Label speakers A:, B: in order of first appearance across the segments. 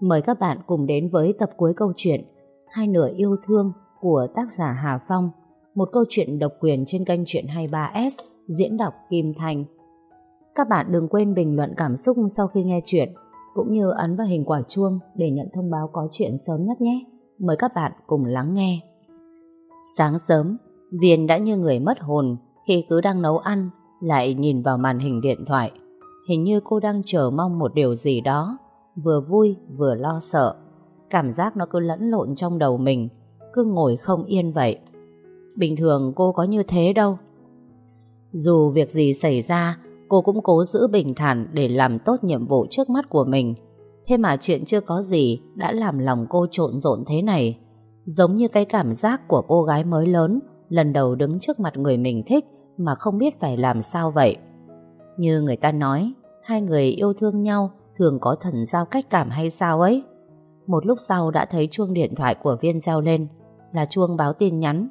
A: Mời các bạn cùng đến với tập cuối câu chuyện Hai nửa yêu thương của tác giả Hà Phong. Một câu chuyện độc quyền trên kênh Chuyện 23S Diễn đọc Kim Thành. Các bạn đừng quên bình luận cảm xúc sau khi nghe chuyện Cũng như ấn vào hình quả chuông để nhận thông báo có chuyện sớm nhất nhé. Mời các bạn cùng lắng nghe. Sáng sớm Viên đã như người mất hồn khi cứ đang nấu ăn lại nhìn vào màn hình điện thoại. Hình như cô đang chờ mong một điều gì đó, vừa vui vừa lo sợ. Cảm giác nó cứ lẫn lộn trong đầu mình, cứ ngồi không yên vậy. Bình thường cô có như thế đâu. Dù việc gì xảy ra, cô cũng cố giữ bình thản để làm tốt nhiệm vụ trước mắt của mình. Thế mà chuyện chưa có gì đã làm lòng cô trộn rộn thế này. Giống như cái cảm giác của cô gái mới lớn lần đầu đứng trước mặt người mình thích mà không biết phải làm sao vậy. Như người ta nói, hai người yêu thương nhau thường có thần giao cách cảm hay sao ấy. Một lúc sau đã thấy chuông điện thoại của Viên reo lên, là chuông báo tin nhắn.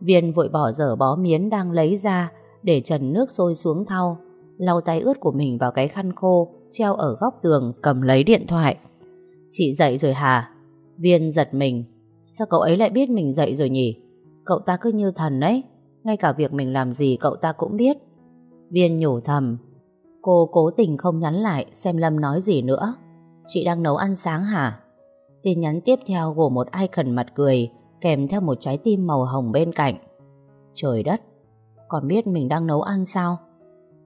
A: Viên vội bỏ dở bó miến đang lấy ra để trần nước sôi xuống thau, lau tay ướt của mình vào cái khăn khô treo ở góc tường cầm lấy điện thoại. Chị dậy rồi hả? Viên giật mình. Sao cậu ấy lại biết mình dậy rồi nhỉ? Cậu ta cứ như thần ấy Ngay cả việc mình làm gì cậu ta cũng biết Viên nhủ thầm Cô cố tình không nhắn lại Xem Lâm nói gì nữa Chị đang nấu ăn sáng hả Tin nhắn tiếp theo gồm một icon mặt cười Kèm theo một trái tim màu hồng bên cạnh Trời đất Còn biết mình đang nấu ăn sao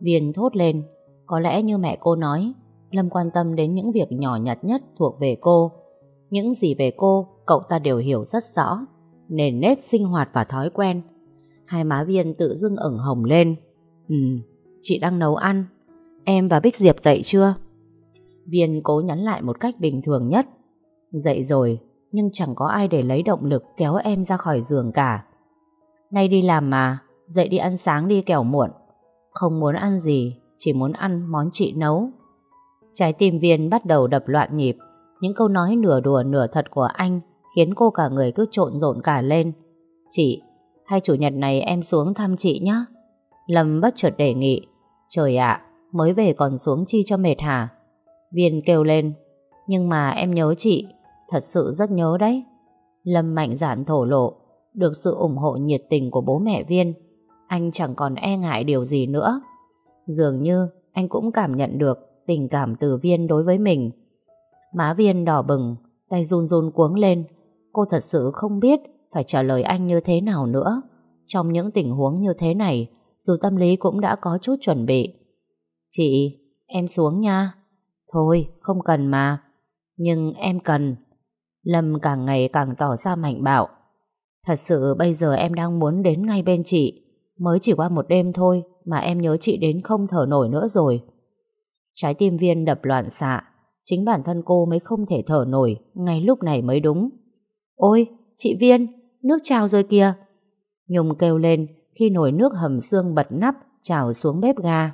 A: Viên thốt lên Có lẽ như mẹ cô nói Lâm quan tâm đến những việc nhỏ nhặt nhất thuộc về cô Những gì về cô Cậu ta đều hiểu rất rõ nền nếp sinh hoạt và thói quen. Hai má viên tự dưng ửng hồng lên. Ừ, chị đang nấu ăn. Em và Bích Diệp dậy chưa? Viên cố nhắn lại một cách bình thường nhất. Dậy rồi, nhưng chẳng có ai để lấy động lực kéo em ra khỏi giường cả. Nay đi làm mà, dậy đi ăn sáng đi kẻo muộn. Không muốn ăn gì, chỉ muốn ăn món chị nấu. Trái tim viên bắt đầu đập loạn nhịp. Những câu nói nửa đùa nửa thật của anh khiến cô cả người cứ trộn rộn cả lên. Chị, hay chủ nhật này em xuống thăm chị nhé. Lâm bất chợt đề nghị. Trời ạ, mới về còn xuống chi cho mệt hả? Viên kêu lên. Nhưng mà em nhớ chị, thật sự rất nhớ đấy. Lâm mạnh dạn thổ lộ, được sự ủng hộ nhiệt tình của bố mẹ Viên. Anh chẳng còn e ngại điều gì nữa. Dường như anh cũng cảm nhận được tình cảm từ Viên đối với mình. Má Viên đỏ bừng, tay run run cuống lên, Cô thật sự không biết phải trả lời anh như thế nào nữa. Trong những tình huống như thế này, dù tâm lý cũng đã có chút chuẩn bị. Chị, em xuống nha. Thôi, không cần mà. Nhưng em cần. Lâm càng ngày càng tỏ ra mạnh bạo. Thật sự bây giờ em đang muốn đến ngay bên chị. Mới chỉ qua một đêm thôi mà em nhớ chị đến không thở nổi nữa rồi. Trái tim viên đập loạn xạ. Chính bản thân cô mới không thể thở nổi ngay lúc này mới đúng. Ôi, chị Viên, nước trào rồi kìa. Nhung kêu lên khi nồi nước hầm xương bật nắp trào xuống bếp ga.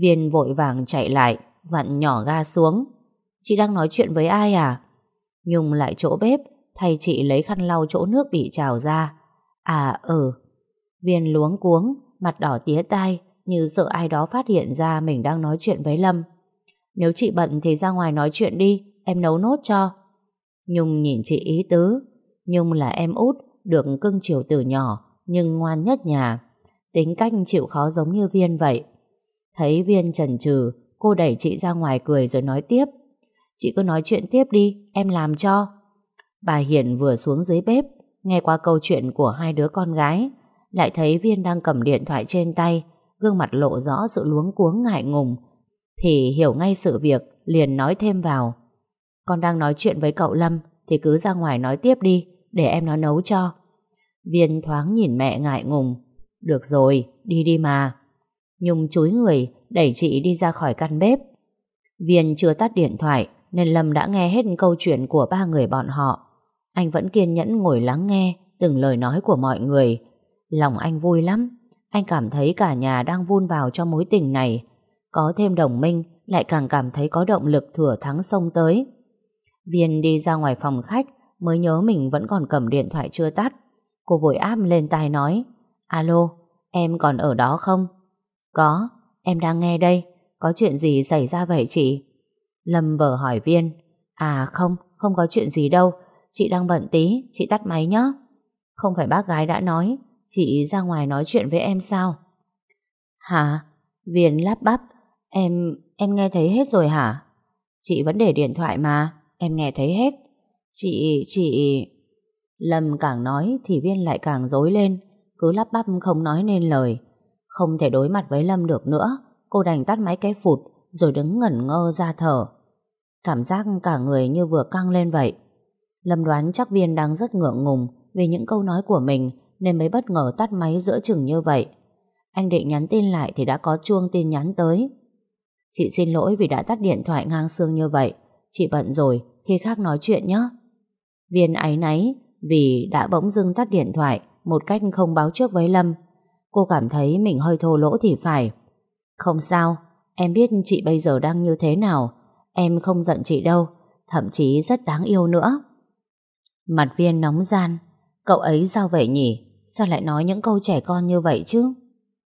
A: Viên vội vàng chạy lại, vặn nhỏ ga xuống. Chị đang nói chuyện với ai à? Nhung lại chỗ bếp, thay chị lấy khăn lau chỗ nước bị trào ra. À, ừ. Viên luống cuống, mặt đỏ tía tai, như sợ ai đó phát hiện ra mình đang nói chuyện với Lâm. Nếu chị bận thì ra ngoài nói chuyện đi, em nấu nốt cho. Nhung nhìn chị ý tứ. Nhung là em út, được cưng chiều từ nhỏ, nhưng ngoan nhất nhà. Tính cách chịu khó giống như Viên vậy. Thấy Viên chần chừ, cô đẩy chị ra ngoài cười rồi nói tiếp. Chị cứ nói chuyện tiếp đi, em làm cho. Bà Hiền vừa xuống dưới bếp, nghe qua câu chuyện của hai đứa con gái, lại thấy Viên đang cầm điện thoại trên tay, gương mặt lộ rõ sự luống cuống ngại ngùng, thì hiểu ngay sự việc, liền nói thêm vào. Con đang nói chuyện với cậu Lâm Thì cứ ra ngoài nói tiếp đi Để em nó nấu cho Viên thoáng nhìn mẹ ngại ngùng Được rồi, đi đi mà Nhung chúi người Đẩy chị đi ra khỏi căn bếp. Viên chưa tắt điện thoại Nên Lâm đã nghe hết câu chuyện của ba người bọn họ. Anh vẫn kiên nhẫn ngồi lắng nghe Từng lời nói của mọi người. Lòng anh vui lắm. Anh cảm thấy cả nhà đang vun vào cho mối tình này. Có thêm đồng minh Lại càng cảm thấy có động lực thừa thắng sông tới. Viên đi ra ngoài phòng khách mới nhớ mình vẫn còn cầm điện thoại chưa tắt. Cô vội áp lên tai nói Alo, em còn ở đó không? Có, em đang nghe đây. Có chuyện gì xảy ra vậy chị? Lâm vờ hỏi Viên À không, không có chuyện gì đâu. Chị đang bận tí, chị tắt máy nhé. Không phải bác gái đã nói, chị ra ngoài nói chuyện với em sao? Hả? Viên lắp bắp. Em, em nghe thấy hết rồi hả? Chị vẫn để điện thoại mà, em nghe thấy hết. Chị, chị... Lâm càng nói thì Viên lại càng dối lên, cứ lắp bắp không nói nên lời. Không thể đối mặt với Lâm được nữa, cô đành tắt máy cái phụt, rồi đứng ngẩn ngơ ra thở. Cảm giác cả người như vừa căng lên vậy. Lâm đoán chắc Viên đang rất ngượng ngùng vì những câu nói của mình nên mới bất ngờ tắt máy giữa chừng như vậy. Anh định nhắn tin lại thì đã có chuông tin nhắn tới. Chị xin lỗi vì đã tắt điện thoại ngang xương như vậy. Chị bận rồi, khi khác nói chuyện nhé. Viên áy náy vì đã bỗng dưng tắt điện thoại một cách không báo trước với Lâm. Cô cảm thấy mình hơi thô lỗ thì phải. Không sao, em biết chị bây giờ đang như thế nào. Em không giận chị đâu, thậm chí rất đáng yêu nữa. Mặt viên nóng gian, cậu ấy sao vậy nhỉ? Sao lại nói những câu trẻ con như vậy chứ?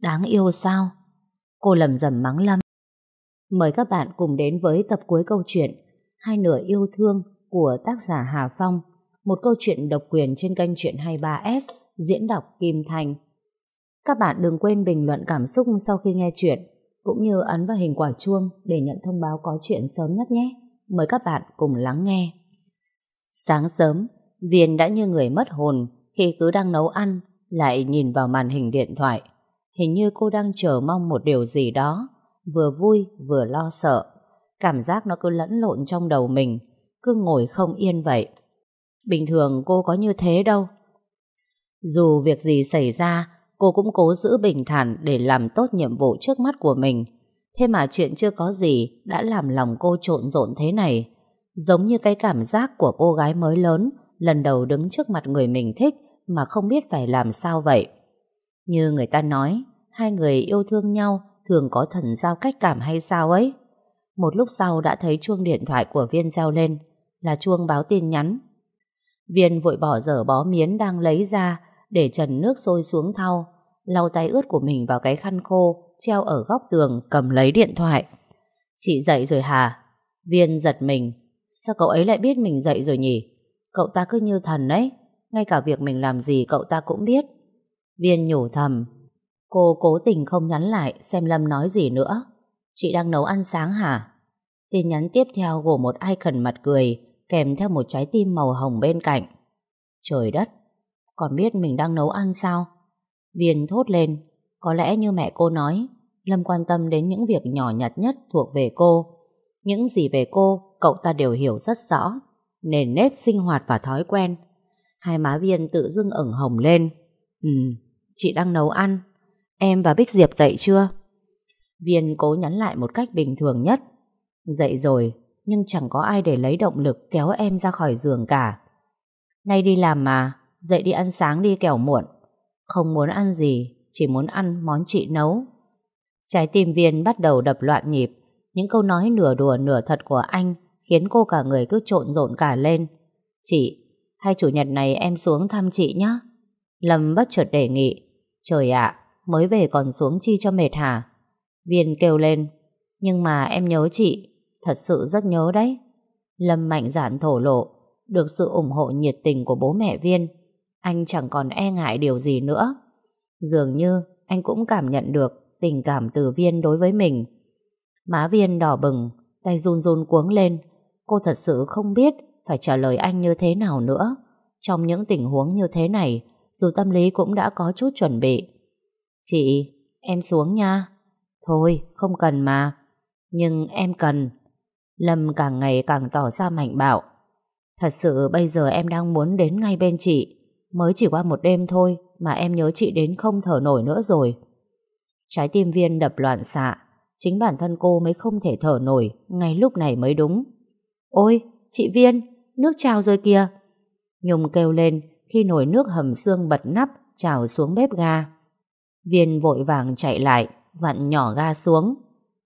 A: Đáng yêu sao? Cô lầm rầm mắng Lâm. Mời các bạn cùng đến với tập cuối câu chuyện Hai nửa yêu thương của tác giả Hà Phong, một câu chuyện độc quyền trên kênh Chuyện 23S, diễn đọc Kim Thành. Các bạn đừng quên bình luận cảm xúc sau khi nghe chuyện, cũng như ấn vào hình quả chuông để nhận thông báo có chuyện sớm nhất nhé. Mời các bạn cùng lắng nghe. Sáng sớm, Viên đã như người mất hồn khi cứ đang nấu ăn, lại nhìn vào màn hình điện thoại. Hình như cô đang chờ mong một điều gì đó, vừa vui vừa lo sợ. Cảm giác nó cứ lẫn lộn trong đầu mình, cứ ngồi không yên vậy. Bình thường cô có như thế đâu. Dù việc gì xảy ra, cô cũng cố giữ bình thản để làm tốt nhiệm vụ trước mắt của mình. Thế mà chuyện chưa có gì đã làm lòng cô trộn rộn thế này. Giống như cái cảm giác của cô gái mới lớn lần đầu đứng trước mặt người mình thích mà không biết phải làm sao vậy. Như người ta nói, hai người yêu thương nhau thường có thần giao cách cảm hay sao ấy. Một lúc sau đã thấy chuông điện thoại của Viên reo lên, là chuông báo tin nhắn. Viên vội bỏ dở bó miến đang lấy ra để trần nước sôi xuống thau, lau tay ướt của mình vào cái khăn khô treo ở góc tường cầm lấy điện thoại. Chị dậy rồi hả? Viên giật mình. Sao cậu ấy lại biết mình dậy rồi nhỉ? Cậu ta cứ như thần ấy, ngay cả việc mình làm gì cậu ta cũng biết. Viên nhủ thầm, cô cố tình không nhắn lại xem Lâm nói gì nữa. Chị đang nấu ăn sáng hả? Tin nhắn tiếp theo gồm một icon mặt cười kèm theo một trái tim màu hồng bên cạnh. Trời đất, còn biết mình đang nấu ăn sao? Viên thốt lên, có lẽ như mẹ cô nói, Lâm quan tâm đến những việc nhỏ nhặt nhất thuộc về cô. Những gì về cô, cậu ta đều hiểu rất rõ. Nền nếp sinh hoạt và thói quen. Hai má Viên tự dưng ửng hồng lên. Ừ, chị đang nấu ăn. Em và Bích Diệp dậy chưa? Viên cố nhắn lại một cách bình thường nhất. Dậy rồi, nhưng chẳng có ai để lấy động lực kéo em ra khỏi giường cả. Nay đi làm mà, dậy đi ăn sáng đi kẻo muộn. Không muốn ăn gì, chỉ muốn ăn món chị nấu. Trái tim viên bắt đầu đập loạn nhịp. Những câu nói nửa đùa nửa thật của anh khiến cô cả người cứ trộn rộn cả lên. Chị, hay chủ nhật này em xuống thăm chị nhé. Lâm bất chợt đề nghị. Trời ạ, mới về còn xuống chi cho mệt hả? Viên kêu lên. Nhưng mà em nhớ chị, thật sự rất nhớ đấy. Lâm mạnh dạn thổ lộ, được sự ủng hộ nhiệt tình của bố mẹ Viên. Anh chẳng còn e ngại điều gì nữa. Dường như anh cũng cảm nhận được tình cảm từ Viên đối với mình. Má Viên đỏ bừng, tay run run cuống lên. Cô thật sự không biết phải trả lời anh như thế nào nữa. Trong những tình huống như thế này, dù tâm lý cũng đã có chút chuẩn bị. Chị, em xuống nha. Thôi, không cần mà. Nhưng em cần. Lâm càng ngày càng tỏ ra mạnh bạo. Thật sự bây giờ em đang muốn đến ngay bên chị. Mới chỉ qua một đêm thôi mà em nhớ chị đến không thở nổi nữa rồi. Trái tim viên đập loạn xạ. Chính bản thân cô mới không thể thở nổi ngay lúc này mới đúng. Ôi, chị Viên, nước trào rồi kìa. Nhung kêu lên khi nồi nước hầm xương bật nắp trào xuống bếp ga. Viên vội vàng chạy lại, vặn nhỏ ga xuống.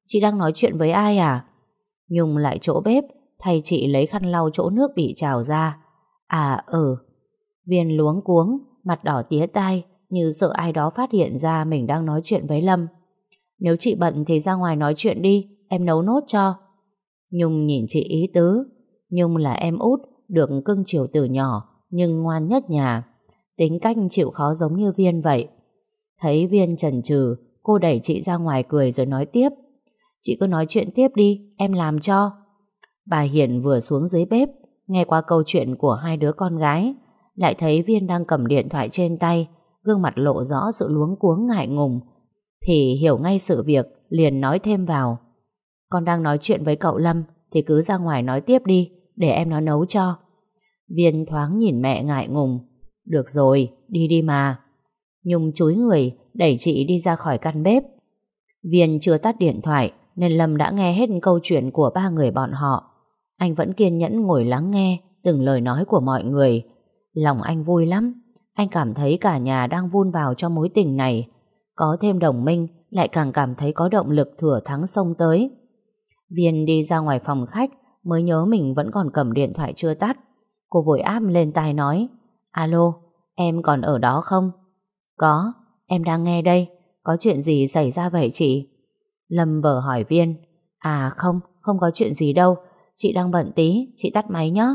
A: Chị đang nói chuyện với ai à? Nhung lại chỗ bếp, thay chị lấy khăn lau chỗ nước bị trào ra. À ừ. Viên luống cuống, mặt đỏ tía tai, như sợ ai đó phát hiện ra mình đang nói chuyện với Lâm. Nếu chị bận thì ra ngoài nói chuyện đi, em nấu nốt cho. Nhung nhìn chị ý tứ, Nhung là em út, được cưng chiều từ nhỏ, nhưng ngoan nhất nhà. Tính cách chịu khó giống như Viên vậy. Thấy Viên chần chừ, cô đẩy chị ra ngoài cười rồi nói tiếp. Chị cứ nói chuyện tiếp đi, em làm cho. Bà Hiền vừa xuống dưới bếp, nghe qua câu chuyện của hai đứa con gái, lại thấy Viên đang cầm điện thoại trên tay, gương mặt lộ rõ sự luống cuống ngại ngùng, thì hiểu ngay sự việc, liền nói thêm vào. Con đang nói chuyện với cậu Lâm, thì cứ ra ngoài nói tiếp đi, để em nó nấu cho. Viên thoáng nhìn mẹ ngại ngùng. Được rồi, đi đi mà. Nhung chúi người, đẩy chị đi ra khỏi căn bếp. Viên chưa tắt điện thoại, nên Lâm đã nghe hết câu chuyện của ba người bọn họ. Anh vẫn kiên nhẫn ngồi lắng nghe từng lời nói của mọi người. Lòng anh vui lắm. Anh cảm thấy cả nhà đang vun vào cho mối tình này. Có thêm đồng minh, lại càng cảm thấy có động lực thừa thắng sông tới. Viên đi ra ngoài phòng khách, mới nhớ mình vẫn còn cầm điện thoại chưa tắt. Cô vội áp lên tai nói, Alo, em còn ở đó không? Có, em đang nghe đây. Có chuyện gì xảy ra vậy chị? Lâm vờ hỏi Viên. À không, không có chuyện gì đâu. Chị đang bận tí, chị tắt máy nhé.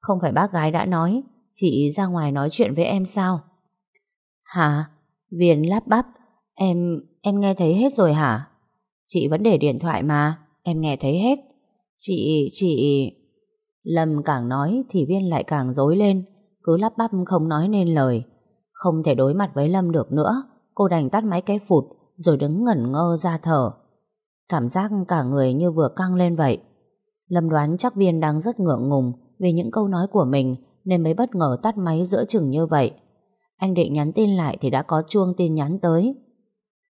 A: Không phải bác gái đã nói, chị ra ngoài nói chuyện với em sao? Hả? Viên lắp bắp. Em, em nghe thấy hết rồi hả? Chị vẫn để điện thoại mà, em nghe thấy hết. Chị, chị... Lâm càng nói thì Viên lại càng dối lên, cứ lắp bắp không nói nên lời. Không thể đối mặt với Lâm được nữa, cô đành tắt máy cái phụt, rồi đứng ngẩn ngơ ra thở. Cảm giác cả người như vừa căng lên vậy. Lâm đoán chắc Viên đang rất ngượng ngùng vì những câu nói của mình nên mới bất ngờ tắt máy giữa chừng như vậy. Anh định nhắn tin lại thì đã có chuông tin nhắn tới.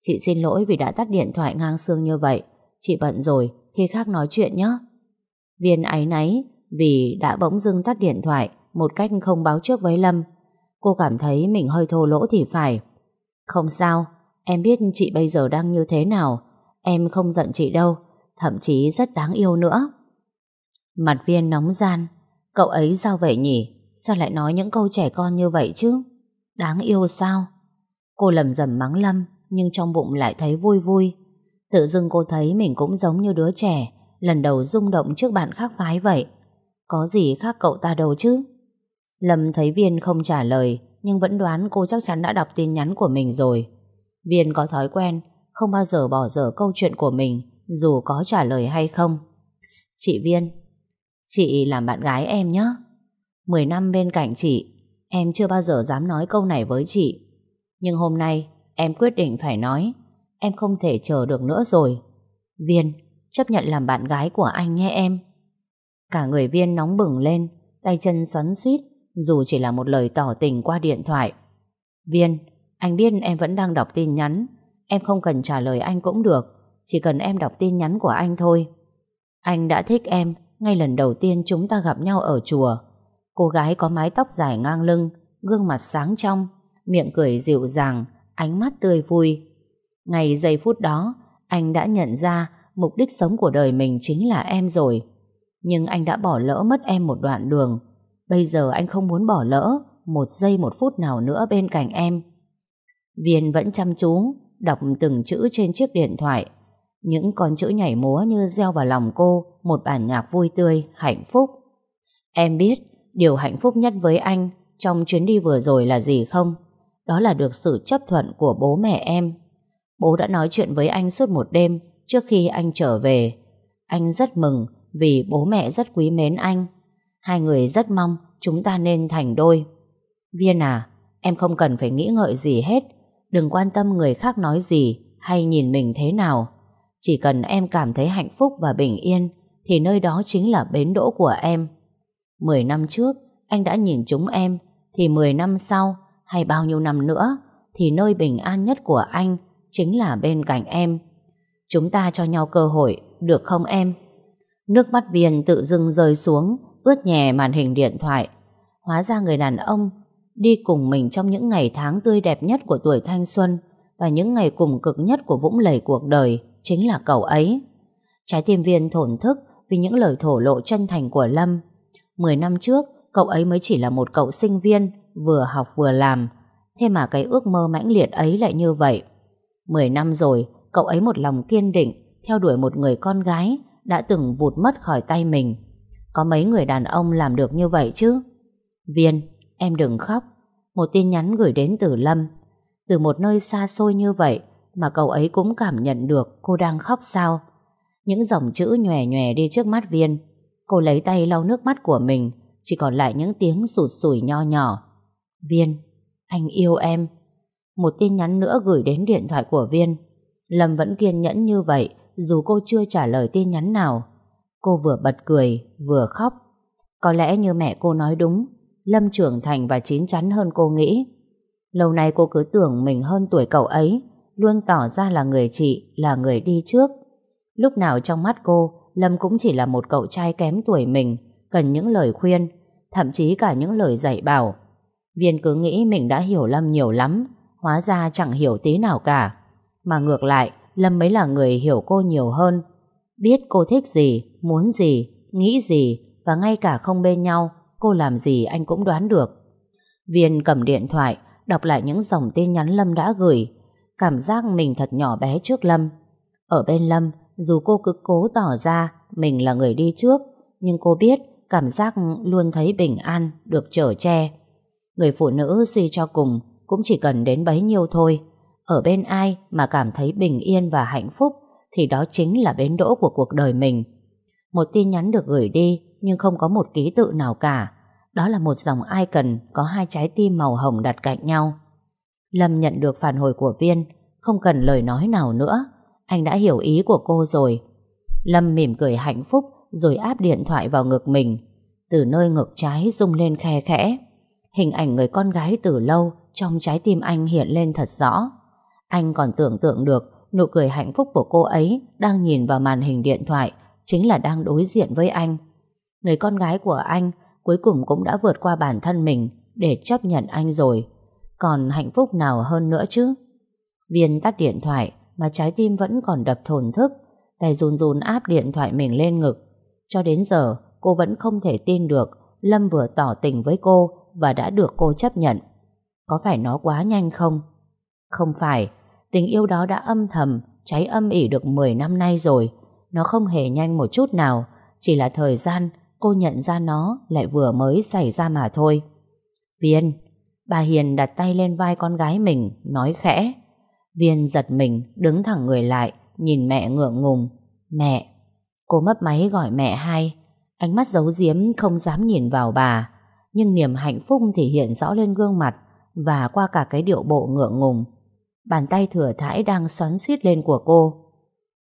A: Chị xin lỗi vì đã tắt điện thoại ngang xương như vậy. Chị bận rồi, khi khác nói chuyện nhé. Viên áy náy vì đã bỗng dưng tắt điện thoại một cách không báo trước với Lâm. Cô cảm thấy mình hơi thô lỗ thì phải. Không sao, em biết chị bây giờ đang như thế nào. Em không giận chị đâu, thậm chí rất đáng yêu nữa. Mặt viên nóng gian, cậu ấy sao vậy nhỉ? Sao lại nói những câu trẻ con như vậy chứ? Đáng yêu sao? Cô lầm rầm mắng Lâm, nhưng trong bụng lại thấy vui vui. Tự dưng cô thấy mình cũng giống như đứa trẻ, lần đầu rung động trước bạn khác phái vậy. Có gì khác cậu ta đâu chứ? Lâm thấy Viên không trả lời, nhưng vẫn đoán cô chắc chắn đã đọc tin nhắn của mình rồi. Viên có thói quen, không bao giờ bỏ dở câu chuyện của mình, dù có trả lời hay không. Chị Viên, chị làm bạn gái em nhé. Mười năm bên cạnh chị, em chưa bao giờ dám nói câu này với chị. Nhưng hôm nay, em quyết định phải nói, em không thể chờ được nữa rồi. Viên, chấp nhận làm bạn gái của anh nhé em. Cả người Viên nóng bừng lên, tay chân xoắn suýt, dù chỉ là một lời tỏ tình qua điện thoại. Viên, anh biết em vẫn đang đọc tin nhắn, em không cần trả lời anh cũng được, chỉ cần em đọc tin nhắn của anh thôi. Anh đã thích em ngay lần đầu tiên chúng ta gặp nhau ở chùa. Cô gái có mái tóc dài ngang lưng, gương mặt sáng trong, miệng cười dịu dàng, ánh mắt tươi vui. Ngày giây phút đó, anh đã nhận ra mục đích sống của đời mình chính là em rồi. Nhưng anh đã bỏ lỡ mất em một đoạn đường. Bây giờ anh không muốn bỏ lỡ một giây một phút nào nữa bên cạnh em. Viên vẫn chăm chú, đọc từng chữ trên chiếc điện thoại. Những con chữ nhảy múa như gieo vào lòng cô một bản nhạc vui tươi, hạnh phúc. Em biết, điều hạnh phúc nhất với anh trong chuyến đi vừa rồi là gì không? Đó là được sự chấp thuận của bố mẹ em. Bố đã nói chuyện với anh suốt một đêm trước khi anh trở về. Anh rất mừng vì bố mẹ rất quý mến anh. Hai người rất mong chúng ta nên thành đôi. Viên à, em không cần phải nghĩ ngợi gì hết. Đừng quan tâm người khác nói gì hay nhìn mình thế nào. Chỉ cần em cảm thấy hạnh phúc và bình yên thì nơi đó chính là bến đỗ của em. Mười năm trước, anh đã nhìn chúng em thì mười năm sau hay bao nhiêu năm nữa thì nơi bình an nhất của anh chính là bên cạnh em. Chúng ta cho nhau cơ hội, được không em? Nước mắt viên tự dưng rơi xuống, ướt nhẹ màn hình điện thoại. Hóa ra người đàn ông đi cùng mình trong những ngày tháng tươi đẹp nhất của tuổi thanh xuân và những ngày cùng cực nhất của vũng lầy cuộc đời chính là cậu ấy. Trái tim viên thổn thức vì những lời thổ lộ chân thành của Lâm. Mười năm trước, cậu ấy mới chỉ là một cậu sinh viên, vừa học vừa làm. Thế mà cái ước mơ mãnh liệt ấy lại như vậy. Mười năm rồi, cậu ấy một lòng kiên định, theo đuổi một người con gái đã từng vụt mất khỏi tay mình. Có mấy người đàn ông làm được như vậy chứ Viên Em đừng khóc Một tin nhắn gửi đến từ Lâm Từ một nơi xa xôi như vậy Mà cậu ấy cũng cảm nhận được cô đang khóc sao Những dòng chữ nhòe nhòe đi trước mắt Viên Cô lấy tay lau nước mắt của mình, Chỉ còn lại những tiếng sụt sủi nho nhỏ. Viên, Anh yêu em. Một tin nhắn nữa gửi đến điện thoại của Viên. Lâm vẫn kiên nhẫn như vậy, Dù cô chưa trả lời tin nhắn nào. Cô vừa bật cười, vừa khóc. Có lẽ như mẹ cô nói đúng, Lâm trưởng thành và chín chắn hơn cô nghĩ. Lâu nay cô cứ tưởng mình hơn tuổi cậu ấy, Luôn tỏ ra là người chị, Là người đi trước. Lúc nào trong mắt cô Lâm cũng chỉ là một cậu trai kém tuổi mình Cần những lời khuyên Thậm chí cả những lời dạy bảo. Viên cứ nghĩ mình đã hiểu Lâm nhiều lắm Hóa ra chẳng hiểu tí nào cả. Mà ngược lại Lâm mới là người hiểu cô nhiều hơn. Biết cô thích gì, muốn gì, nghĩ gì Và ngay cả không bên nhau Cô làm gì anh cũng đoán được. Viên cầm điện thoại Đọc lại những dòng tin nhắn Lâm đã gửi. Cảm giác mình thật nhỏ bé trước Lâm. Ở bên Lâm dù cô cứ cố tỏ ra Mình là người đi trước, Nhưng cô biết cảm giác luôn thấy bình an Được chở che. Người phụ nữ suy cho cùng Cũng chỉ cần đến bấy nhiêu thôi. Ở bên ai mà cảm thấy bình yên và hạnh phúc Thì đó chính là bến đỗ của cuộc đời mình. Một tin nhắn được gửi đi Nhưng không có một ký tự nào cả. Đó là một dòng ai cần Có hai trái tim màu hồng đặt cạnh nhau. Lâm nhận được phản hồi của Viên, Không cần lời nói nào nữa. Anh đã hiểu ý của cô rồi. Lâm mỉm cười hạnh phúc Rồi áp điện thoại vào ngực mình. Từ nơi ngực trái rung lên khe khẽ. Hình ảnh người con gái từ lâu Trong trái tim anh hiện lên thật rõ. Anh còn tưởng tượng được Nụ cười hạnh phúc của cô ấy Đang nhìn vào màn hình điện thoại Chính là đang đối diện với anh. Người con gái của anh Cuối cùng cũng đã vượt qua bản thân mình Để chấp nhận anh rồi. Còn hạnh phúc nào hơn nữa chứ? Viên tắt điện thoại mà trái tim vẫn còn đập thổn thức, Tay run run áp điện thoại mình lên ngực. Cho đến giờ, cô vẫn không thể tin được Lâm vừa tỏ tình với cô Và đã được cô chấp nhận. Có phải nó quá nhanh không? Không phải. Tình yêu đó đã âm thầm, Cháy âm ỉ được 10 năm nay rồi. Nó không hề nhanh một chút nào, Chỉ là thời gian cô nhận ra nó Lại vừa mới xảy ra mà thôi. Viên, Bà Hiền đặt tay lên vai con gái mình, Nói khẽ. Viên giật mình, đứng thẳng người lại, Nhìn mẹ ngượng ngùng. Mẹ, Cô mấp máy gọi mẹ hai. Ánh mắt giấu giếm, không dám nhìn vào bà. Nhưng niềm hạnh phúc thì hiện rõ lên gương mặt Và qua cả cái điệu bộ ngượng ngùng. Bàn tay thừa thãi đang xoắn suýt lên của cô.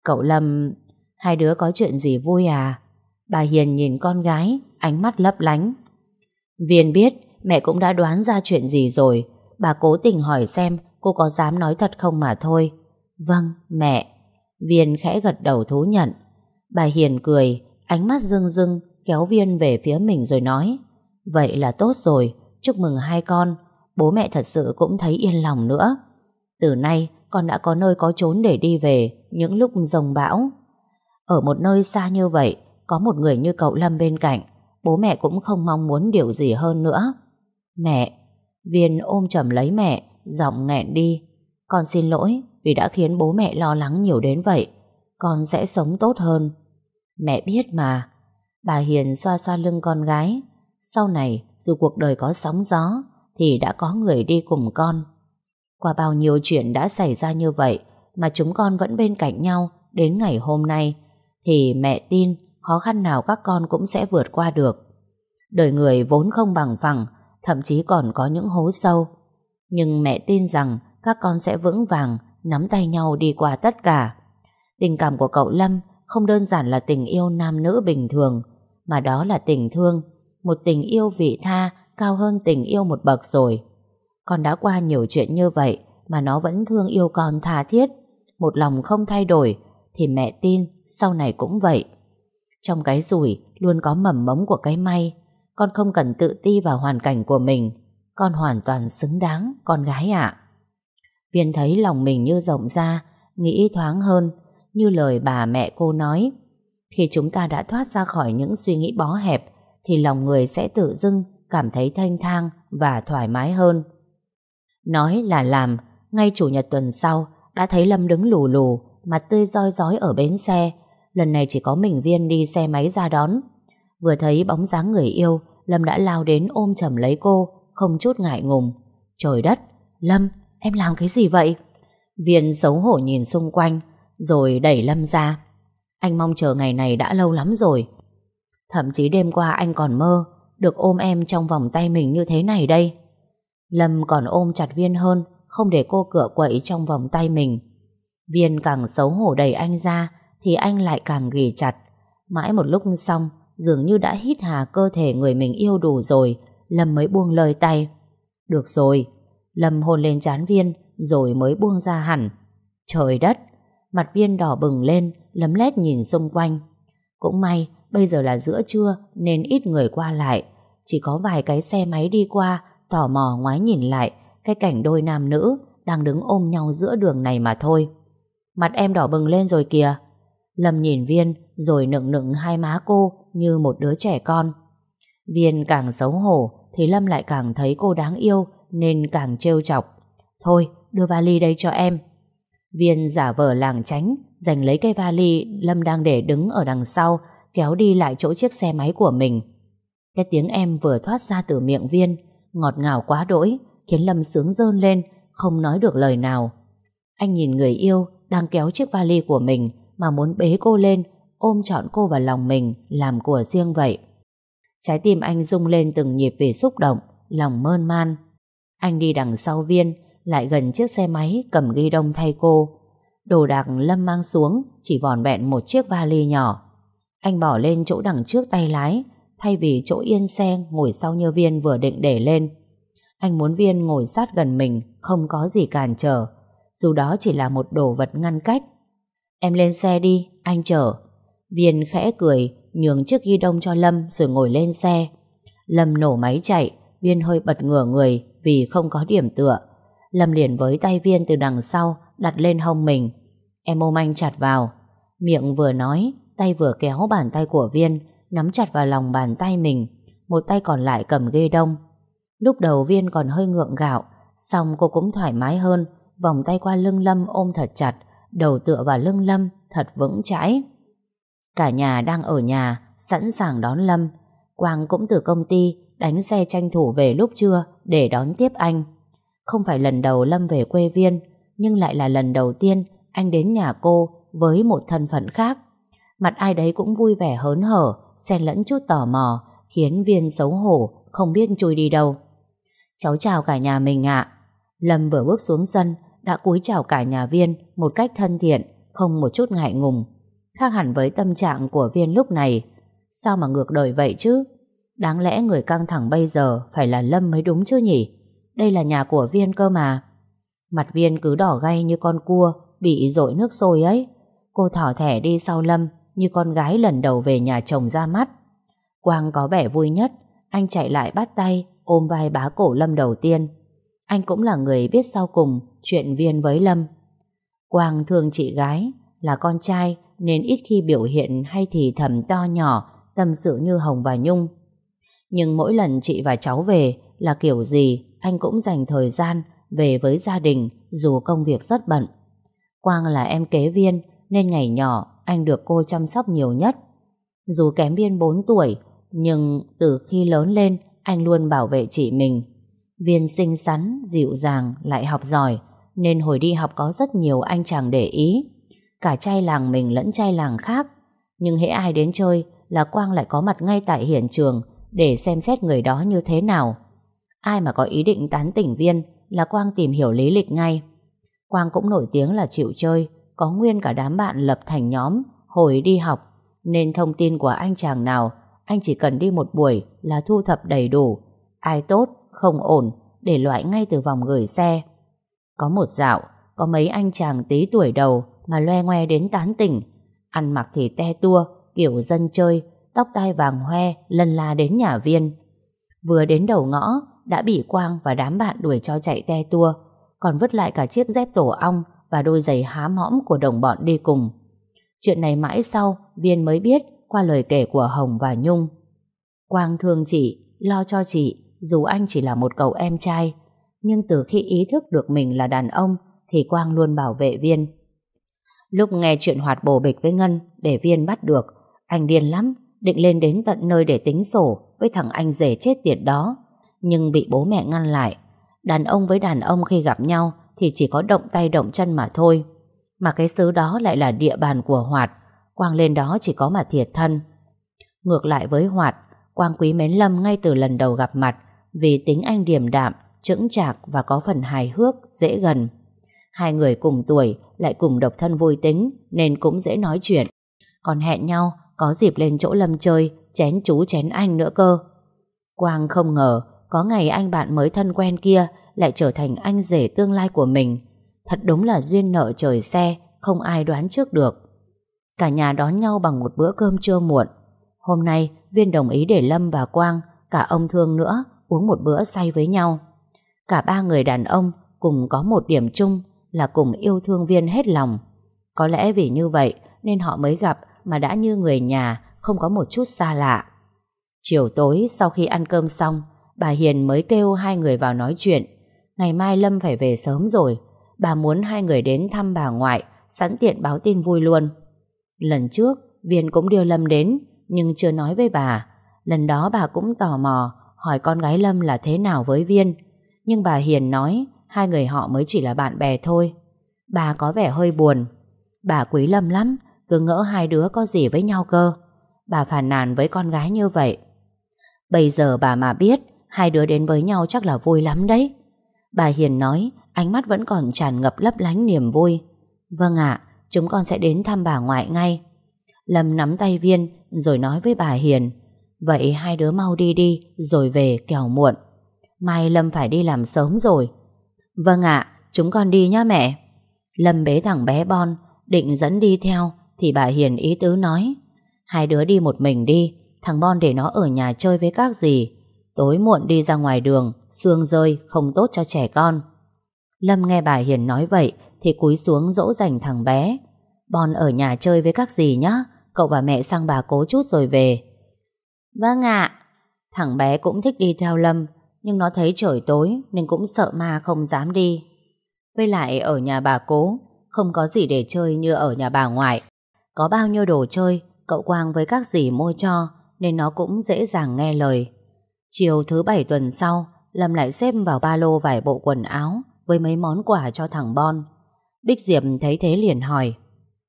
A: Cậu Lâm, Hai đứa có chuyện gì vui à? Bà Hiền nhìn con gái, Ánh mắt lấp lánh. Viên biết, mẹ cũng đã đoán ra chuyện gì rồi. Bà cố tình hỏi xem Cô có dám nói thật không mà thôi. Vâng mẹ. Viên khẽ gật đầu thú nhận. Bà Hiền cười, Ánh mắt rưng rưng, kéo Viên về phía mình rồi nói, Vậy là tốt rồi, Chúc mừng hai con. Bố mẹ thật sự cũng thấy yên lòng nữa. Từ nay, con đã có nơi có trốn để đi về, Những lúc rồng bão. Ở một nơi xa như vậy, Có một người như cậu Lâm bên cạnh, Bố mẹ cũng không mong muốn điều gì hơn nữa. Mẹ. Viên ôm chầm lấy mẹ. Giọng nghẹn đi. Con xin lỗi vì đã khiến bố mẹ lo lắng nhiều đến vậy. Con sẽ sống tốt hơn. Mẹ biết mà. Bà Hiền xoa xoa lưng con gái. Sau này, dù cuộc đời có sóng gió, Thì đã có người đi cùng con. Qua bao nhiêu chuyện đã xảy ra như vậy Mà chúng con vẫn bên cạnh nhau Đến ngày hôm nay, Thì mẹ tin khó khăn nào các con cũng sẽ vượt qua được. Đời người vốn không bằng phẳng, Thậm chí còn có những hố sâu. Nhưng mẹ tin rằng Các con sẽ vững vàng, Nắm tay nhau đi qua tất cả. Tình cảm của cậu Lâm Không đơn giản là tình yêu nam nữ bình thường, Mà đó là tình thương, Một tình yêu vị tha Cao hơn tình yêu một bậc rồi. Con đã qua nhiều chuyện như vậy Mà nó vẫn thương yêu con tha thiết, Một lòng không thay đổi, Thì mẹ tin sau này cũng vậy. Trong cái rủi Luôn có mầm mống của cái may, Con không cần tự ti vào hoàn cảnh của mình. Con hoàn toàn xứng đáng Con gái ạ. Viên thấy lòng mình như rộng ra Nghĩ thoáng hơn Như lời bà mẹ cô nói. Khi chúng ta đã thoát ra khỏi những suy nghĩ bó hẹp Thì lòng người sẽ tự dưng Cảm thấy thanh thang Và thoải mái hơn. Nói là làm Ngay chủ nhật tuần sau Đã thấy Lâm đứng lù lù Mặt tươi roi rói ở bến xe. Lần này chỉ có mình Viên đi xe máy ra đón. Vừa thấy bóng dáng người yêu, Lâm đã lao đến ôm chầm lấy cô, không chút ngại ngùng. Trời đất, Lâm, em làm cái gì vậy? Viên xấu hổ nhìn xung quanh, rồi đẩy Lâm ra. Anh mong chờ ngày này đã lâu lắm rồi. Thậm chí đêm qua anh còn mơ được ôm em trong vòng tay mình như thế này đây. Lâm còn ôm chặt Viên hơn, không để cô cựa quậy trong vòng tay mình. Viên càng xấu hổ đẩy anh ra, thì anh lại càng ghì chặt. Mãi một lúc xong, dường như đã hít hà cơ thể người mình yêu đủ rồi, Lâm mới buông lời tay. Được rồi, Lâm hôn lên chán Viên, rồi mới buông ra hẳn. Trời đất, mặt Viên đỏ bừng lên, lấm lét nhìn xung quanh. Cũng may, bây giờ là giữa trưa nên ít người qua lại. Chỉ có vài cái xe máy đi qua, tò mò ngoái nhìn lại cái cảnh đôi nam nữ đang đứng ôm nhau giữa đường này mà thôi. Mặt em đỏ bừng lên rồi kìa. Lâm nhìn Viên rồi nựng nựng hai má cô như một đứa trẻ con. Viên càng xấu hổ thì Lâm lại càng thấy cô đáng yêu nên càng trêu chọc. Thôi, đưa vali đây cho em. Viên giả vờ làng tránh, giành lấy cây vali Lâm đang để đứng ở đằng sau, kéo đi lại chỗ chiếc xe máy của mình. Cái tiếng em vừa thoát ra từ miệng Viên, ngọt ngào quá đỗi, khiến Lâm sướng rơn lên, không nói được lời nào. Anh nhìn người yêu đang kéo chiếc vali của mình mà muốn bế cô lên, ôm trọn cô vào lòng mình, làm của riêng vậy. Trái tim anh rung lên từng nhịp vì xúc động, lòng mơn man. Anh đi đằng sau viên, lại gần chiếc xe máy cầm ghi đông thay cô. Đồ đạc Lâm mang xuống chỉ vòn vẹn một chiếc vali nhỏ. Anh bỏ lên chỗ đằng trước tay lái, thay vì chỗ yên xe ngồi sau như viên vừa định để lên. Anh muốn viên ngồi sát gần mình, không có gì cản trở, dù đó chỉ là một đồ vật ngăn cách. Em lên xe đi, anh chở. Viên khẽ cười, nhường chiếc ghi đông cho Lâm rồi ngồi lên xe. Lâm nổ máy chạy, Viên hơi bật ngửa người vì không có điểm tựa. Lâm liền với tay Viên từ đằng sau đặt lên hông mình. Em ôm anh chặt vào. Miệng vừa nói, tay vừa kéo bàn tay của Viên nắm chặt vào lòng bàn tay mình. Một tay còn lại cầm ghê đông. Lúc đầu Viên còn hơi ngượng gạo, xong cô cũng thoải mái hơn, vòng tay qua lưng Lâm ôm thật chặt, đầu tựa vào lưng Lâm thật vững chãi. Cả nhà đang ở nhà, sẵn sàng đón Lâm. Quang cũng từ công ty đánh xe tranh thủ về lúc trưa để đón tiếp anh. Không phải lần đầu Lâm về quê viên, nhưng lại là lần đầu tiên anh đến nhà cô với một thân phận khác. Mặt ai đấy cũng vui vẻ hớn hở, xen lẫn chút tò mò, khiến viên xấu hổ, không biết chui đi đâu. Cháu chào cả nhà mình ạ. Lâm vừa bước xuống sân, đã cúi chào cả nhà viên một cách thân thiện, không một chút ngại ngùng. Khác hẳn với tâm trạng của viên lúc này. Sao mà ngược đời vậy chứ? Đáng lẽ người căng thẳng bây giờ phải là Lâm mới đúng chứ nhỉ? Đây là nhà của viên cơ mà. Mặt viên cứ đỏ gay như con cua bị dội nước sôi ấy. Cô thỏ thẻ đi sau Lâm như con gái lần đầu về nhà chồng ra mắt. Quang có vẻ vui nhất, anh chạy lại bắt tay, ôm vai bá cổ Lâm đầu tiên. Anh cũng là người biết sau cùng chuyện viên với Lâm. Quang thương chị gái, là con trai nên ít khi biểu hiện hay thì thầm to nhỏ, tâm sự như Hồng và Nhung. Nhưng mỗi lần chị và cháu về là kiểu gì anh cũng dành thời gian về với gia đình dù công việc rất bận. Quang là em kế viên nên ngày nhỏ anh được cô chăm sóc nhiều nhất. Dù kém viên 4 tuổi nhưng từ khi lớn lên anh luôn bảo vệ chị mình. Viên xinh xắn, dịu dàng, lại học giỏi, nên hồi đi học có rất nhiều anh chàng để ý. Cả trai làng mình lẫn trai làng khác. Nhưng hễ ai đến chơi là Quang lại có mặt ngay tại hiện trường để xem xét người đó như thế nào. Ai mà có ý định tán tỉnh viên là Quang tìm hiểu lý lịch ngay. Quang cũng nổi tiếng là chịu chơi, có nguyên cả đám bạn lập thành nhóm hồi đi học, nên thông tin của anh chàng nào anh chỉ cần đi một buổi là thu thập đầy đủ, ai tốt, không ổn, để loại ngay từ vòng gửi xe. Có một dạo, có mấy anh chàng tí tuổi đầu mà loe ngoe đến tán tỉnh, ăn mặc thì te tua, kiểu dân chơi, tóc tai vàng hoe, lần la đến nhà viên. Vừa đến đầu ngõ, đã bị Quang và đám bạn đuổi cho chạy te tua, còn vứt lại cả chiếc dép tổ ong và đôi giày hám hõm của đồng bọn đi cùng. Chuyện này mãi sau, Viên mới biết qua lời kể của Hồng và Nhung. Quang thương chị, lo cho chị, dù anh chỉ là một cậu em trai. Nhưng từ khi ý thức được mình là đàn ông, thì Quang luôn bảo vệ Viên. Lúc nghe chuyện hoạt bổ bịch với Ngân để Viên bắt được, anh điên lắm, định lên đến tận nơi để tính sổ với thằng anh rể chết tiệt đó, nhưng bị bố mẹ ngăn lại. Đàn ông với đàn ông khi gặp nhau thì chỉ có động tay động chân mà thôi. Mà cái xứ đó lại là địa bàn của Hoạt, Quang lên đó chỉ có mà thiệt thân. Ngược lại với Hoạt, Quang quý mến Lâm ngay từ lần đầu gặp mặt vì tính anh điềm đạm, chững chạc và có phần hài hước, dễ gần. Hai người cùng tuổi lại cùng độc thân vui tính nên cũng dễ nói chuyện. Còn hẹn nhau có dịp lên chỗ Lâm chơi chén chú chén anh nữa cơ. Quang không ngờ có ngày anh bạn mới thân quen kia lại trở thành anh rể tương lai của mình. Thật đúng là duyên nợ trời xe, không ai đoán trước được. Cả nhà đón nhau bằng một bữa cơm trưa muộn. Hôm nay, Viên đồng ý để Lâm và Quang, cả ông Thương nữa, uống một bữa say với nhau. Cả ba người đàn ông cùng có một điểm chung là cùng yêu thương Viên hết lòng. Có lẽ vì như vậy nên họ mới gặp mà đã như người nhà, không có một chút xa lạ. Chiều tối sau khi ăn cơm xong, bà Hiền mới kêu hai người vào nói chuyện. Ngày mai Lâm phải về sớm rồi. Bà muốn hai người đến thăm bà ngoại, sẵn tiện báo tin vui luôn. Lần trước, Viên cũng đưa Lâm đến, nhưng chưa nói với bà. Lần đó bà cũng tò mò, hỏi con gái Lâm là thế nào với Viên. Nhưng bà Hiền nói, hai người họ mới chỉ là bạn bè thôi. Bà có vẻ hơi buồn. Bà quý Lâm lắm, cứ ngỡ hai đứa có gì với nhau cơ. Bà phàn nàn với con gái như vậy. Bây giờ bà mà biết, hai đứa đến với nhau chắc là vui lắm đấy. Bà Hiền nói, ánh mắt vẫn còn tràn ngập lấp lánh niềm vui. Vâng ạ, chúng con sẽ đến thăm bà ngoại ngay. Lâm nắm tay Viên rồi nói với bà Hiền Vậy hai đứa mau đi đi rồi về kẻo muộn. Mai Lâm phải đi làm sớm rồi. Vâng ạ, chúng con đi nhá mẹ. Lâm bế thằng bé Bon định dẫn đi theo thì bà Hiền ý tứ nói hai đứa đi một mình đi thằng Bon để nó ở nhà chơi với các gì tối muộn đi ra ngoài đường sương rơi không tốt cho trẻ con. Lâm nghe bà Hiền nói vậy thì cúi xuống dỗ dành thằng bé. Bon ở nhà chơi với các gì nhá, cậu và mẹ sang bà cố chút rồi về. Vâng ạ. Thằng bé cũng thích đi theo Lâm, nhưng nó thấy trời tối nên cũng sợ ma không dám đi. Với lại ở nhà bà cố, không có gì để chơi như ở nhà bà ngoại. Có bao nhiêu đồ chơi, cậu Quang với các dì mua cho, nên nó cũng dễ dàng nghe lời. Chiều thứ bảy tuần sau, Lâm lại xếp vào ba lô vài bộ quần áo với mấy món quà cho thằng Bon. Bích Diệp thấy thế liền hỏi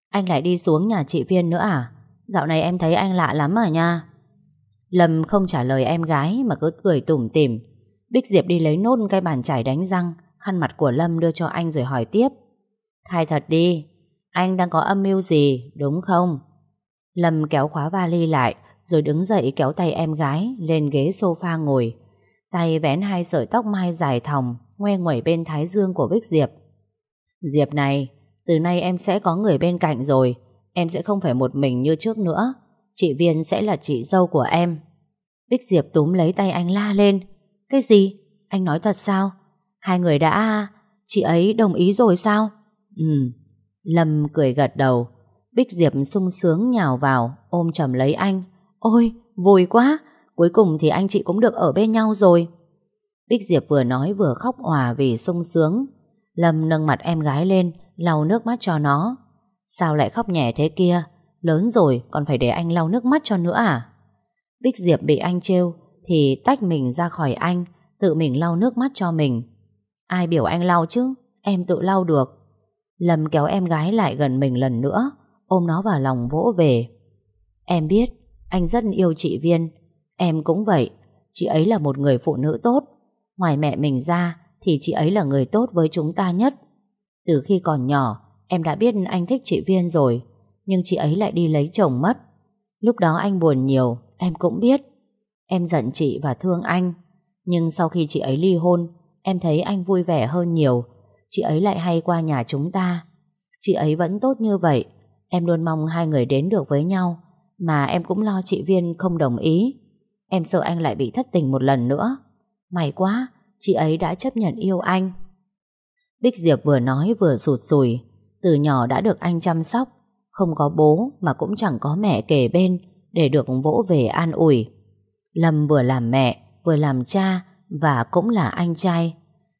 A: Anh lại đi xuống nhà chị Viên nữa à? Dạo này em thấy anh lạ lắm à nha Lâm không trả lời em gái Mà cứ cười tủm tỉm Bích Diệp đi lấy nốt cái bàn chải đánh răng, Khăn mặt của Lâm đưa cho anh rồi hỏi tiếp. Khai thật đi, Anh đang có âm mưu gì, đúng không? Lâm kéo khóa vali lại, Rồi đứng dậy kéo tay em gái Lên ghế sofa ngồi. Tay vén hai sợi tóc mai dài thòng, Ngoe nguẩy bên thái dương của Bích Diệp. Diệp này, Từ nay em sẽ có người bên cạnh rồi, Em sẽ không phải một mình như trước nữa. Chị Viên sẽ là chị dâu của em. Bích Diệp túm lấy tay anh la lên. Cái gì? Anh nói thật sao? Hai người đã... Chị ấy đồng ý rồi sao? Ừ. Lâm cười gật đầu. Bích Diệp sung sướng nhào vào, Ôm chầm lấy anh. Ôi, vui quá. Cuối cùng thì anh chị cũng được ở bên nhau rồi. Bích Diệp vừa nói vừa khóc òa vì sung sướng. Lâm nâng mặt em gái lên, lau nước mắt cho nó. Sao lại khóc nhẹ thế kia? Lớn rồi, còn phải để anh lau nước mắt cho nữa à? Bích Diệp bị anh trêu thì tách mình ra khỏi anh, Tự mình lau nước mắt cho mình. Ai biểu anh lau chứ? Em tự lau được. Lâm kéo em gái lại gần mình lần nữa, Ôm nó vào lòng vỗ về. Em biết, anh rất yêu chị Viên. Em cũng vậy, Chị ấy là một người phụ nữ tốt. Ngoài mẹ mình ra Thì chị ấy là người tốt với chúng ta nhất. Từ khi còn nhỏ, Em đã biết anh thích chị Viên rồi, Nhưng chị ấy lại đi lấy chồng mất. Lúc đó anh buồn nhiều, Em cũng biết. Em giận chị và thương anh. Nhưng sau khi chị ấy ly hôn Em thấy anh vui vẻ hơn nhiều. Chị ấy lại hay qua nhà chúng ta. Chị ấy vẫn tốt như vậy. Em luôn mong hai người đến được với nhau. Mà em cũng lo chị Viên không đồng ý. Em sợ anh lại bị thất tình một lần nữa. May quá Chị ấy đã chấp nhận yêu anh. Bích Diệp vừa nói vừa sụt sùi. Từ nhỏ đã được anh chăm sóc, không có bố mà cũng chẳng có mẹ kề bên để được vỗ về an ủi. Lâm vừa làm mẹ, vừa làm cha và cũng là anh trai.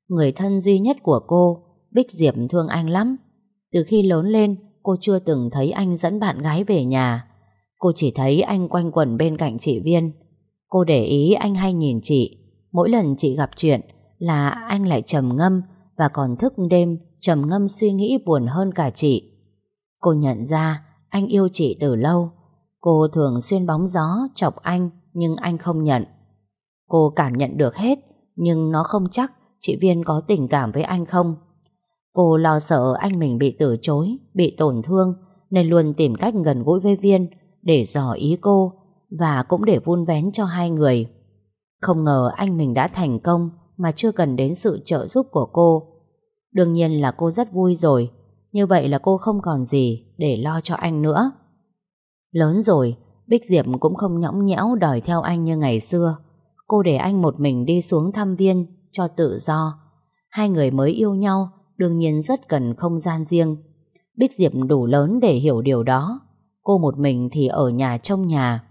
A: Người thân duy nhất của cô, Bích Diệp thương anh lắm. Từ khi lớn lên, cô chưa từng thấy anh dẫn bạn gái về nhà. Cô chỉ thấy anh quanh quẩn bên cạnh chị Viên. Cô để ý anh hay nhìn chị. Mỗi lần chị gặp chuyện là anh lại trầm ngâm và còn thức đêm trầm ngâm suy nghĩ buồn hơn cả chị. Cô nhận ra anh yêu chị từ lâu. Cô thường xuyên bóng gió chọc anh nhưng anh không nhận. Cô cảm nhận được hết nhưng nó không chắc chị Viên có tình cảm với anh không. Cô lo sợ anh mình bị từ chối, bị tổn thương nên luôn tìm cách gần gũi với Viên để dò ý cô và cũng để vun vén cho hai người. Không ngờ anh mình đã thành công mà chưa cần đến sự trợ giúp của cô. Đương nhiên là cô rất vui rồi, như vậy là cô không còn gì để lo cho anh nữa. Lớn rồi, Bích Diệp cũng không nhõng nhẽo đòi theo anh như ngày xưa. Cô để anh một mình đi xuống thăm viên cho tự do. Hai người mới yêu nhau, đương nhiên rất cần không gian riêng. Bích Diệp đủ lớn để hiểu điều đó. Cô một mình thì ở nhà trong nhà.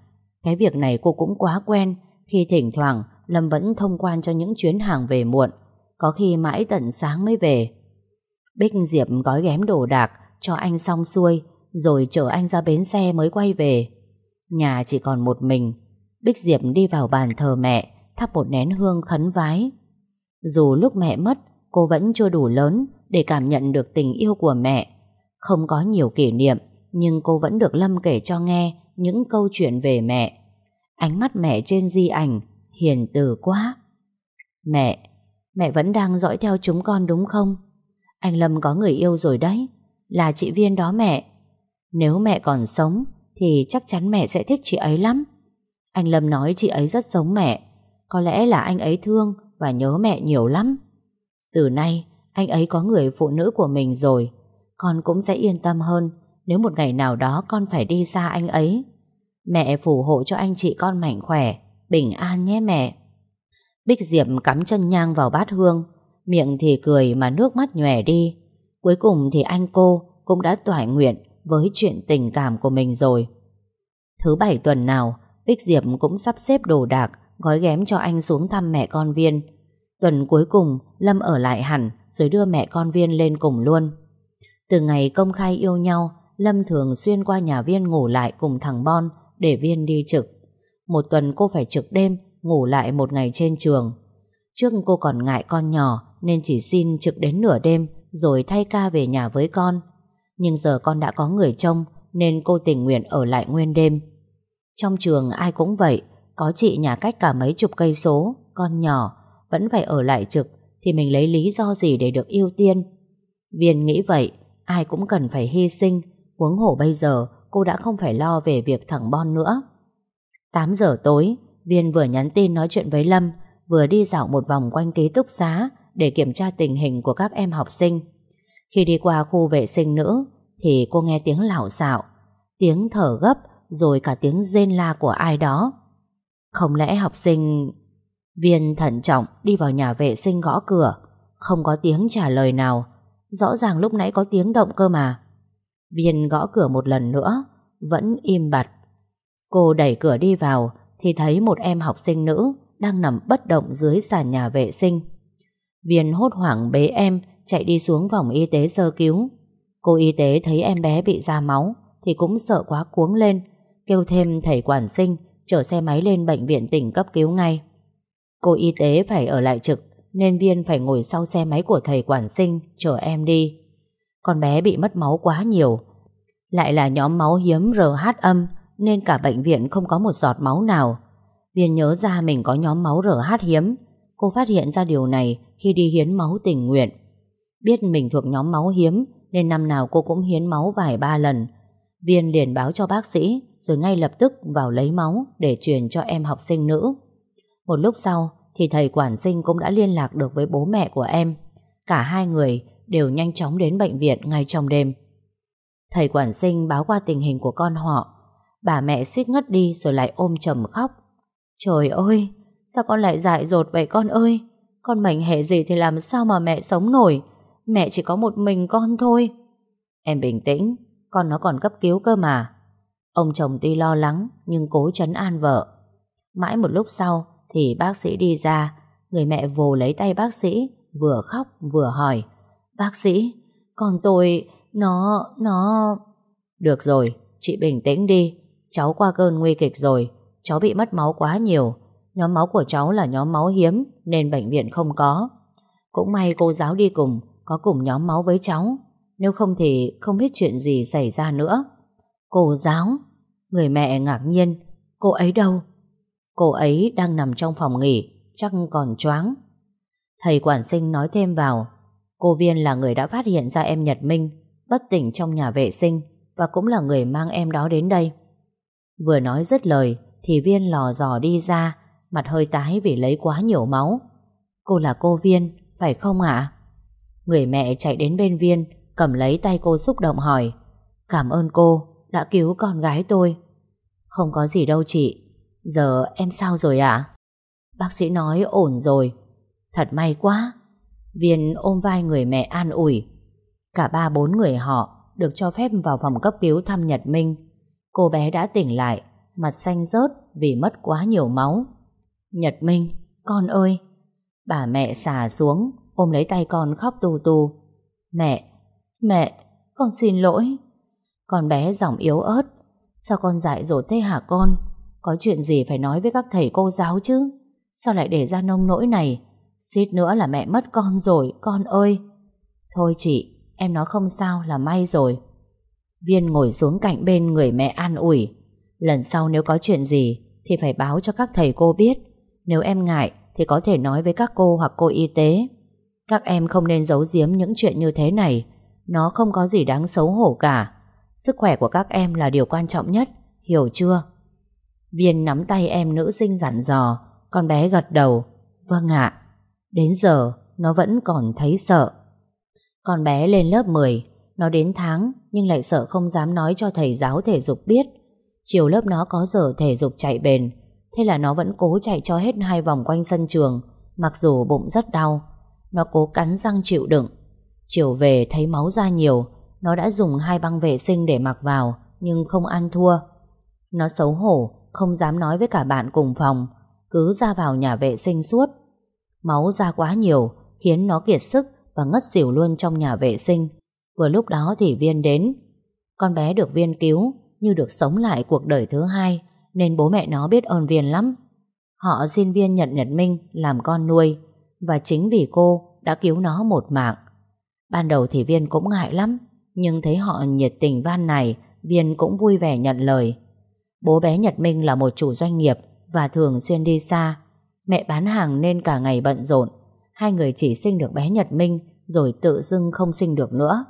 A: Cái việc này cô cũng quá quen khi thỉnh thoảng Lâm vẫn thông quan cho những chuyến hàng về muộn. Có khi mãi tận sáng mới về. Bích Diệp gói ghém đồ đạc cho anh xong xuôi rồi chở anh ra bến xe mới quay về. Nhà chỉ còn một mình. Bích Diệp đi vào bàn thờ mẹ thắp một nén hương khấn vái. Dù lúc mẹ mất cô vẫn chưa đủ lớn để cảm nhận được tình yêu của mẹ. Không có nhiều kỷ niệm nhưng cô vẫn được Lâm kể cho nghe những câu chuyện về mẹ. Ánh mắt mẹ trên di ảnh hiền từ quá. Mẹ, mẹ vẫn đang dõi theo chúng con đúng không? Anh Lâm có người yêu rồi đấy, là chị Viên đó mẹ. Nếu mẹ còn sống thì chắc chắn mẹ sẽ thích chị ấy lắm. Anh Lâm nói chị ấy rất giống mẹ, có lẽ là anh ấy thương và nhớ mẹ nhiều lắm. Từ nay, anh ấy có người phụ nữ của mình rồi, con cũng sẽ yên tâm hơn nếu một ngày nào đó con phải đi xa anh ấy. Mẹ phù hộ cho anh chị con mạnh khỏe, bình an nhé mẹ. Bích Diệp cắm chân nhang vào bát hương, miệng thì cười mà nước mắt nhòe đi. Cuối cùng thì anh cô cũng đã toại nguyện với chuyện tình cảm của mình rồi. Thứ bảy tuần nào, Bích Diệp cũng sắp xếp đồ đạc, gói ghém cho anh xuống thăm mẹ con Viên. Tuần cuối cùng, Lâm ở lại hẳn rồi đưa mẹ con Viên lên cùng luôn. Từ ngày công khai yêu nhau, Lâm thường xuyên qua nhà Viên ngủ lại cùng thằng Bon để Viên đi trực. Một tuần cô phải trực đêm, ngủ lại một ngày trên trường. Trước cô còn ngại con nhỏ nên chỉ xin trực đến nửa đêm rồi thay ca về nhà với con. Nhưng giờ con đã có người trông nên cô tình nguyện ở lại nguyên đêm. Trong trường ai cũng vậy, có chị nhà cách cả mấy chục cây số, con nhỏ, vẫn phải ở lại trực thì mình lấy lý do gì để được ưu tiên. Viên nghĩ vậy, ai cũng cần phải hy sinh, huống hổ bây giờ cô đã không phải lo về việc thẳng Bon nữa. 8 giờ tối, Viên vừa nhắn tin nói chuyện với Lâm, vừa đi dạo một vòng quanh ký túc xá để kiểm tra tình hình của các em học sinh. Khi đi qua khu vệ sinh nữ, thì cô nghe tiếng lảo xạo, tiếng thở gấp, rồi cả tiếng rên la của ai đó. Không lẽ học sinh... Viên thận trọng đi vào nhà vệ sinh gõ cửa, không có tiếng trả lời nào. Rõ ràng lúc nãy có tiếng động cơ mà. Viên gõ cửa một lần nữa, vẫn im bặt. Cô đẩy cửa đi vào thì thấy một em học sinh nữ đang nằm bất động dưới sàn nhà vệ sinh. Viên hốt hoảng bế em chạy đi xuống vòng y tế sơ cứu. Cô y tế thấy em bé bị ra máu thì cũng sợ quá cuống lên, kêu thêm thầy quản sinh chở xe máy lên bệnh viện tỉnh cấp cứu ngay. Cô y tế phải ở lại trực nên Viên phải ngồi sau xe máy của thầy quản sinh chở em đi. Con bé bị mất máu quá nhiều, lại là nhóm máu hiếm RH âm nên cả bệnh viện không có một giọt máu nào. Viên nhớ ra mình có nhóm máu RH hiếm. Cô phát hiện ra điều này khi đi hiến máu tình nguyện. Biết mình thuộc nhóm máu hiếm nên năm nào cô cũng hiến máu vài ba lần. Viên liền báo cho bác sĩ rồi ngay lập tức vào lấy máu để truyền cho em học sinh nữ. Một lúc sau thì thầy quản sinh cũng đã liên lạc được với bố mẹ của em. Cả hai người đều nhanh chóng đến bệnh viện ngay trong đêm. Thầy quản sinh báo qua tình hình của con họ Bà mẹ suýt ngất đi rồi lại ôm chầm khóc. Trời ơi, sao con lại dại dột vậy con ơi? Con mảnh hệ gì thì làm sao mà mẹ sống nổi? Mẹ chỉ có một mình con thôi. Em bình tĩnh, con nó còn cấp cứu cơ mà. Ông chồng tuy lo lắng nhưng cố chấn an vợ. Mãi một lúc sau thì bác sĩ đi ra, người mẹ vồ lấy tay bác sĩ, vừa khóc vừa hỏi. Bác sĩ, con tôi, nó, nó... Được rồi, chị bình tĩnh đi, Cháu qua cơn nguy kịch rồi, cháu bị mất máu quá nhiều. Nhóm máu của cháu là nhóm máu hiếm nên bệnh viện không có. Cũng may cô giáo đi cùng, có cùng nhóm máu với cháu. Nếu không thì không biết chuyện gì xảy ra nữa. Cô giáo? Người mẹ ngạc nhiên. Cô ấy đâu? Cô ấy đang nằm trong phòng nghỉ, chắc còn choáng. Thầy quản sinh nói thêm vào. Cô Viên là người đã phát hiện ra em Nhật Minh, bất tỉnh trong nhà vệ sinh và cũng là người mang em đó đến đây. Vừa nói dứt lời thì Viên lò dò đi ra, mặt hơi tái vì lấy quá nhiều máu. Cô là cô Viên, phải không ạ? Người mẹ chạy đến bên Viên, cầm lấy tay cô xúc động hỏi. Cảm ơn cô, đã cứu con gái tôi. Không có gì đâu chị, giờ em sao rồi ạ? Bác sĩ nói ổn rồi. Thật may quá. Viên ôm vai người mẹ an ủi. Cả ba bốn người họ được cho phép vào phòng cấp cứu thăm Nhật Minh. Cô bé đã tỉnh lại, mặt xanh rớt vì mất quá nhiều máu. Nhật Minh, con ơi! Bà mẹ xà xuống, ôm lấy tay con khóc tù tù. Mẹ, mẹ, con xin lỗi. Con bé giọng yếu ớt. Sao con dại dột thế hả con? Có chuyện gì phải nói với các thầy cô giáo chứ? Sao lại để ra nông nỗi này? Suýt nữa là mẹ mất con rồi, con ơi! Thôi chị, em nói không sao là may rồi. Viên ngồi xuống cạnh bên người mẹ an ủi. Lần sau nếu có chuyện gì thì phải báo cho các thầy cô biết. Nếu em ngại thì có thể nói với các cô hoặc cô y tế. Các em không nên giấu giếm những chuyện như thế này. Nó không có gì đáng xấu hổ cả. Sức khỏe của các em là điều quan trọng nhất, hiểu chưa? Viên nắm tay em nữ sinh dặn dò, con bé gật đầu. Vâng ạ. Đến giờ, nó vẫn còn thấy sợ. Con bé lên lớp 10, nó đến tháng nhưng lại sợ không dám nói cho thầy giáo thể dục biết. Chiều lớp nó có giờ thể dục chạy bền, thế là nó vẫn cố chạy cho hết hai vòng quanh sân trường, mặc dù bụng rất đau. Nó cố cắn răng chịu đựng. Chiều về thấy máu ra nhiều, nó đã dùng hai băng vệ sinh để mặc vào, nhưng không ăn thua. Nó xấu hổ, không dám nói với cả bạn cùng phòng, cứ ra vào nhà vệ sinh suốt. Máu ra quá nhiều, khiến nó kiệt sức và ngất xỉu luôn trong nhà vệ sinh. Vừa lúc đó thì Viên đến. Con bé được Viên cứu, như được sống lại cuộc đời thứ hai, nên bố mẹ nó biết ơn Viên lắm. Họ xin Viên nhận Nhật Minh làm con nuôi, và chính vì cô đã cứu nó một mạng. Ban đầu thì Viên cũng ngại lắm, nhưng thấy họ nhiệt tình van này, Viên cũng vui vẻ nhận lời. Bố bé Nhật Minh là một chủ doanh nghiệp và thường xuyên đi xa. Mẹ bán hàng nên cả ngày bận rộn. Hai người chỉ sinh được bé Nhật Minh rồi tự dưng không sinh được nữa.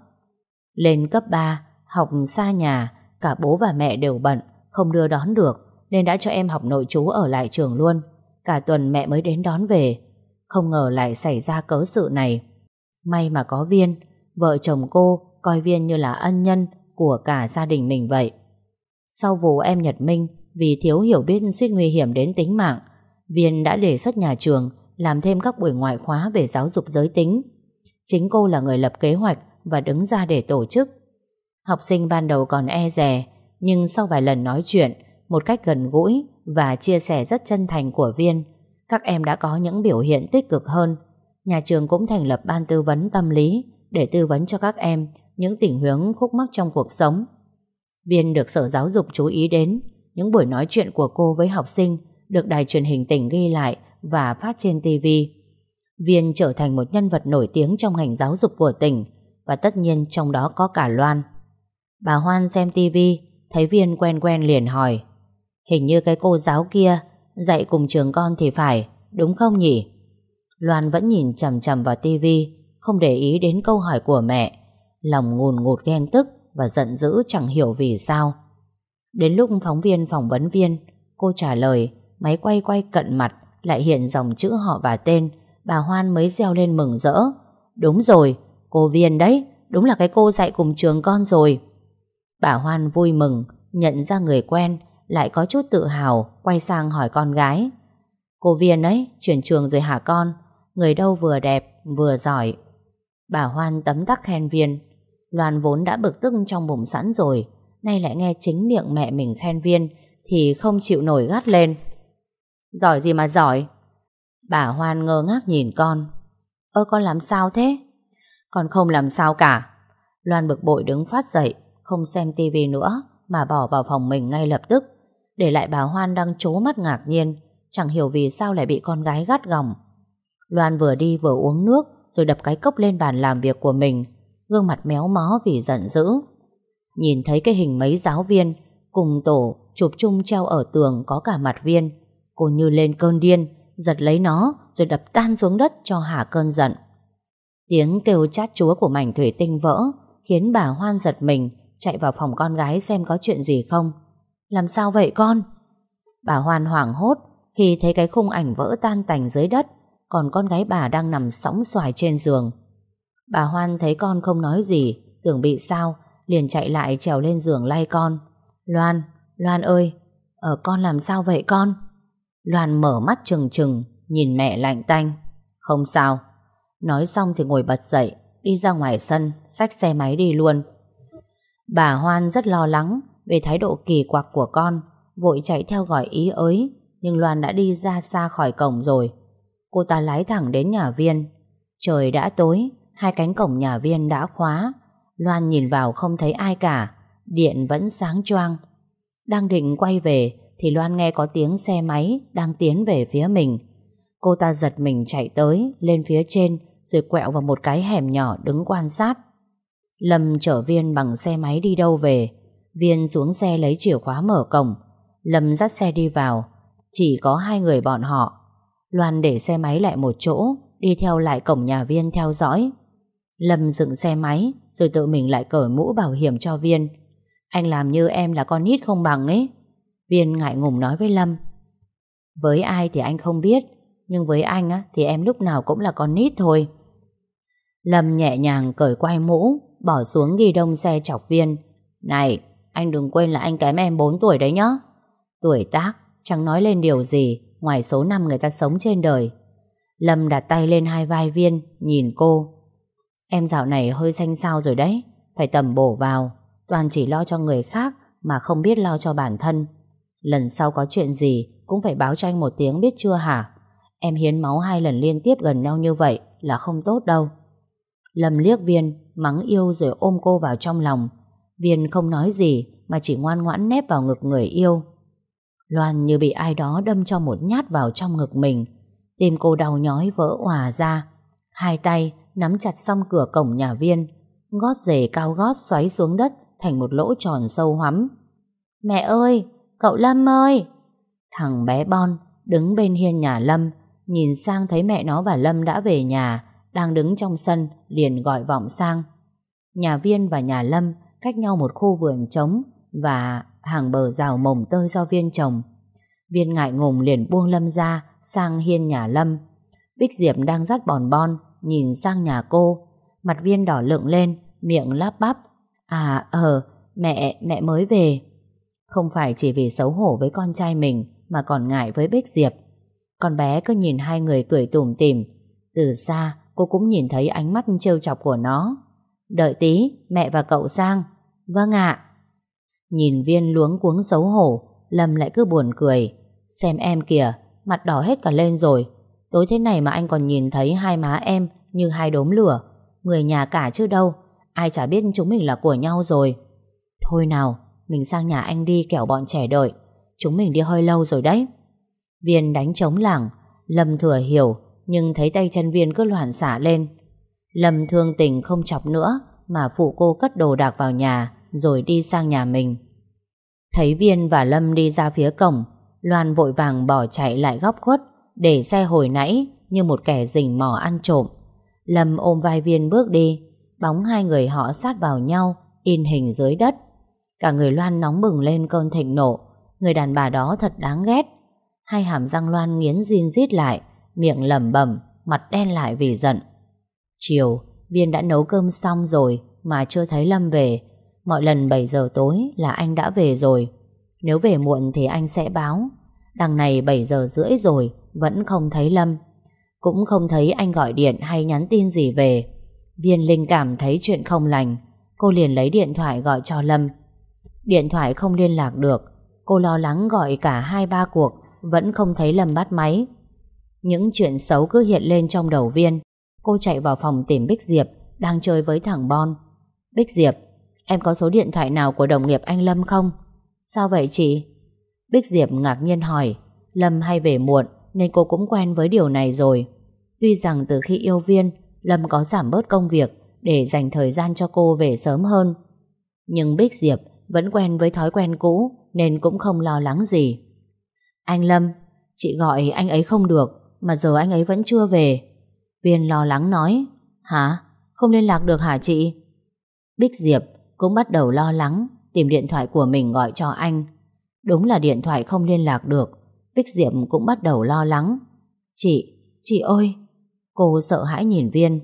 A: Lên cấp 3, học xa nhà, cả bố và mẹ đều bận, không đưa đón được, nên đã cho em học nội trú ở lại trường luôn. Cả tuần mẹ mới đến đón về. Không ngờ lại xảy ra cớ sự này. May mà có Viên, vợ chồng cô coi Viên như là ân nhân của cả gia đình mình vậy. Sau vụ em Nhật Minh, vì thiếu hiểu biết suýt nguy hiểm đến tính mạng, Viên đã đề xuất nhà trường làm thêm các buổi ngoại khóa về giáo dục giới tính. Chính cô là người lập kế hoạch và đứng ra để tổ chức. Học sinh ban đầu còn e rè, nhưng sau vài lần nói chuyện, một cách gần gũi và chia sẻ rất chân thành của Viên, các em đã có những biểu hiện tích cực hơn. Nhà trường cũng thành lập ban tư vấn tâm lý để tư vấn cho các em những tình huống khúc mắc trong cuộc sống. Viên được Sở Giáo dục chú ý đến, những buổi nói chuyện của cô với học sinh được đài truyền hình tỉnh ghi lại và phát trên TV. Viên trở thành một nhân vật nổi tiếng trong ngành giáo dục của tỉnh và tất nhiên trong đó có cả Loan. Bà Hoan xem TV, thấy Viên quen quen liền hỏi Hình như cái cô giáo kia dạy cùng trường con thì phải, đúng không nhỉ? Loan vẫn nhìn chầm chầm vào TV, không để ý đến câu hỏi của mẹ. Lòng ngùn ngụt ghen tức và giận dữ chẳng hiểu vì sao. Đến lúc phóng viên phỏng vấn viên, cô trả lời, máy quay quay cận mặt, lại hiện dòng chữ họ và tên, bà Hoan mới reo lên mừng rỡ. Đúng rồi, cô Viên đấy, đúng là cái cô dạy cùng trường con rồi. Bà Hoan vui mừng, nhận ra người quen, lại có chút tự hào, quay sang hỏi con gái. Cô Viên ấy, chuyển trường rồi hả con? Người đâu vừa đẹp, vừa giỏi. Bà Hoan tấm tắc khen Viên. Loan vốn đã bực tức trong bụng sẵn rồi, nay lại nghe chính miệng mẹ mình khen Viên, thì không chịu nổi gắt lên. Giỏi gì mà giỏi? Bà Hoan ngơ ngác nhìn con. Ơ con làm sao thế? Con không làm sao cả. Loan bực bội đứng phát dậy, không xem tivi nữa, mà bỏ vào phòng mình ngay lập tức, để lại bà Hoan đang chố mắt ngạc nhiên, Chẳng hiểu vì sao lại bị con gái gắt gỏng. Loan vừa đi vừa uống nước, Rồi đập cái cốc lên bàn làm việc của mình, Gương mặt méo mó vì giận dữ. Nhìn thấy cái hình mấy giáo viên, Cùng tổ chụp chung treo ở tường Có cả mặt viên, Cô như lên cơn điên, Giật lấy nó rồi đập tan xuống đất cho hả cơn giận. Tiếng kêu chát chúa của mảnh thủy tinh vỡ Khiến bà Hoan giật mình, Chạy vào phòng con gái xem có chuyện gì không. Làm sao vậy con? Bà Hoan hoảng hốt Khi thấy cái khung ảnh vỡ tan tành dưới đất Còn con gái bà đang nằm sóng xoài trên giường. Bà Hoan thấy con không nói gì Tưởng bị sao Liền chạy lại trèo lên giường lay con. Loan, Loan ơi Ở con làm sao vậy con? Loan mở mắt trừng trừng Nhìn mẹ lạnh tanh. Không sao. Nói xong thì ngồi bật dậy Đi ra ngoài sân Xách xe máy đi luôn. Bà Hoan rất lo lắng về thái độ kỳ quặc của con, Vội chạy theo gọi ý ới, Nhưng Loan đã đi ra xa khỏi cổng rồi. Cô ta lái thẳng đến nhà viên. Trời đã tối, Hai cánh cổng nhà viên đã khóa. Loan nhìn vào không thấy ai cả, Điện vẫn sáng choang. Đang định quay về Thì Loan nghe có tiếng xe máy Đang tiến về phía mình. Cô ta giật mình chạy tới, Lên phía trên, Rồi quẹo vào một cái hẻm nhỏ đứng quan sát. Lâm chở Viên bằng xe máy đi đâu về? Viên xuống xe lấy chìa khóa mở cổng. Lâm dắt xe đi vào. Chỉ có hai người bọn họ. Loan để xe máy lại một chỗ Đi theo lại cổng nhà Viên theo dõi. Lâm dựng xe máy Rồi tự mình lại cởi mũ bảo hiểm cho Viên. Anh làm như em là con nít không bằng ấy. Viên ngại ngùng nói với Lâm. Với ai thì anh không biết Nhưng với anh á, thì em lúc nào cũng là con nít thôi. Lâm nhẹ nhàng cởi quai mũ Bỏ xuống ghi đông xe chọc Viên. Này anh đừng quên là anh kém em 4 tuổi đấy nhá. Tuổi tác, chẳng nói lên điều gì, Ngoài số năm người ta sống trên đời. Lâm đặt tay lên hai vai Viên, Nhìn cô. Em dạo này hơi xanh xao rồi đấy, Phải tầm bổ vào. Toàn chỉ lo cho người khác, Mà không biết lo cho bản thân. Lần sau có chuyện gì, Cũng phải báo cho anh một tiếng biết chưa hả? Em hiến máu hai lần liên tiếp gần nhau như vậy Là không tốt đâu. Lâm liếc Viên, Mắng yêu rồi ôm cô vào trong lòng. Viên không nói gì Mà chỉ ngoan ngoãn nép vào ngực người yêu Loan như bị ai đó đâm cho một nhát vào trong ngực mình Tim cô đau nhói vỡ òa ra Hai tay nắm chặt xong cửa cổng nhà viên, gót rể cao gót xoáy xuống đất thành một lỗ tròn sâu hoắm. Mẹ ơi, cậu Lâm ơi! Thằng bé Bon đứng bên hiên nhà Lâm, nhìn sang thấy mẹ nó và Lâm đã về nhà, đang đứng trong sân, liền gọi vọng sang. Nhà viên và nhà Lâm cách nhau một khu vườn trống và hàng bờ rào mồng tơi do viên trồng. Viên ngại ngùng liền buông Lâm ra sang hiên nhà Lâm. Bích Diệp đang dắt bòn bon nhìn sang nhà cô. Mặt viên đỏ lựng lên, miệng lắp bắp. À, ờ, mẹ, mẹ mới về. Không phải chỉ vì xấu hổ với con trai mình, mà còn ngại với Bích Diệp. Con bé cứ nhìn hai người cười tủm tỉm. Từ xa, cô cũng nhìn thấy ánh mắt trêu chọc của nó. Đợi tí, mẹ và cậu sang. Vâng ạ. Nhìn viên luống cuống xấu hổ, Lâm lại cứ buồn cười. Xem em kìa, mặt đỏ hết cả lên rồi. Tối thế này mà anh còn nhìn thấy hai má em như hai đốm lửa. Người nhà cả chứ đâu. Ai chả biết chúng mình là của nhau rồi. Thôi nào, mình sang nhà anh đi kẻo bọn trẻ đợi. Chúng mình đi hơi lâu rồi đấy. Viên đánh trống lảng. Lâm thừa hiểu, nhưng thấy tay chân Viên cứ loạn xả lên. Lâm thương tình không chọc nữa, mà phụ cô cất đồ đạc vào nhà, rồi đi sang nhà mình. Thấy Viên và Lâm đi ra phía cổng, Loan vội vàng bỏ chạy lại góc khuất, để xe hồi nãy như một kẻ rình mò ăn trộm. Lâm ôm vai viên bước đi, bóng hai người họ sát vào nhau, in hình dưới đất. Cả người Loan nóng bừng lên cơn thịnh nộ, người đàn bà đó thật đáng ghét. Hai hàm răng Loan nghiến zin rít lại, miệng lẩm bẩm, mặt đen lại vì giận. Chiều, Viên đã nấu cơm xong rồi mà chưa thấy Lâm về. Mọi lần 7 giờ tối là anh đã về rồi. Nếu về muộn thì anh sẽ báo. Đằng này 7 giờ rưỡi rồi, vẫn không thấy Lâm. Cũng không thấy anh gọi điện hay nhắn tin gì về. Viên Linh cảm thấy chuyện không lành. Cô liền lấy điện thoại gọi cho Lâm. Điện thoại không liên lạc được. Cô lo lắng gọi cả hai ba cuộc, vẫn không thấy Lâm bắt máy. Những chuyện xấu cứ hiện lên trong đầu Viên. Cô chạy vào phòng tìm Bích Diệp, đang chơi với thằng Bon. Bích Diệp, em có số điện thoại nào của đồng nghiệp anh Lâm không? Sao vậy chị? Bích Diệp ngạc nhiên hỏi Lâm hay về muộn nên cô cũng quen với điều này rồi. Tuy rằng từ khi yêu viên Lâm có giảm bớt công việc để dành thời gian cho cô về sớm hơn. Nhưng Bích Diệp vẫn quen với thói quen cũ nên cũng không lo lắng gì. Anh Lâm, chị gọi anh ấy không được mà giờ anh ấy vẫn chưa về. Viên lo lắng nói Hả? Không liên lạc được hả chị? Bích Diệp cũng bắt đầu lo lắng tìm điện thoại của mình gọi cho anh. Đúng là điện thoại không liên lạc được. Bích Diệp cũng bắt đầu lo lắng. Chị, chị ơi! Cô sợ hãi nhìn Viên.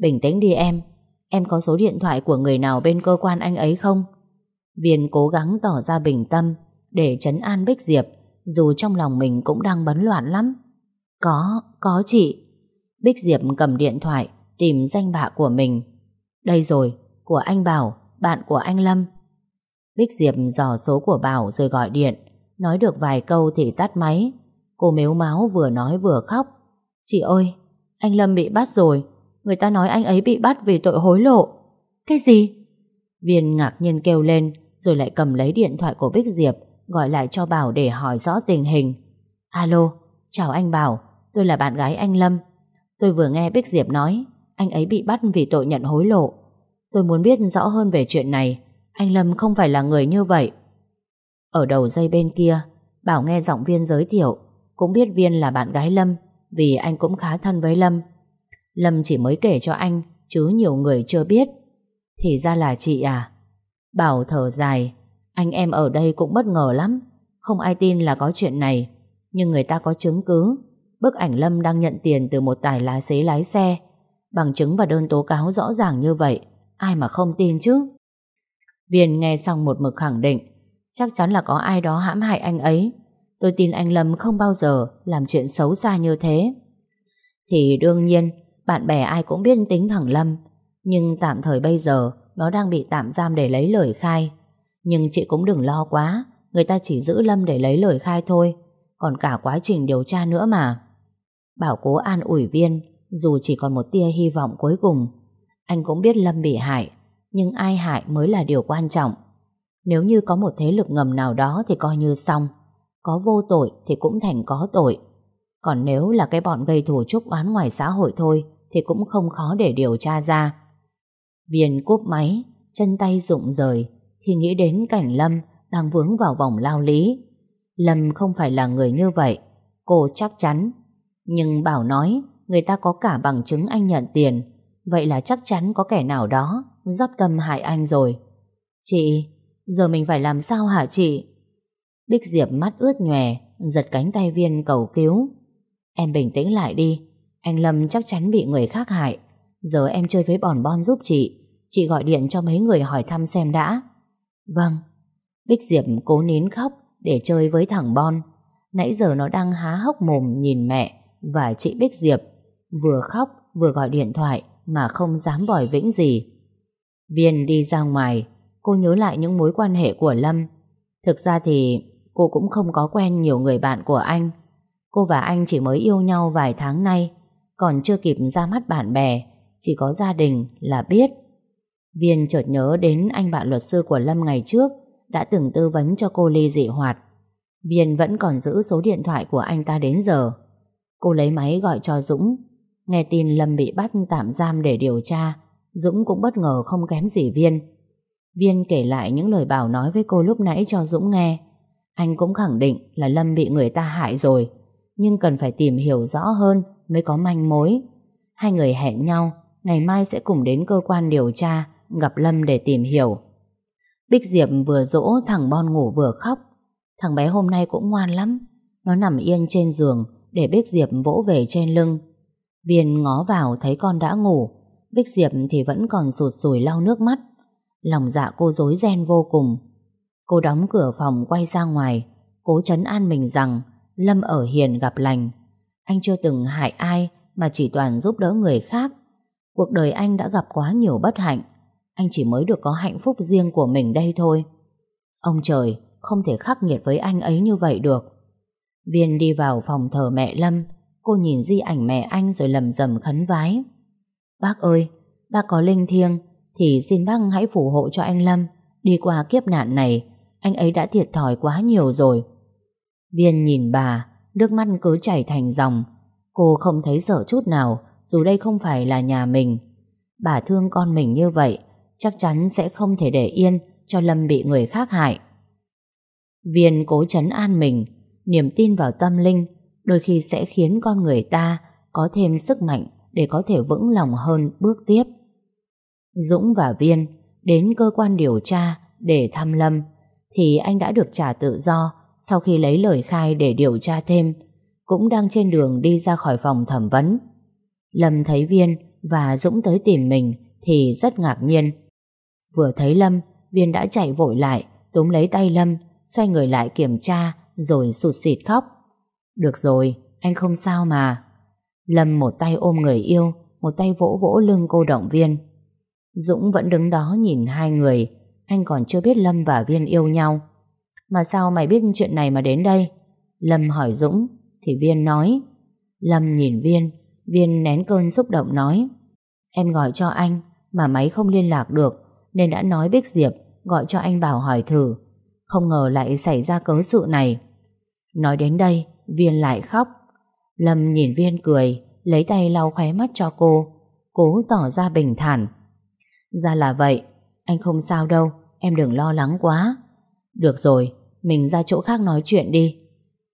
A: Bình tĩnh đi em. Em có số điện thoại của người nào bên cơ quan anh ấy không? Viên cố gắng tỏ ra bình tâm để chấn an Bích Diệp dù trong lòng mình cũng đang bấn loạn lắm. Có, có chị. Bích Diệp cầm điện thoại tìm danh bạ của mình. Đây rồi, của anh Bảo, bạn của anh Lâm. Bích Diệp dò số của Bảo rồi gọi điện. Nói được vài câu thì tắt máy. Cô mếu máu vừa nói vừa khóc. Chị ơi, anh Lâm bị bắt rồi. Người ta nói anh ấy bị bắt vì tội hối lộ. Cái gì? Viên ngạc nhiên kêu lên rồi lại cầm lấy điện thoại của Bích Diệp gọi lại cho Bảo để hỏi rõ tình hình. Alo, chào anh Bảo, tôi là bạn gái anh Lâm. Tôi vừa nghe Bích Diệp nói anh ấy bị bắt vì tội nhận hối lộ. Tôi muốn biết rõ hơn về chuyện này. Anh Lâm không phải là người như vậy. Ở đầu dây bên kia, Bảo nghe giọng Viên giới thiệu, cũng biết Viên là bạn gái Lâm, vì anh cũng khá thân với Lâm. Lâm chỉ mới kể cho anh, chứ nhiều người chưa biết. Thì ra là chị à? Bảo thở dài, anh em ở đây cũng bất ngờ lắm, không ai tin là có chuyện này. Nhưng người ta có chứng cứ, bức ảnh Lâm đang nhận tiền từ một tài lái xế lái xe. Bằng chứng và đơn tố cáo rõ ràng như vậy, ai mà không tin chứ? Viên nghe xong một mực khẳng định, chắc chắn là có ai đó hãm hại anh ấy. Tôi tin anh Lâm không bao giờ làm chuyện xấu xa như thế. Thì đương nhiên, bạn bè ai cũng biết tính thằng Lâm, nhưng tạm thời bây giờ nó đang bị tạm giam để lấy lời khai. Nhưng chị cũng đừng lo quá, người ta chỉ giữ Lâm để lấy lời khai thôi, còn cả quá trình điều tra nữa mà. Bảo cố an ủi viên, dù chỉ còn một tia hy vọng cuối cùng. Anh cũng biết Lâm bị hại, nhưng ai hại mới là điều quan trọng. Nếu như có một thế lực ngầm nào đó thì coi như xong. Có vô tội thì cũng thành có tội. Còn nếu là cái bọn gây thù chúc oán ngoài xã hội thôi thì cũng không khó để điều tra ra. Viên cúp máy, chân tay rụng rời khi nghĩ đến cảnh Lâm đang vướng vào vòng lao lý. Lâm không phải là người như vậy, cô chắc chắn. Nhưng Bảo nói người ta có cả bằng chứng anh nhận tiền, vậy là chắc chắn có kẻ nào đó dắp tâm hại anh rồi. Chị, giờ mình phải làm sao hả chị? Bích Diệp mắt ướt nhòe, giật cánh tay viên cầu cứu. Em bình tĩnh lại đi, anh Lâm chắc chắn bị người khác hại. Giờ em chơi với bòn bon giúp chị, chị gọi điện cho mấy người hỏi thăm xem đã. Vâng. Bích Diệp cố nín khóc để chơi với thằng Bon. Nãy giờ nó đang há hốc mồm nhìn mẹ và chị Bích Diệp. Vừa khóc vừa gọi điện thoại mà không dám bỏi vĩnh gì. Viên đi ra ngoài, cô nhớ lại những mối quan hệ của Lâm. Thực ra thì cô cũng không có quen nhiều người bạn của anh. Cô và anh chỉ mới yêu nhau vài tháng nay, còn chưa kịp ra mắt bạn bè, chỉ có gia đình là biết. Viên chợt nhớ đến anh bạn luật sư của Lâm ngày trước đã từng tư vấn cho cô ly dị hoạt. Viên vẫn còn giữ số điện thoại của anh ta đến giờ. Cô lấy máy gọi cho Dũng. Nghe tin Lâm bị bắt tạm giam để điều tra, Dũng cũng bất ngờ không kém gì Viên. Viên kể lại những lời Bảo nói với cô lúc nãy cho Dũng nghe. Anh cũng khẳng định là Lâm bị người ta hại rồi, nhưng cần phải tìm hiểu rõ hơn mới có manh mối. Hai người hẹn nhau, ngày mai sẽ cùng đến cơ quan điều tra gặp Lâm để tìm hiểu. Bích Diệp vừa dỗ thằng Bon ngủ vừa khóc. Thằng bé hôm nay cũng ngoan lắm. Nó nằm yên trên giường để Bích Diệp vỗ về trên lưng. Viên ngó vào thấy con đã ngủ. Bích Diệp thì vẫn còn sụt sùi lau nước mắt. Lòng dạ cô rối ren vô cùng. Cô đóng cửa phòng quay ra ngoài, cố chấn an mình rằng Lâm ở hiền gặp lành. Anh chưa từng hại ai mà chỉ toàn giúp đỡ người khác. Cuộc đời anh đã gặp quá nhiều bất hạnh anh chỉ mới được có hạnh phúc riêng của mình đây thôi. Ông trời không thể khắc nghiệt với anh ấy như vậy được. Viên đi vào phòng thờ mẹ Lâm, cô nhìn di ảnh mẹ anh rồi lầm rầm khấn vái. Bác ơi, bác có linh thiêng, thì xin bác hãy phù hộ cho anh Lâm. Đi qua kiếp nạn này, anh ấy đã thiệt thòi quá nhiều rồi. Viên nhìn bà, nước mắt cứ chảy thành dòng. Cô không thấy sợ chút nào, dù đây không phải là nhà mình. Bà thương con mình như vậy, chắc chắn sẽ không thể để yên cho Lâm bị người khác hại. Viên cố chấn an mình, niềm tin vào tâm linh đôi khi sẽ khiến con người ta có thêm sức mạnh để có thể vững lòng hơn bước tiếp. Dũng và Viên đến cơ quan điều tra để thăm Lâm thì anh đã được trả tự do sau khi lấy lời khai để điều tra thêm cũng đang trên đường đi ra khỏi phòng thẩm vấn. Lâm thấy Viên và Dũng tới tìm mình thì rất ngạc nhiên. Vừa thấy Lâm, Viên đã chạy vội lại túm lấy tay Lâm xoay người lại kiểm tra rồi sụt sịt khóc. Được rồi, anh không sao mà. Lâm một tay ôm người yêu, một tay vỗ vỗ lưng cô động viên. Dũng vẫn đứng đó nhìn hai người, anh còn chưa biết Lâm và Viên yêu nhau. Mà sao mày biết chuyện này mà đến đây? Lâm hỏi Dũng, thì Viên nói. Lâm nhìn Viên, Viên nén cơn xúc động nói. Em gọi cho anh, mà máy không liên lạc được, nên đã nói Bích Diệp gọi cho anh bảo hỏi thử. Không ngờ lại xảy ra cớ sự này. Nói đến đây, Viên lại khóc. Lâm nhìn Viên cười, lấy tay lau khóe mắt cho cô, cố tỏ ra bình thản. Ra là vậy, anh không sao đâu, em đừng lo lắng quá. Được rồi, mình ra chỗ khác nói chuyện đi.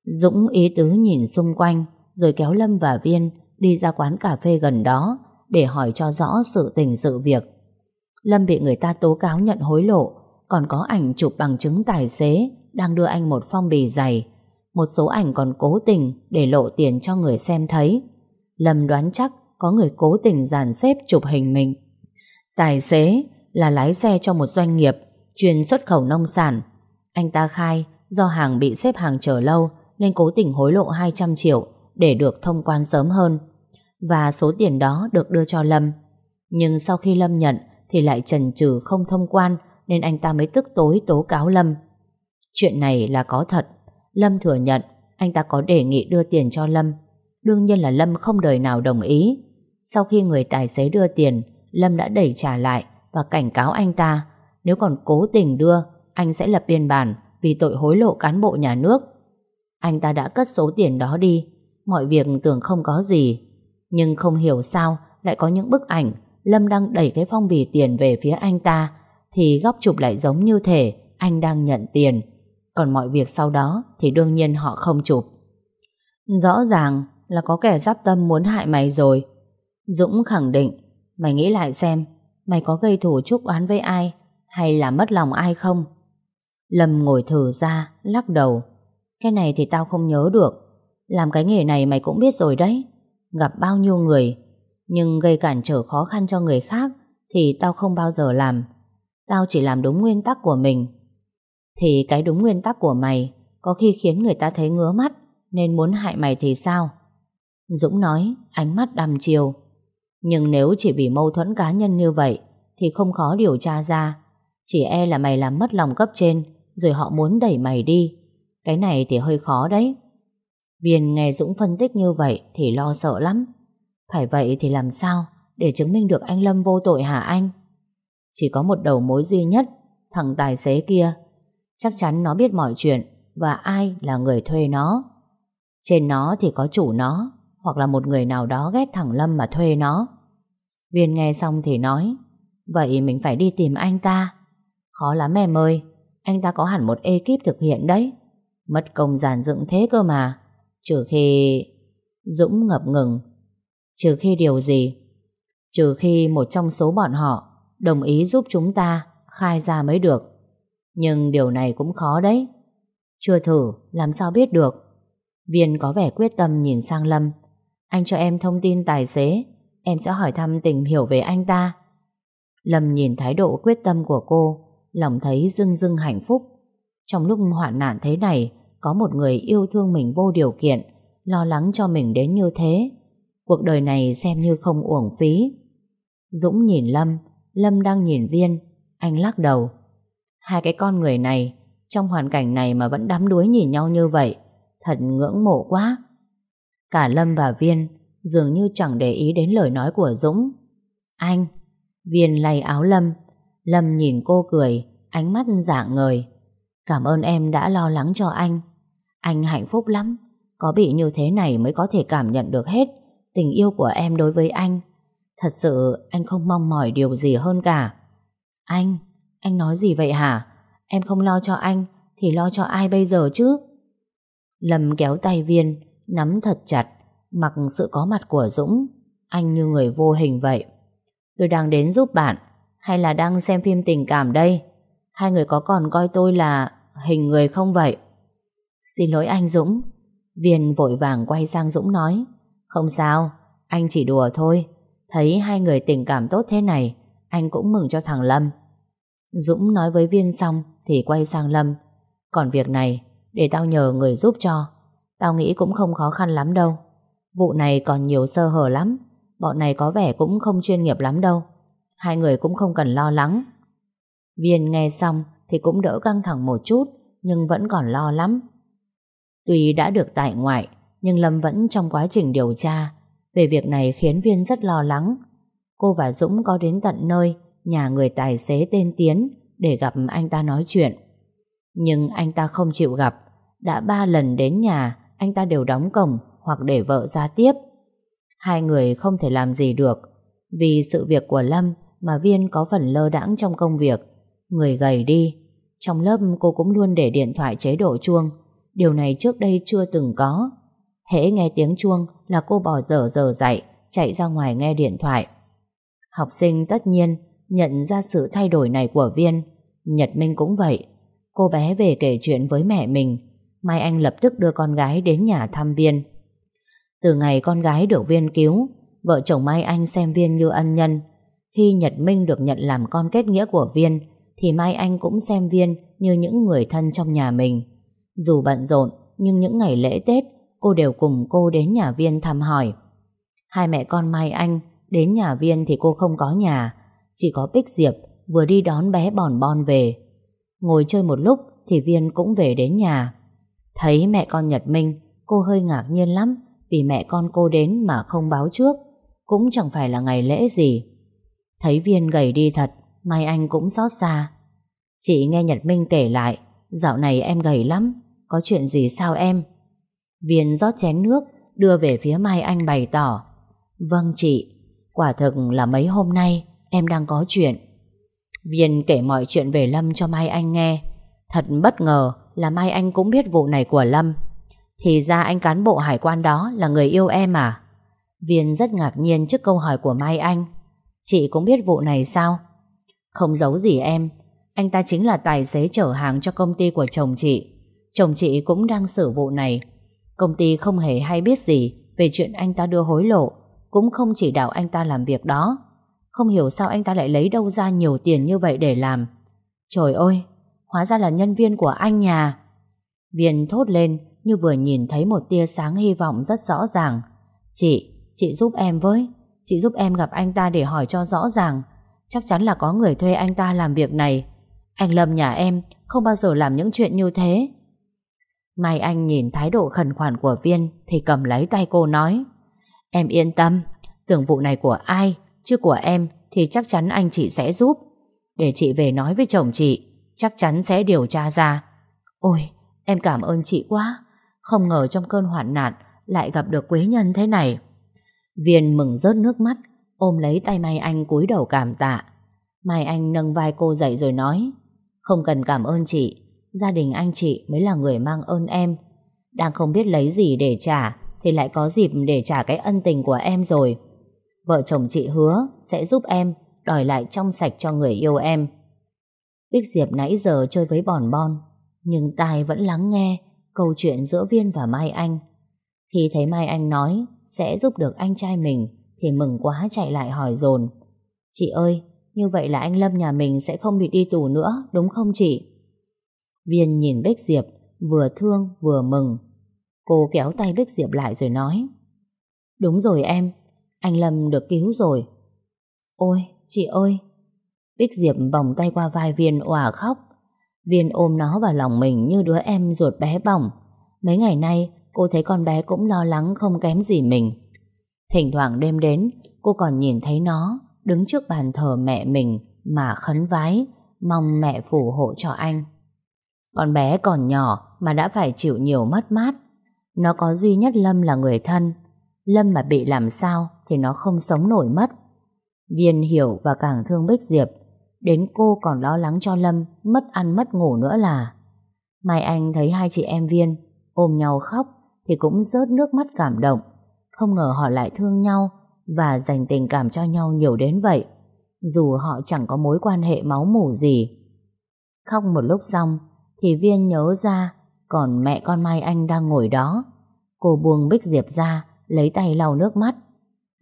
A: Dũng ý tứ nhìn xung quanh, rồi kéo Lâm và Viên đi ra quán cà phê gần đó để hỏi cho rõ sự tình sự việc. Lâm bị người ta tố cáo nhận hối lộ, còn có ảnh chụp bằng chứng tài xế đang đưa anh một phong bì dày một số ảnh còn cố tình để lộ tiền cho người xem thấy. Lâm đoán chắc có người cố tình dàn xếp chụp hình mình. Tài xế là lái xe cho một doanh nghiệp chuyên xuất khẩu nông sản. Anh ta khai do hàng bị xếp hàng chờ lâu nên cố tình hối lộ 200 triệu để được thông quan sớm hơn. Và số tiền đó được đưa cho Lâm. Nhưng sau khi Lâm nhận thì lại chần chừ không thông quan nên anh ta mới tức tối tố cáo Lâm. Chuyện này là có thật Lâm thừa nhận anh ta có đề nghị đưa tiền cho Lâm. Đương nhiên là Lâm không đời nào đồng ý. Sau khi người tài xế đưa tiền, Lâm đã đẩy trả lại và cảnh cáo anh ta nếu còn cố tình đưa, anh sẽ lập biên bản vì tội hối lộ cán bộ nhà nước. Anh ta đã cất số tiền đó đi, mọi việc tưởng không có gì. Nhưng không hiểu sao lại có những bức ảnh Lâm đang đẩy cái phong bì tiền về phía anh ta thì góc chụp lại giống như thể anh đang nhận tiền. Còn mọi việc sau đó thì đương nhiên họ không chụp. Rõ ràng là có kẻ giáp tâm muốn hại mày rồi. Dũng khẳng định, mày nghĩ lại xem, mày có gây thủ chúc oán với ai hay là mất lòng ai không? Lâm ngồi thử ra, lắc đầu. Cái này thì tao không nhớ được. Làm cái nghề này mày cũng biết rồi đấy. Gặp bao nhiêu người, nhưng gây cản trở khó khăn cho người khác thì tao không bao giờ làm. Tao chỉ làm đúng nguyên tắc của mình. Thì cái đúng nguyên tắc của mày có khi khiến người ta thấy ngứa mắt nên muốn hại mày thì sao? Dũng nói, ánh mắt đăm chiều. Nhưng nếu chỉ vì mâu thuẫn cá nhân như vậy thì không khó điều tra ra. Chỉ e là mày làm mất lòng cấp trên rồi họ muốn đẩy mày đi. Cái này thì hơi khó đấy. Viên nghe Dũng phân tích như vậy thì lo sợ lắm. Phải vậy thì làm sao để chứng minh được anh Lâm vô tội hả anh? Chỉ có một đầu mối duy nhất, thằng tài xế kia Chắc chắn nó biết mọi chuyện Và ai là người thuê nó. Trên nó thì có chủ nó, Hoặc là một người nào đó ghét thằng Lâm mà thuê nó. Viên nghe xong thì nói, Vậy mình phải đi tìm anh ta. Khó lắm em ơi, Anh ta có hẳn một ekip thực hiện đấy. Mất công giàn dựng thế cơ mà, Trừ khi Dũng ngập ngừng. Trừ khi điều gì? Trừ khi một trong số bọn họ Đồng ý giúp chúng ta Khai ra mới được nhưng điều này cũng khó đấy. Chưa thử, làm sao biết được. Viên có vẻ quyết tâm nhìn sang Lâm. Anh cho em thông tin tài xế, em sẽ hỏi thăm tình hiểu về anh ta. Lâm nhìn thái độ quyết tâm của cô, lòng thấy dưng dưng hạnh phúc. Trong lúc hoạn nạn thế này, có một người yêu thương mình vô điều kiện, lo lắng cho mình đến như thế. Cuộc đời này xem như không uổng phí. Dũng nhìn Lâm, Lâm đang nhìn Viên, anh lắc đầu. Hai cái con người này Trong hoàn cảnh này mà vẫn đắm đuối nhìn nhau như vậy Thật ngưỡng mộ quá. Cả Lâm và Viên Dường như chẳng để ý đến lời nói của Dũng. Anh Viên lay áo Lâm. Lâm nhìn cô cười Ánh mắt dạng ngời. Cảm ơn em đã lo lắng cho anh. Anh hạnh phúc lắm, có bị như thế này mới có thể cảm nhận được hết tình yêu của em đối với anh. Thật sự anh không mong mỏi điều gì hơn cả. Anh, anh nói gì vậy hả? Em không lo cho anh, thì lo cho ai bây giờ chứ? Lâm kéo tay Viên, nắm thật chặt, mặc sự có mặt của Dũng. Anh như người vô hình vậy. Tôi đang đến giúp bạn, hay là đang xem phim tình cảm đây? Hai người có còn coi tôi là hình người không vậy? Xin lỗi anh Dũng. Viên vội vàng quay sang Dũng nói, không sao, anh chỉ đùa thôi. Thấy hai người tình cảm tốt thế này, anh cũng mừng cho thằng Lâm. Dũng nói với Viên xong thì quay sang Lâm. Còn việc này, để tao nhờ người giúp cho. Tao nghĩ cũng không khó khăn lắm đâu. Vụ này còn nhiều sơ hở lắm. Bọn này có vẻ cũng không chuyên nghiệp lắm đâu. Hai người cũng không cần lo lắng. Viên nghe xong thì cũng đỡ căng thẳng một chút, nhưng vẫn còn lo lắm. Tuy đã được tại ngoại, nhưng Lâm vẫn trong quá trình điều tra. Về việc này khiến Viên rất lo lắng. Cô và Dũng có đến tận nơi, nhà người tài xế tên Tiến, để gặp anh ta nói chuyện. Nhưng anh ta không chịu gặp. Đã ba lần đến nhà, anh ta đều đóng cổng hoặc để vợ ra tiếp. Hai người không thể làm gì được. Vì sự việc của Lâm mà Viên có phần lơ đãng trong công việc. Người gầy đi. Trong lớp cô cũng luôn để điện thoại chế độ chuông. Điều này trước đây chưa từng có. Hễ nghe tiếng chuông là cô bỏ dở dở dậy, chạy ra ngoài nghe điện thoại. Học sinh tất nhiên nhận ra sự thay đổi này của Viên. Nhật Minh cũng vậy. Cô bé về kể chuyện với mẹ mình. Mai Anh lập tức đưa con gái đến nhà thăm Viên. Từ ngày con gái được Viên cứu, vợ chồng Mai Anh xem Viên như ân nhân. Khi Nhật Minh được nhận làm con kết nghĩa của Viên, thì Mai Anh cũng xem Viên như những người thân trong nhà mình. Dù bận rộn, nhưng những ngày lễ Tết, cô đều cùng cô đến nhà Viên thăm hỏi. Hai mẹ con Mai Anh đến nhà Viên thì cô không có nhà, chỉ có Bích Diệp vừa đi đón bé bòn bon về. Ngồi chơi một lúc thì Viên cũng về đến nhà. Thấy mẹ con Nhật Minh, cô hơi ngạc nhiên lắm vì mẹ con cô đến mà không báo trước. Cũng chẳng phải là ngày lễ gì. Thấy Viên gầy đi thật, Mai Anh cũng xót xa. Chị nghe Nhật Minh kể lại, dạo này em gầy lắm, có chuyện gì sao em? Viên rót chén nước, đưa về phía Mai Anh bày tỏ. Vâng chị, quả thực là mấy hôm nay em đang có chuyện. Viên kể mọi chuyện về Lâm cho Mai Anh nghe. Thật bất ngờ là Mai Anh cũng biết vụ này của Lâm. Thì ra anh cán bộ hải quan đó là người yêu em à? Viên rất ngạc nhiên trước câu hỏi của Mai Anh. Chị cũng biết vụ này sao? Không giấu gì em, anh ta chính là tài xế chở hàng cho công ty của chồng chị. Chồng chị cũng đang xử vụ này. Công ty không hề hay biết gì về chuyện anh ta đưa hối lộ, cũng không chỉ đạo anh ta làm việc đó. Không hiểu sao anh ta lại lấy đâu ra nhiều tiền như vậy để làm. Trời ơi, hóa ra là nhân viên của anh nhà. Viên thốt lên như vừa nhìn thấy một tia sáng hy vọng rất rõ ràng. Chị, chị giúp em với. Chị giúp em gặp anh ta để hỏi cho rõ ràng. Chắc chắn là có người thuê anh ta làm việc này. Anh Lâm nhà em không bao giờ làm những chuyện như thế. Mai Anh nhìn thái độ khẩn khoản của Viên thì cầm lấy tay cô nói Em yên tâm, tưởng vụ này của ai chứ của em thì chắc chắn anh chị sẽ giúp. Để chị về nói với chồng chị, chắc chắn sẽ điều tra ra. Ôi, em cảm ơn chị quá. Không ngờ trong cơn hoạn nạn lại gặp được quý nhân thế này. Viên mừng rớt nước mắt, ôm lấy tay Mai Anh cúi đầu cảm tạ. Mai Anh nâng vai cô dậy rồi nói Không cần cảm ơn chị, gia đình anh chị mới là người mang ơn em. Đang không biết lấy gì để trả thì lại có dịp để trả cái ân tình của em rồi. Vợ chồng chị hứa sẽ giúp em đòi lại trong sạch cho người yêu em. Bích Diệp nãy giờ chơi với bòn bon, nhưng tai vẫn lắng nghe câu chuyện giữa Viên và Mai Anh. Khi thấy Mai Anh nói sẽ giúp được anh trai mình, thì mừng quá chạy lại hỏi dồn. Chị ơi, như vậy là anh Lâm nhà mình sẽ không bị đi tù nữa, đúng không chị? Viên nhìn Bích Diệp, vừa thương vừa mừng. Cô kéo tay Bích Diệp lại rồi nói. Đúng rồi em, anh Lâm được cứu rồi. Ôi, chị ơi! Bích Diệp vòng tay qua vai Viên òa khóc. Viên ôm nó vào lòng mình như đứa em ruột bé bỏng. Mấy ngày nay, cô thấy con bé cũng lo lắng không kém gì mình. Thỉnh thoảng đêm đến, cô còn nhìn thấy nó đứng trước bàn thờ mẹ mình mà khấn vái, mong mẹ phù hộ cho anh. Con bé còn nhỏ mà đã phải chịu nhiều mất mát. Nó có duy nhất Lâm là người thân. Lâm mà bị làm sao thì nó không sống nổi mất. Viên hiểu và càng thương Bích Diệp. Đến cô còn lo lắng cho Lâm mất ăn mất ngủ nữa là. Mai Anh thấy hai chị em Viên ôm nhau khóc thì cũng rớt nước mắt cảm động. Không ngờ họ lại thương nhau và dành tình cảm cho nhau nhiều đến vậy. Dù họ chẳng có mối quan hệ máu mủ gì. Khóc một lúc xong thì Viên nhớ ra còn mẹ con Mai Anh đang ngồi đó. Cô buông Bích Diệp ra, lấy tay lau nước mắt.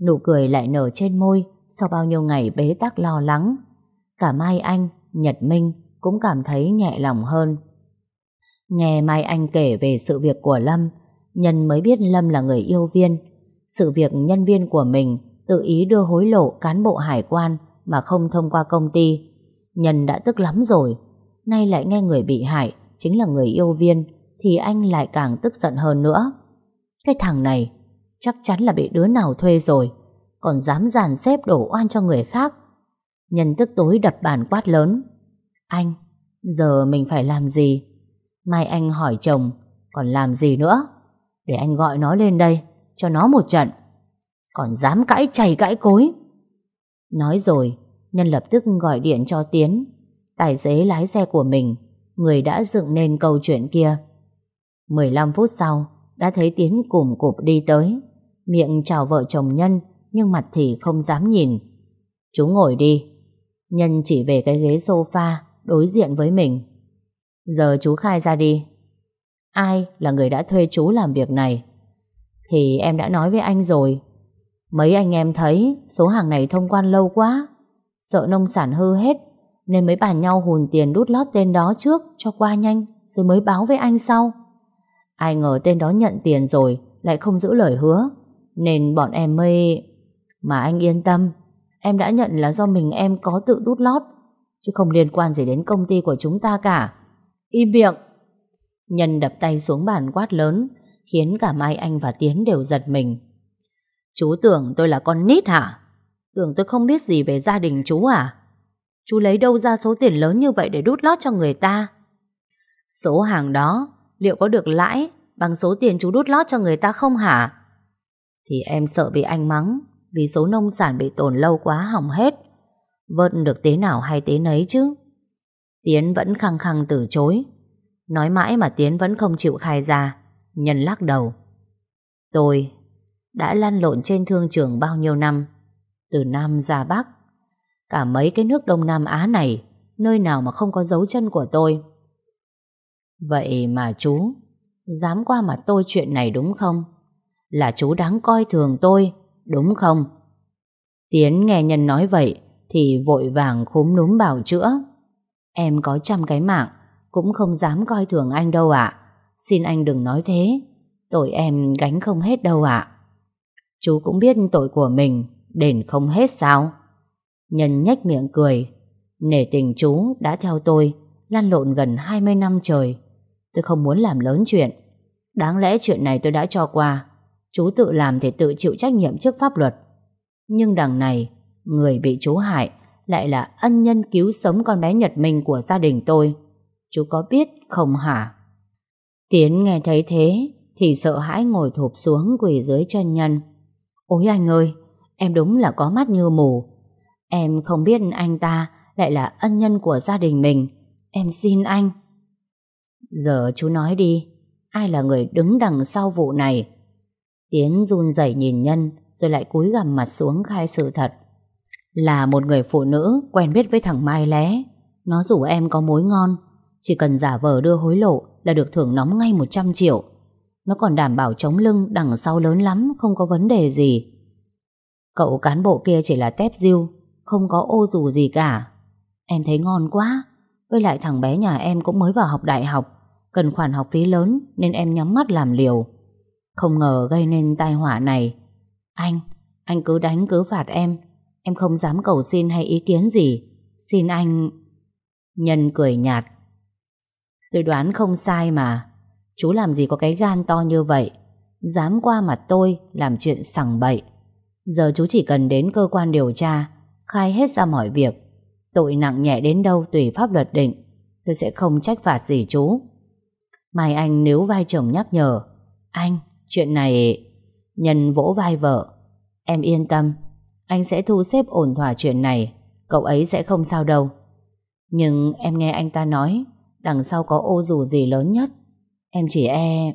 A: Nụ cười lại nở trên môi sau bao nhiêu ngày bế tắc lo lắng. Cả Mai Anh, Nhật Minh cũng cảm thấy nhẹ lòng hơn. Nghe Mai Anh kể về sự việc của Lâm, Nhân mới biết Lâm là người yêu viên. Sự việc nhân viên của mình tự ý đưa hối lộ cán bộ hải quan mà không thông qua công ty. Nhân đã tức lắm rồi. Nay lại nghe người bị hại chính là người yêu viên thì anh lại càng tức giận hơn nữa. Cái thằng này chắc chắn là bị đứa nào thuê rồi còn dám dàn xếp đổ oan cho người khác. Nhân tức tối đập bàn quát lớn. Anh, giờ mình phải làm gì? Mai anh hỏi chồng, còn làm gì nữa? Để anh gọi nó lên đây, cho nó một trận. Còn dám cãi chày cãi cối. Nói rồi, Nhân lập tức gọi điện cho Tiến, tài xế lái xe của mình, người đã dựng nên câu chuyện kia. 15 phút sau, đã thấy Tiến cùng cụp đi tới, miệng chào vợ chồng Nhân, nhưng mặt thì không dám nhìn. Chú ngồi đi. Nhân chỉ về cái ghế sofa đối diện với mình. Giờ chú khai ra đi. Ai là người đã thuê chú làm việc này? Thì em đã nói với anh rồi. Mấy anh em thấy số hàng này thông quan lâu quá. Sợ nông sản hư hết nên mới bàn nhau hùn tiền đút lót tên đó trước cho qua nhanh rồi mới báo với anh sau. Ai ngờ tên đó nhận tiền rồi lại không giữ lời hứa nên bọn em mới... Mà anh yên tâm, em đã nhận là do mình em có tự đút lót, chứ không liên quan gì đến công ty của chúng ta cả. Im miệng! Nhân đập tay xuống bàn quát lớn, khiến cả Mai Anh và Tiến đều giật mình. Chú tưởng tôi là con nít hả? Tưởng tôi không biết gì về gia đình chú à? Chú lấy đâu ra số tiền lớn như vậy để đút lót cho người ta? Số hàng đó liệu có được lãi bằng số tiền chú đút lót cho người ta không hả? Thì em sợ bị anh mắng vì số nông sản bị tồn lâu quá hỏng hết. Vớt được tế nào hay tế nấy chứ. Tiến vẫn khăng khăng từ chối. Nói mãi mà Tiến vẫn không chịu khai ra. Nhân lắc đầu. Tôi đã lăn lộn trên thương trường bao nhiêu năm. Từ Nam ra Bắc. Cả mấy cái nước Đông Nam Á này, nơi nào mà không có dấu chân của tôi. Vậy mà chú, dám qua mặt tôi chuyện này đúng không? Là chú đáng coi thường tôi, đúng không? Tiến nghe nhân nói vậy thì vội vàng khúm núm bảo chữa. Em có trăm cái mạng, cũng không dám coi thường anh đâu ạ. Xin anh đừng nói thế, tội em gánh không hết đâu ạ. Chú cũng biết tội của mình, đền không hết sao? Nhân nhếch miệng cười, nể tình chú đã theo tôi lăn lộn gần 20 năm trời. Tôi không muốn làm lớn chuyện. Đáng lẽ chuyện này tôi đã cho qua, Chú tự làm thì tự chịu trách nhiệm trước pháp luật. Nhưng đằng này, người bị chú hại lại là ân nhân cứu sống con bé Nhật Minh của gia đình tôi. Chú có biết không hả? Tiến nghe thấy thế thì sợ hãi ngồi thụp xuống quỳ dưới chân nhân. Ôi anh ơi, em đúng là có mắt như mù. Em không biết anh ta lại là ân nhân của gia đình mình. Em xin anh. Giờ chú nói đi, ai là người đứng đằng sau vụ này? Tiến run rẩy nhìn Nhân rồi lại cúi gằm mặt xuống khai sự thật. Là một người phụ nữ quen biết với thằng Mai Lé. Nó rủ em có mối ngon. Chỉ cần giả vờ đưa hối lộ là được thưởng nóng ngay 100 triệu. Nó còn đảm bảo chống lưng đằng sau lớn lắm, không có vấn đề gì. Cậu cán bộ kia chỉ là tép diêu, không có ô dù gì cả. Em thấy ngon quá. Với lại thằng bé nhà em cũng mới vào học đại học, cần khoản học phí lớn nên em nhắm mắt làm liều. Không ngờ gây nên tai họa này. Anh, anh cứ đánh cứ phạt em. Em không dám cầu xin hay ý kiến gì. Xin anh Nhân cười nhạt. Tôi đoán không sai mà. Chú làm gì có cái gan to như vậy? Dám qua mặt tôi Làm chuyện sằng bậy. Giờ chú chỉ cần đến cơ quan điều tra Khai hết ra mọi việc. Tội nặng nhẹ đến đâu tùy pháp luật định. Tôi sẽ không trách phạt gì chú. Mai Anh nếu vai chồng nhắc nhở. Anh, chuyện này, Nhân vỗ vai vợ. Em yên tâm, Anh sẽ thu xếp ổn thỏa chuyện này, Cậu ấy sẽ không sao đâu. Nhưng em nghe anh ta nói, Đằng sau có ô dù gì lớn nhất. Em chỉ e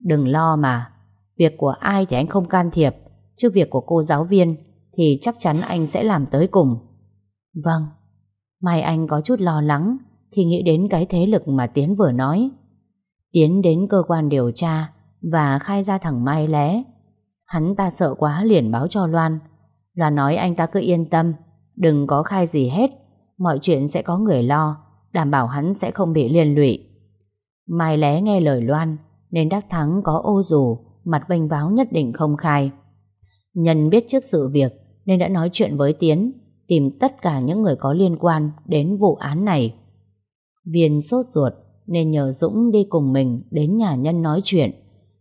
A: Đừng lo mà, Việc của ai thì anh không can thiệp, Chứ việc của cô giáo viên Thì chắc chắn anh sẽ làm tới cùng. Vâng Mai anh có chút lo lắng Khi nghĩ đến cái thế lực mà Tiến vừa nói. Tiến đến cơ quan điều tra và khai ra thằng Mai lé. Hắn ta sợ quá liền báo cho Loan. Loan nói anh ta cứ yên tâm, Đừng có khai gì hết, Mọi chuyện sẽ có người lo, Đảm bảo hắn sẽ không bị liên lụy. Mai lé nghe lời Loan, Nên đắc thắng có ô dù Mặt vênh váo nhất định không khai. Nhân biết trước sự việc, Nên đã nói chuyện với Tiến, Tìm tất cả những người có liên quan Đến vụ án này. Viên sốt ruột, Nên nhờ Dũng đi cùng mình Đến nhà Nhân nói chuyện.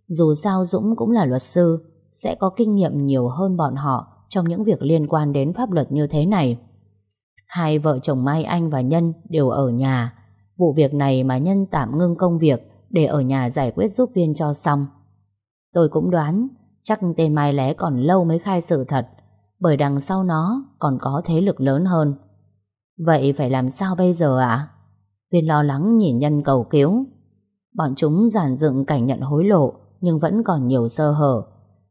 A: Dù sao Dũng cũng là luật sư, Sẽ có kinh nghiệm nhiều hơn bọn họ Trong những việc liên quan đến pháp luật như thế này Hai vợ chồng Mai Anh và Nhân đều ở nhà. Vụ việc này mà Nhân tạm ngưng công việc để ở nhà giải quyết giúp viên cho xong. Tôi cũng đoán chắc tên Mai Lé còn lâu mới khai sự thật, bởi đằng sau nó còn có thế lực lớn hơn. Vậy phải làm sao bây giờ ạ? Viên lo lắng nhìn Nhân cầu cứu. Bọn chúng giản dựng cảnh nhận hối lộ nhưng vẫn còn nhiều sơ hở.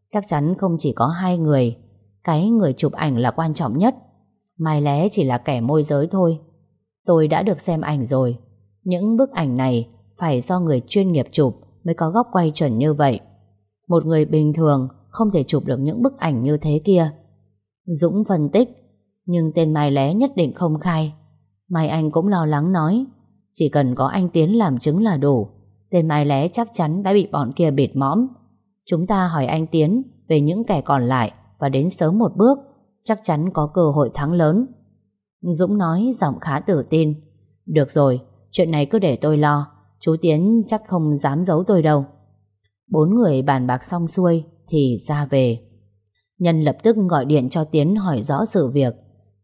A: Chắc chắn không chỉ có hai người. Cái người chụp ảnh là quan trọng nhất. Mai lé chỉ là kẻ môi giới thôi Tôi đã được xem ảnh rồi Những bức ảnh này Phải do người chuyên nghiệp chụp Mới có góc quay chuẩn như vậy Một người bình thường Không thể chụp được những bức ảnh như thế kia Dũng phân tích, Nhưng tên Mai lé nhất định không khai Mai Anh cũng lo lắng nói, Chỉ cần có anh Tiến làm chứng là đủ Tên Mai lé chắc chắn đã bị bọn kia bịt mõm Chúng ta hỏi anh Tiến Về những kẻ còn lại Và đến sớm một bước chắc chắn có cơ hội thắng lớn. Dũng nói giọng khá tự tin. Được rồi, chuyện này cứ để tôi lo. Chú Tiến chắc không dám giấu tôi đâu. Bốn người bàn bạc xong xuôi thì ra về. Nhân lập tức gọi điện cho Tiến hỏi rõ sự việc.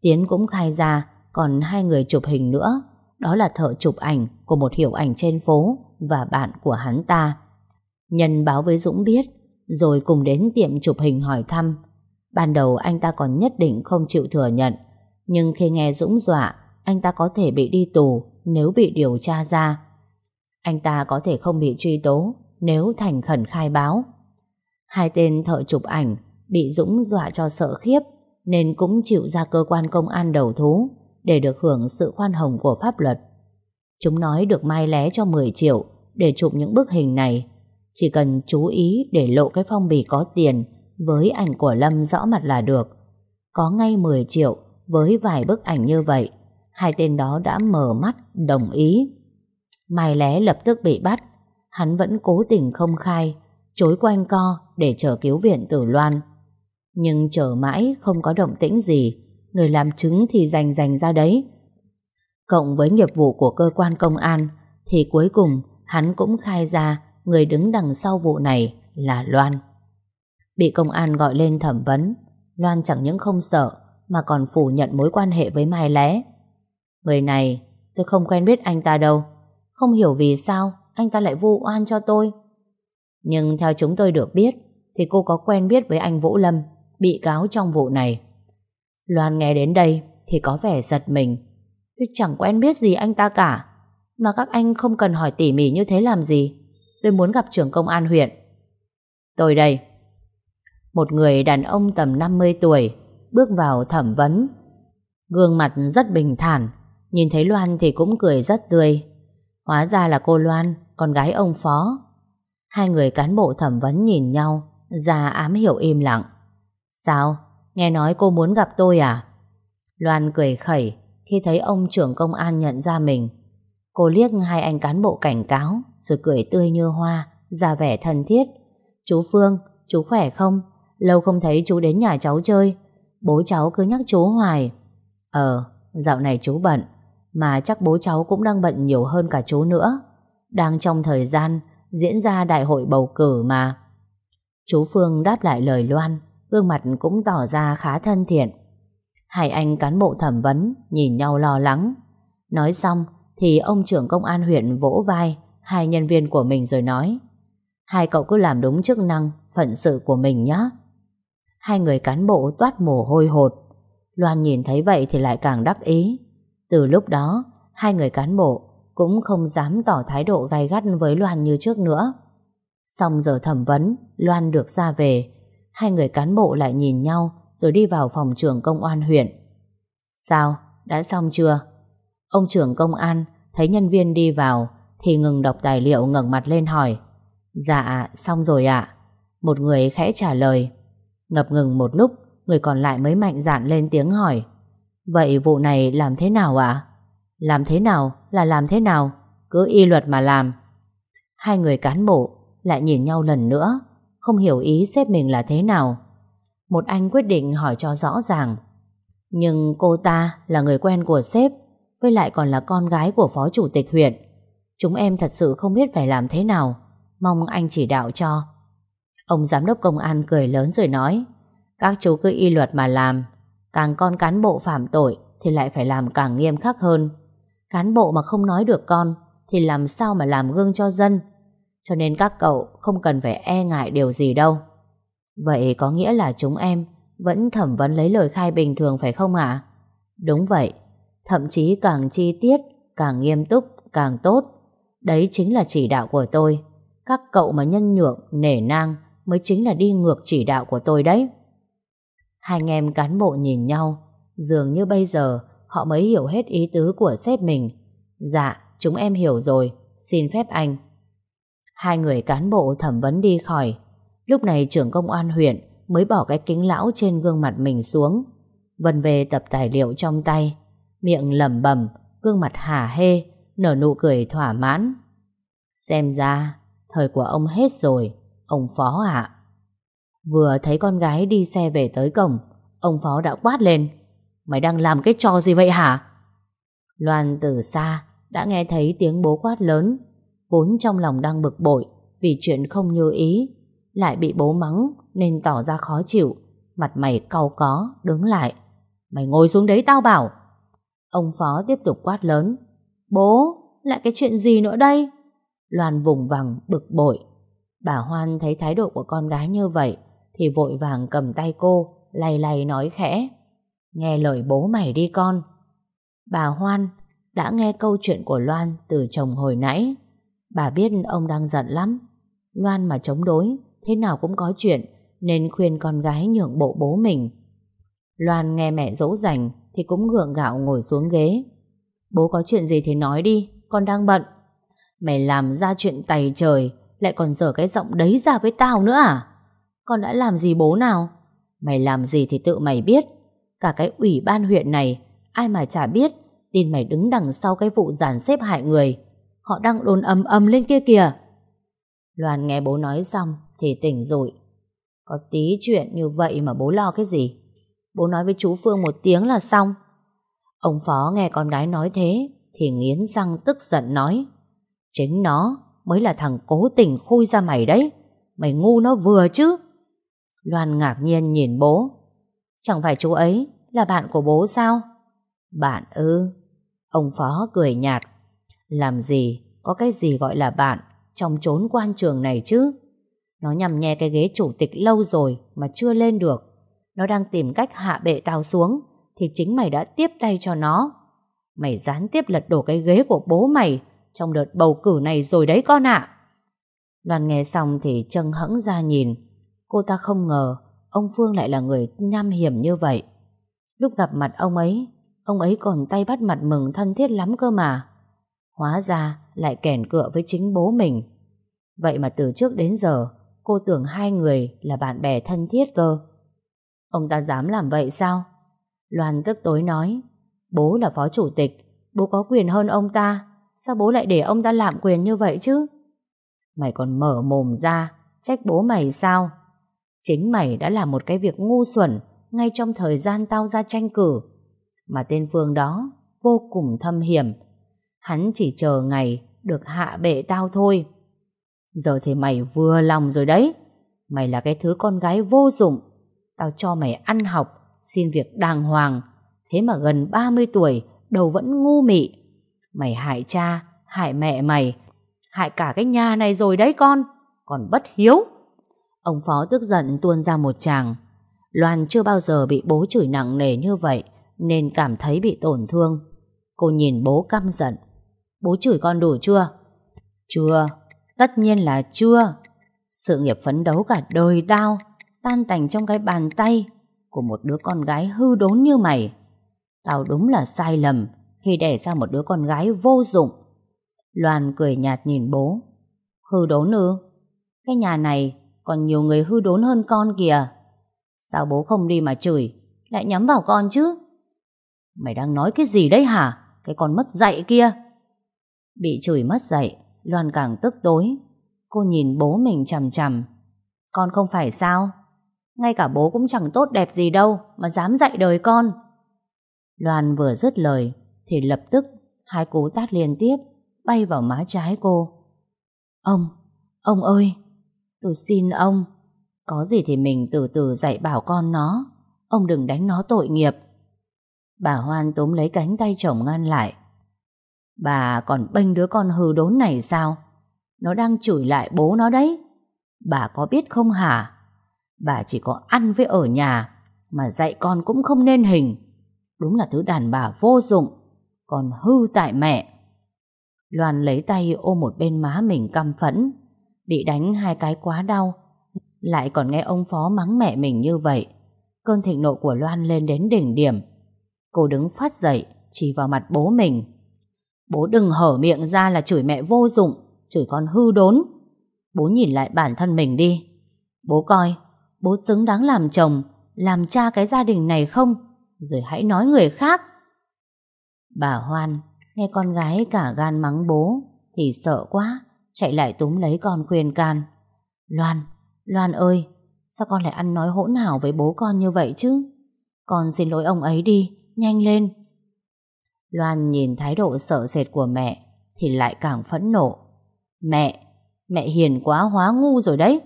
A: Tiến cũng khai ra còn hai người chụp hình nữa. Đó là thợ chụp ảnh của một hiệu ảnh trên phố và bạn của hắn ta. Nhân báo với Dũng biết, rồi cùng đến tiệm chụp hình hỏi thăm. Ban đầu anh ta còn nhất định không chịu thừa nhận, Nhưng khi nghe Dũng dọa, Anh ta có thể bị đi tù Nếu bị điều tra ra. Anh ta có thể không bị truy tố Nếu thành khẩn khai báo. Hai tên thợ chụp ảnh Bị Dũng dọa cho sợ khiếp, Nên cũng chịu ra cơ quan công an đầu thú Để được hưởng sự khoan hồng của pháp luật. Chúng nói được mai lé cho 10 triệu Để chụp những bức hình này Chỉ cần chú ý để lộ cái phong bì có tiền với ảnh của Lâm rõ mặt là được. Có ngay 10 triệu với vài bức ảnh như vậy, hai tên đó đã mở mắt đồng ý. Mai lé lập tức bị bắt, hắn vẫn cố tình không khai, chối quanh co để chờ cứu viện từ Loan. Nhưng chờ mãi không có động tĩnh gì, người làm chứng thì rành rành ra đấy. Cộng với nghiệp vụ của cơ quan công an, thì cuối cùng hắn cũng khai ra người đứng đằng sau vụ này là Loan. Bị công an gọi lên thẩm vấn Loan chẳng những không sợ Mà còn phủ nhận mối quan hệ với Mai Lé. Người này Tôi không quen biết anh ta đâu Không hiểu vì sao Anh ta lại vu oan cho tôi. Nhưng theo chúng tôi được biết Thì cô có quen biết với anh Vũ Lâm Bị cáo trong vụ này. Loan nghe đến đây Thì có vẻ giật mình. Tôi chẳng quen biết gì anh ta cả Mà các anh không cần hỏi tỉ mỉ như thế làm gì Tôi muốn gặp trưởng công an huyện Tôi đây một người đàn ông tầm 50 tuổi bước vào thẩm vấn. Gương mặt rất bình thản, nhìn thấy Loan thì cũng cười rất tươi. Hóa ra là cô Loan, con gái ông Phó. Hai người cán bộ thẩm vấn nhìn nhau, ra ám hiểu im lặng. Sao? Nghe nói cô muốn gặp tôi à? Loan cười khẩy khi thấy ông trưởng công an nhận ra mình. Cô liếc hai anh cán bộ cảnh cáo, rồi cười tươi như hoa, ra vẻ thân thiết. Chú Phương, chú khỏe không? Lâu không thấy chú đến nhà cháu chơi Bố cháu cứ nhắc chú hoài Ờ, dạo này chú bận Mà chắc bố cháu cũng đang bận nhiều hơn cả chú nữa Đang trong thời gian Diễn ra đại hội bầu cử mà Chú Phương đáp lại lời Loan Gương mặt cũng tỏ ra khá thân thiện Hai anh cán bộ thẩm vấn Nhìn nhau lo lắng Nói xong thì ông trưởng công an huyện vỗ vai hai nhân viên của mình rồi nói Hai cậu cứ làm đúng chức năng, phận sự của mình nhé. Hai người cán bộ toát mồ hôi hột. Loan nhìn thấy vậy thì lại càng đắc ý. Từ lúc đó, hai người cán bộ cũng không dám tỏ thái độ gay gắt với Loan như trước nữa. Xong giờ thẩm vấn, Loan được ra về. Hai người cán bộ lại nhìn nhau rồi đi vào phòng trưởng công an huyện. Sao? Đã xong chưa? Ông trưởng công an thấy nhân viên đi vào thì ngừng đọc tài liệu ngẩng mặt lên hỏi. Dạ, xong rồi ạ. Một người khẽ trả lời. Ngập ngừng một lúc, người còn lại mới mạnh dạn lên tiếng hỏi. Vậy vụ này làm thế nào ạ? Làm thế nào là làm thế nào? Cứ y luật mà làm. Hai người cán bộ lại nhìn nhau lần nữa, không hiểu ý xếp mình là thế nào. Một anh quyết định hỏi cho rõ ràng. Nhưng cô ta là người quen của sếp, với lại còn là con gái của phó chủ tịch huyện. Chúng em thật sự không biết phải làm thế nào. Mong anh chỉ đạo cho. Ông giám đốc công an cười lớn rồi nói Các chú cứ y luật mà làm Càng con cán bộ phạm tội Thì lại phải làm càng nghiêm khắc hơn Cán bộ mà không nói được con Thì làm sao mà làm gương cho dân Cho nên các cậu không cần phải e ngại điều gì đâu Vậy có nghĩa là chúng em Vẫn thẩm vấn lấy lời khai bình thường phải không ạ Đúng vậy Thậm chí càng chi tiết Càng nghiêm túc càng tốt Đấy chính là chỉ đạo của tôi Các cậu mà nhân nhượng, nể nang mới chính là đi ngược chỉ đạo của tôi đấy. Hai anh em cán bộ nhìn nhau, dường như bây giờ họ mới hiểu hết ý tứ của sếp mình. Dạ, chúng em hiểu rồi, xin phép anh. Hai người cán bộ thẩm vấn đi khỏi. Lúc này trưởng công an huyện mới bỏ cái kính lão trên gương mặt mình xuống. Vân về tập tài liệu trong tay, miệng lẩm bẩm, gương mặt hả hê, nở nụ cười thỏa mãn. Xem ra, thời của ông hết rồi. Ông Phó ạ Vừa thấy con gái đi xe về tới cổng Ông Phó đã quát lên Mày đang làm cái trò gì vậy hả Loan từ xa Đã nghe thấy tiếng bố quát lớn Vốn trong lòng đang bực bội Vì chuyện không như ý lại bị bố mắng nên tỏ ra khó chịu. Mặt mày cau có Đứng lại. Mày ngồi xuống đấy tao bảo. Ông Phó tiếp tục quát lớn. Bố, lại cái chuyện gì nữa đây? Loan vùng vằng bực bội. Bà Hoan thấy thái độ của con gái như vậy thì vội vàng cầm tay cô lay lay nói khẽ. Nghe lời bố mày đi con. Bà Hoan đã nghe câu chuyện của Loan từ chồng hồi nãy. Bà biết ông đang giận lắm. Loan mà chống đối Thế nào cũng có chuyện Nên khuyên con gái nhượng bộ bố mình Loan nghe mẹ dỗ dành Thì cũng gượng gạo ngồi xuống ghế Bố có chuyện gì thì nói đi Con đang bận Mày làm ra chuyện tày trời lại còn dở cái giọng đấy ra với tao nữa à? Con đã làm gì bố nào? Mày làm gì thì tự mày biết. Cả cái ủy ban huyện này, ai mà chả biết, tin mày đứng đằng sau cái vụ giàn xếp hại người. Họ đang đồn âm âm lên kia kìa. Loan nghe bố nói xong thì tỉnh rồi. Có tí chuyện như vậy mà bố lo cái gì? Bố nói với chú Phương một tiếng là xong. Ông Phó nghe con gái nói thế thì nghiến răng tức giận nói Chính nó mới là thằng cố tình khui ra mày đấy. Mày ngu nó vừa chứ. Loan ngạc nhiên nhìn bố. Chẳng phải chú ấy là bạn của bố sao? Bạn ư? Ông Phó cười nhạt. Làm gì, có cái gì gọi là bạn trong chốn quan trường này chứ? Nó nhằm nhè cái ghế chủ tịch lâu rồi mà chưa lên được. Nó đang tìm cách hạ bệ tao xuống thì chính mày đã tiếp tay cho nó. Mày gián tiếp lật đổ cái ghế của bố mày trong đợt bầu cử này rồi đấy con ạ. Loan nghe xong thì chân hững ra nhìn. Cô ta không ngờ ông Phương lại là người nham hiểm như vậy. Lúc gặp mặt ông ấy, ông ấy còn tay bắt mặt mừng thân thiết lắm cơ mà. Hóa ra lại kèn cựa với chính bố mình. Vậy mà từ trước đến giờ, cô tưởng hai người là bạn bè thân thiết cơ. Ông ta dám làm vậy sao? Loan tức tối nói, bố là phó chủ tịch, bố có quyền hơn ông ta. Sao bố lại để ông ta lạm quyền như vậy chứ? Mày còn mở mồm ra, trách bố mày sao? Chính mày đã làm một cái việc ngu xuẩn ngay trong thời gian tao ra tranh cử. Mà tên Phương đó vô cùng thâm hiểm. Hắn chỉ chờ ngày được hạ bệ tao thôi. Giờ thì mày vừa lòng rồi đấy. Mày là cái thứ con gái vô dụng. Tao cho mày ăn học, xin việc đàng hoàng. Thế mà gần 30 tuổi, đầu vẫn ngu mị. Mày hại cha, hại mẹ mày, hại cả cái nhà này rồi đấy con, còn bất hiếu. Ông Phó tức giận tuôn ra một tràng. Loan chưa bao giờ bị bố chửi nặng nề như vậy, nên cảm thấy bị tổn thương. Cô nhìn bố căm giận. Bố chửi con đủ chưa? Chưa, tất nhiên là chưa. Sự nghiệp phấn đấu cả đời tao, tan tành trong cái bàn tay của một đứa con gái hư đốn như mày. Tao đúng là sai lầm khi đẻ ra một đứa con gái vô dụng. Loan cười nhạt nhìn bố. Hư đốn ư? Cái nhà này còn nhiều người hư đốn hơn con kìa. Sao bố không đi mà chửi, lại nhắm vào con chứ? Mày đang nói cái gì đấy hả? Cái con mất dạy kia. Bị chửi mất dạy, Loan càng tức tối. Cô nhìn bố mình chằm chằm. Con không phải sao? Ngay cả bố cũng chẳng tốt đẹp gì đâu mà dám dạy đời con. Loan vừa dứt lời thì lập tức hai cú tát liên tiếp bay vào má trái cô. Ông, ông ơi, tôi xin ông, có gì thì mình từ từ dạy bảo con nó, ông đừng đánh nó tội nghiệp. Bà Hoan túm lấy cánh tay chồng ngăn lại. Bà còn bênh đứa con hư đốn này sao? Nó đang chửi lại bố nó đấy. Bà có biết không hả? Bà chỉ có ăn với ở nhà, mà dạy con cũng không nên hình. Đúng là thứ đàn bà vô dụng, còn hư tại mẹ. Loan lấy tay ôm một bên má mình căm phẫn, bị đánh hai cái quá đau, lại còn nghe ông Phó mắng mẹ mình như vậy. Cơn thịnh nộ của Loan lên đến đỉnh điểm. Cô đứng phát dậy, chỉ vào mặt bố mình. Bố đừng hở miệng ra là chửi mẹ vô dụng, chửi con hư đốn. Bố nhìn lại bản thân mình đi. Bố coi, bố xứng đáng làm chồng, làm cha cái gia đình này không? Rồi hãy nói người khác. Bà Hoan nghe con gái cả gan mắng bố thì sợ quá, chạy lại túm lấy con khuyên can. Loan, Loan ơi, sao con lại ăn nói hỗn hảo với bố con như vậy chứ? Con xin lỗi ông ấy đi, nhanh lên. Loan nhìn thái độ sợ sệt của mẹ thì lại càng phẫn nộ. Mẹ, mẹ hiền quá hóa ngu rồi đấy.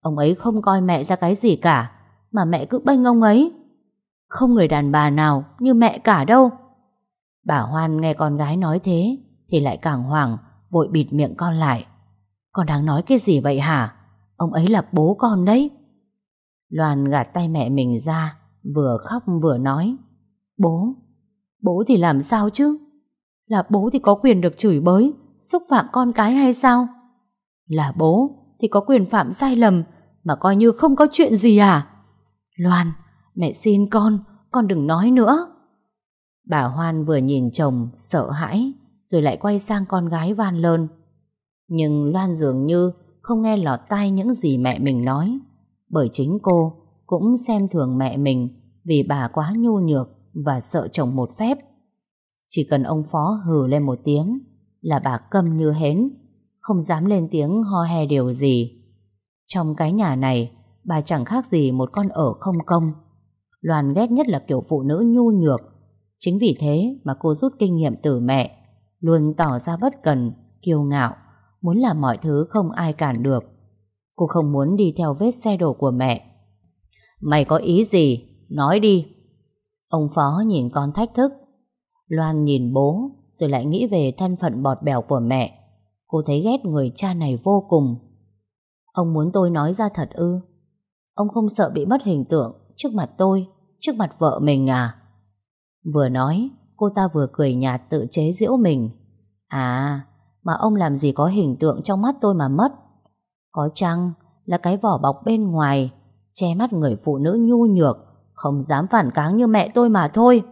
A: Ông ấy không coi mẹ ra cái gì cả, mà mẹ cứ bênh ông ấy. Không người đàn bà nào như mẹ cả đâu. Bà Hoan nghe con gái nói thế thì lại càng hoảng, vội bịt miệng con lại. Con đang nói cái gì vậy hả? Ông ấy là bố con đấy. Loan gạt tay mẹ mình ra, vừa khóc vừa nói. Bố, bố thì làm sao chứ? Là bố thì có quyền được chửi bới, xúc phạm con cái hay sao? Là bố thì có quyền phạm sai lầm mà coi như không có chuyện gì à? Loan, mẹ xin con, con đừng nói nữa. Bà Hoan vừa nhìn chồng sợ hãi rồi lại quay sang con gái van lơn. Nhưng Loan dường như không nghe lọt tai những gì mẹ mình nói bởi chính cô cũng xem thường mẹ mình vì bà quá nhu nhược và sợ chồng một phép. Chỉ cần ông Phó hừ lên một tiếng là bà câm như hến, không dám lên tiếng ho he điều gì. Trong cái nhà này, bà chẳng khác gì một con ở không công. Loan ghét nhất là kiểu phụ nữ nhu nhược. Chính vì thế mà cô rút kinh nghiệm từ mẹ, luôn tỏ ra bất cần, kiêu ngạo, muốn làm mọi thứ không ai cản được. Cô không muốn đi theo vết xe đổ của mẹ. Mày có ý gì? Nói đi. Ông Phó nhìn con thách thức. Loan nhìn bố, rồi lại nghĩ về thân phận bọt bèo của mẹ. Cô thấy ghét người cha này vô cùng. Ông muốn tôi nói ra thật ư? Ông không sợ bị mất hình tượng trước mặt tôi, trước mặt vợ mình à? Vừa nói, cô ta vừa cười nhạt tự chế giễu mình. À, mà ông làm gì có hình tượng trong mắt tôi mà mất. Có chăng là cái vỏ bọc bên ngoài, che mắt người phụ nữ nhu nhược, không dám phản kháng như mẹ tôi mà thôi.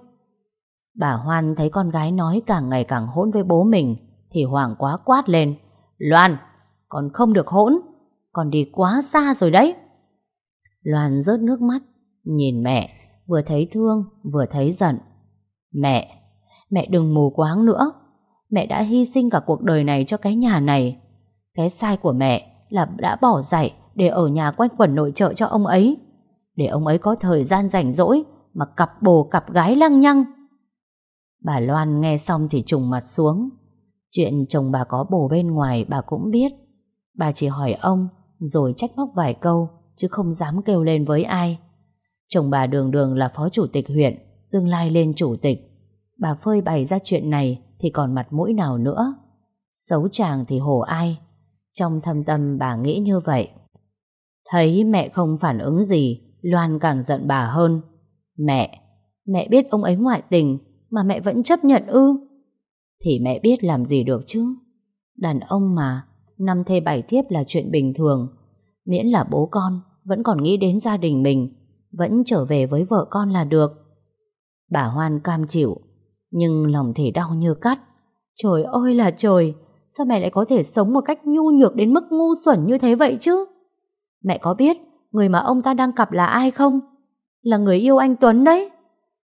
A: Bà Hoan thấy con gái nói càng ngày càng hỗn với bố mình, thì hoảng quá quát lên. Loan, con không được hỗn, con đi quá xa rồi đấy. Loan rớt nước mắt, nhìn mẹ, vừa thấy thương, vừa thấy giận. Mẹ, mẹ đừng mù quáng nữa. Mẹ đã hy sinh cả cuộc đời này cho cái nhà này. Cái sai của mẹ là đã bỏ dạy để ở nhà quanh quẩn nội trợ cho ông ấy. Để ông ấy có thời gian rảnh rỗi mà cặp bồ cặp gái lăng nhăng. Bà Loan nghe xong thì trùng mặt xuống. Chuyện chồng bà có bồ bên ngoài bà cũng biết. Bà chỉ hỏi ông rồi trách móc vài câu chứ không dám kêu lên với ai. Chồng bà đường đường là phó chủ tịch huyện, tương lai lên chủ tịch. Bà phơi bày ra chuyện này thì còn mặt mũi nào nữa. Xấu chàng thì hổ ai Trong thâm tâm bà nghĩ như vậy Thấy mẹ không phản ứng gì Loan càng giận bà hơn. Mẹ Mẹ biết ông ấy ngoại tình Mà mẹ vẫn chấp nhận ư? Thì mẹ biết làm gì được chứ? Đàn ông mà, Năm thê bảy thiếp là chuyện bình thường. Miễn là bố con Vẫn còn nghĩ đến gia đình mình, Vẫn trở về với vợ con là được. Bà Hoan cam chịu, Nhưng lòng thì đau như cắt. Trời ơi là trời, Sao mẹ lại có thể sống một cách nhu nhược Đến mức ngu xuẩn như thế vậy chứ? Mẹ có biết Người mà ông ta đang cặp là ai không? Là người yêu anh Tuấn đấy.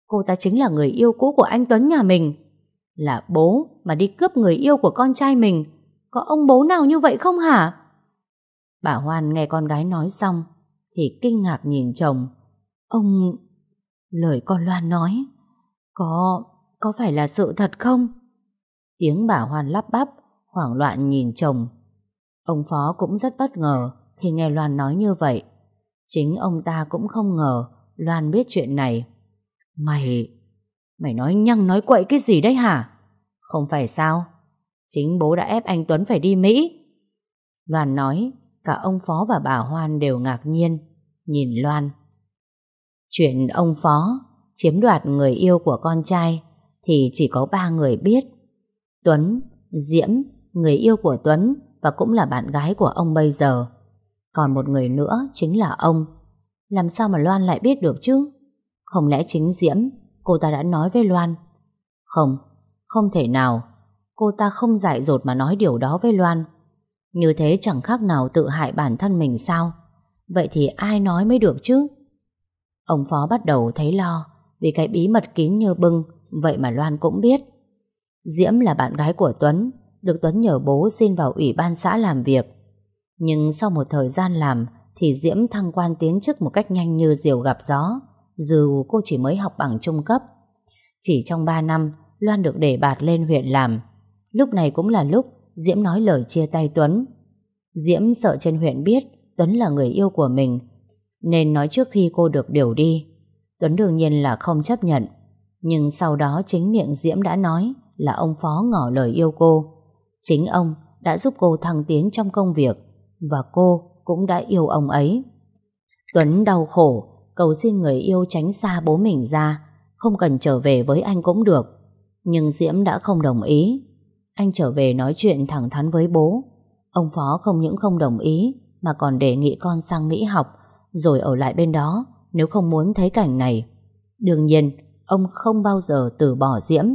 A: Cô ta chính là người yêu cũ của anh Tuấn nhà mình. Là bố mà đi cướp người yêu của con trai mình. Có ông bố nào như vậy không hả? Bà Hoan nghe con gái nói xong Thì kinh ngạc nhìn chồng. Ông... Lời con Loan nói, Có... có phải là sự thật không? Tiếng bà Hoan lắp bắp, Hoảng loạn nhìn chồng. Ông Phó cũng rất bất ngờ Khi nghe Loan nói như vậy. Chính ông ta cũng không ngờ Loan biết chuyện này Mày... Mày nói nhăng nói quậy cái gì đấy hả? Không phải sao? Chính bố đã ép anh Tuấn phải đi Mỹ. Loan nói, cả ông Phó và bà Hoan đều ngạc nhiên, nhìn Loan. Chuyện ông Phó chiếm đoạt người yêu của con trai thì chỉ có ba người biết. Tuấn, Diễm, người yêu của Tuấn và cũng là bạn gái của ông bây giờ. Còn một người nữa chính là ông. Làm sao mà Loan lại biết được chứ? Không lẽ chính Diễm Cô ta đã nói với Loan? Không, không thể nào. Cô ta không dại dột mà nói điều đó với Loan. Như thế chẳng khác nào tự hại bản thân mình sao? Vậy thì ai nói mới được chứ? Ông Phó bắt đầu thấy lo Vì cái bí mật kín như bưng Vậy mà Loan cũng biết. Diễm là bạn gái của Tuấn Được Tuấn nhờ bố xin vào ủy ban xã làm việc. Nhưng sau một thời gian làm Thì Diễm thăng quan tiến chức một cách nhanh như diều gặp gió dù cô chỉ mới học bằng trung cấp. Chỉ trong 3 năm, Loan được đề bạt lên huyện làm. Lúc này cũng là lúc Diễm nói lời chia tay Tuấn. Diễm sợ trên huyện biết Tuấn là người yêu của mình, nên nói trước khi cô được điều đi. Tuấn đương nhiên là không chấp nhận. Nhưng sau đó chính miệng Diễm đã nói là ông Phó ngỏ lời yêu cô. Chính ông đã giúp cô thăng tiến trong công việc và cô cũng đã yêu ông ấy. Tuấn đau khổ cầu xin người yêu tránh xa bố mình ra, không cần trở về với anh cũng được. Nhưng Diễm đã không đồng ý. Anh trở về nói chuyện thẳng thắn với bố. Ông Phó không những không đồng ý, mà còn đề nghị con sang Mỹ học, rồi ở lại bên đó nếu không muốn thấy cảnh này. Đương nhiên, ông không bao giờ từ bỏ Diễm.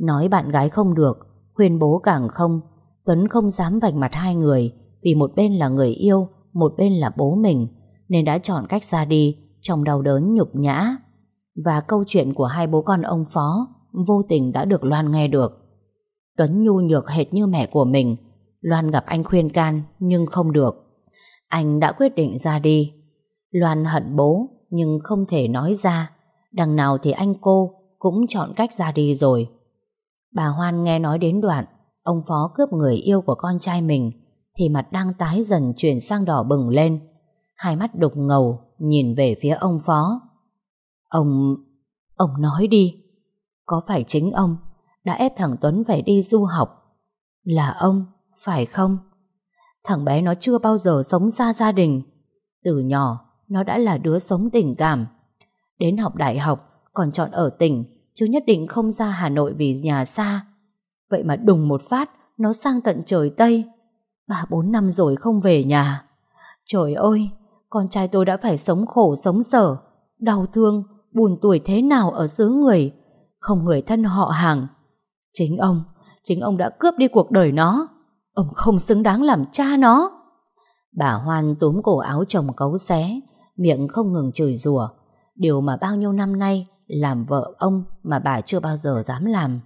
A: Nói bạn gái không được, khuyên bố càng không, Tuấn không dám vạch mặt hai người, vì một bên là người yêu, một bên là bố mình, nên đã chọn cách ra đi trong đau đớn nhục nhã. Và câu chuyện của hai bố con ông Phó vô tình đã được Loan nghe được. Tuấn nhu nhược hệt như mẹ của mình. Loan gặp anh khuyên can nhưng không được. Anh đã quyết định ra đi. Loan hận bố nhưng không thể nói ra. Đằng nào thì anh cô cũng chọn cách ra đi rồi. Bà Hoan nghe nói đến đoạn ông Phó cướp người yêu của con trai mình thì mặt đang tái dần chuyển sang đỏ bừng lên. Hai mắt đục ngầu nhìn về phía ông Phó. Ông... ông nói đi. Có phải chính ông đã ép thằng Tuấn phải đi du học? Là ông, phải không? Thằng bé nó chưa bao giờ sống xa gia đình. Từ nhỏ, nó đã là đứa sống tình cảm. Đến học đại học, còn chọn ở tỉnh, chứ nhất định không ra Hà Nội vì nhà xa. Vậy mà đùng một phát, nó sang tận trời Tây. Ba bốn năm rồi không về nhà. Trời ơi, con trai tôi đã phải sống khổ sống sở, đau thương, buồn tuổi thế nào ở xứ người, không người thân họ hàng. Chính ông, chính ông đã cướp đi cuộc đời nó. Ông không xứng đáng làm cha nó. Bà Hoan túm cổ áo chồng cấu xé, miệng không ngừng chửi rủa. Điều mà bao nhiêu năm nay làm vợ ông mà bà chưa bao giờ dám làm.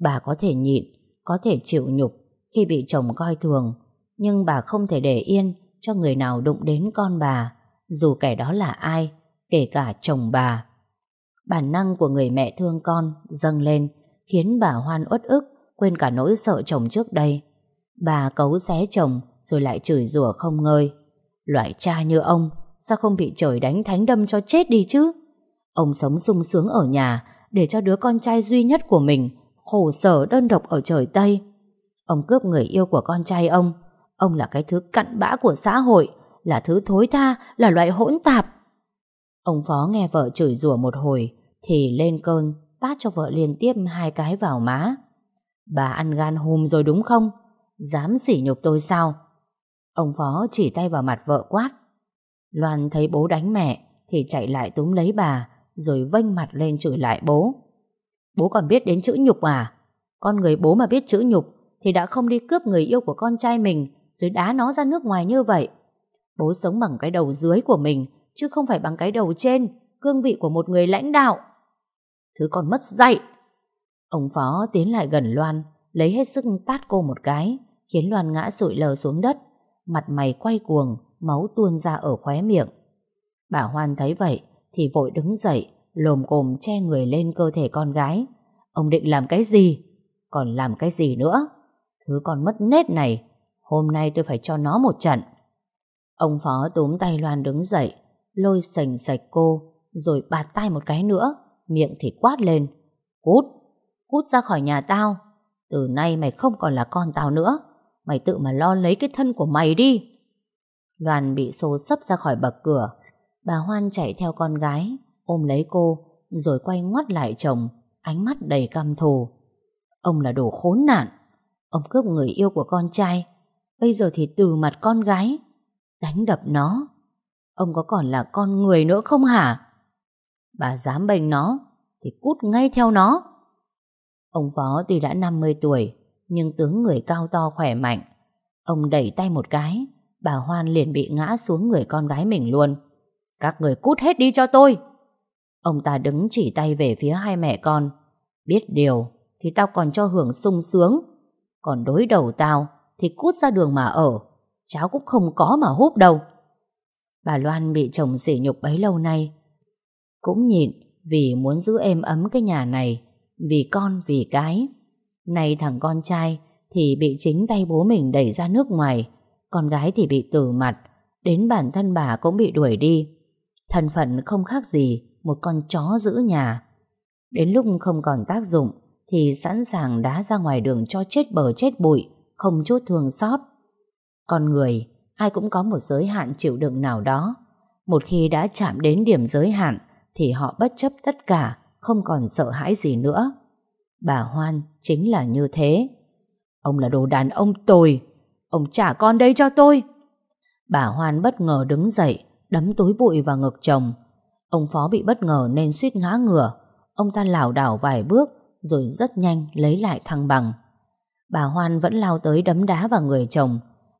A: Bà có thể nhịn, có thể chịu nhục khi bị chồng coi thường, nhưng bà không thể để yên cho người nào đụng đến con bà, dù kẻ đó là ai, kể cả chồng bà. Bản năng của người mẹ thương con dâng lên, khiến bà hoan uất ức, quên cả nỗi sợ chồng trước đây. Bà cấu xé chồng, rồi lại chửi rủa không ngơi. Loại cha như ông, sao không bị trời đánh thánh đâm cho chết đi chứ? Ông sống sung sướng ở nhà, để cho đứa con trai duy nhất của mình khổ sở đơn độc ở trời Tây. Ông cướp người yêu của con trai ông. Ông là cái thứ cặn bã của xã hội, là thứ thối tha, là loại hỗn tạp. Ông Phó nghe vợ chửi rủa một hồi, thì lên cơn, tát cho vợ liên tiếp hai cái vào má. Bà ăn gan hùm rồi đúng không? Dám sỉ nhục tôi sao? Ông Phó chỉ tay vào mặt vợ quát. Loan thấy bố đánh mẹ thì chạy lại túm lấy bà rồi vênh mặt lên chửi lại bố. Bố còn biết đến chữ nhục à? Con người bố mà biết chữ nhục thì đã không đi cướp người yêu của con trai mình rồi đá nó ra nước ngoài như vậy. Bố sống bằng cái đầu dưới của mình chứ không phải bằng cái đầu trên, cương vị của một người lãnh đạo. Thứ còn mất dạy. Ông Phó tiến lại gần Loan, lấy hết sức tát cô một cái, khiến Loan ngã sụi lờ xuống đất, mặt mày quay cuồng, máu tuôn ra ở khóe miệng. Bà Hoan thấy vậy thì vội đứng dậy, lồm cồm che người lên cơ thể con gái. Ông định làm cái gì? Còn làm cái gì nữa? Thứ con mất nết này, hôm nay tôi phải cho nó một trận. Ông Phó túm tay Loan đứng dậy, lôi sành sạch cô, rồi bạt tay một cái nữa, miệng thì quát lên. Cút, cút ra khỏi nhà tao. Từ nay mày không còn là con tao nữa. Mày tự mà lo lấy cái thân của mày đi. Loan bị xô sấp ra khỏi bậc cửa. Bà Hoan chạy theo con gái, ôm lấy cô, rồi quay ngoắt lại chồng, ánh mắt đầy căm thù. Ông là đồ khốn nạn. Ông cướp người yêu của con trai. Bây giờ thì từ mặt con gái. Đánh đập nó. Ông có còn là con người nữa không hả? Bà dám bênh nó, thì cút ngay theo nó. Ông Phó tuy đã 50 tuổi, nhưng tướng người cao to khỏe mạnh. Ông đẩy tay một cái, bà Hoan liền bị ngã xuống người con gái mình luôn. Các người cút hết đi cho tôi. Ông ta đứng chỉ tay về phía hai mẹ con. Biết điều, thì tao còn cho hưởng sung sướng. Còn đối đầu tao, thì cút ra đường mà ở. Cháu cũng không có mà húp đâu. Bà Loan bị chồng sỉ nhục bấy lâu nay. Cũng nhịn vì muốn giữ êm ấm cái nhà này. Vì con, vì cái. nay thằng con trai thì bị chính tay bố mình đẩy ra nước ngoài. Con gái thì bị tử mặt. Đến bản thân bà cũng bị đuổi đi. Thân phận không khác gì một con chó giữ nhà. Đến lúc không còn tác dụng thì sẵn sàng đá ra ngoài đường cho chết bờ chết bụi, không chút thương xót. Con người, ai cũng có một giới hạn chịu đựng nào đó. Một khi đã chạm đến điểm giới hạn thì họ bất chấp tất cả, không còn sợ hãi gì nữa. Bà Hoan chính là như thế. Ông là đồ đàn ông tồi, ông trả con đây cho tôi. Bà Hoan bất ngờ đứng dậy, đấm túi bụi vào ngực chồng. Ông Phó bị bất ngờ nên suýt ngã ngửa. Ông ta lảo đảo vài bước rồi rất nhanh lấy lại thăng bằng. Bà Hoan vẫn lao tới đấm đá vào người chồng.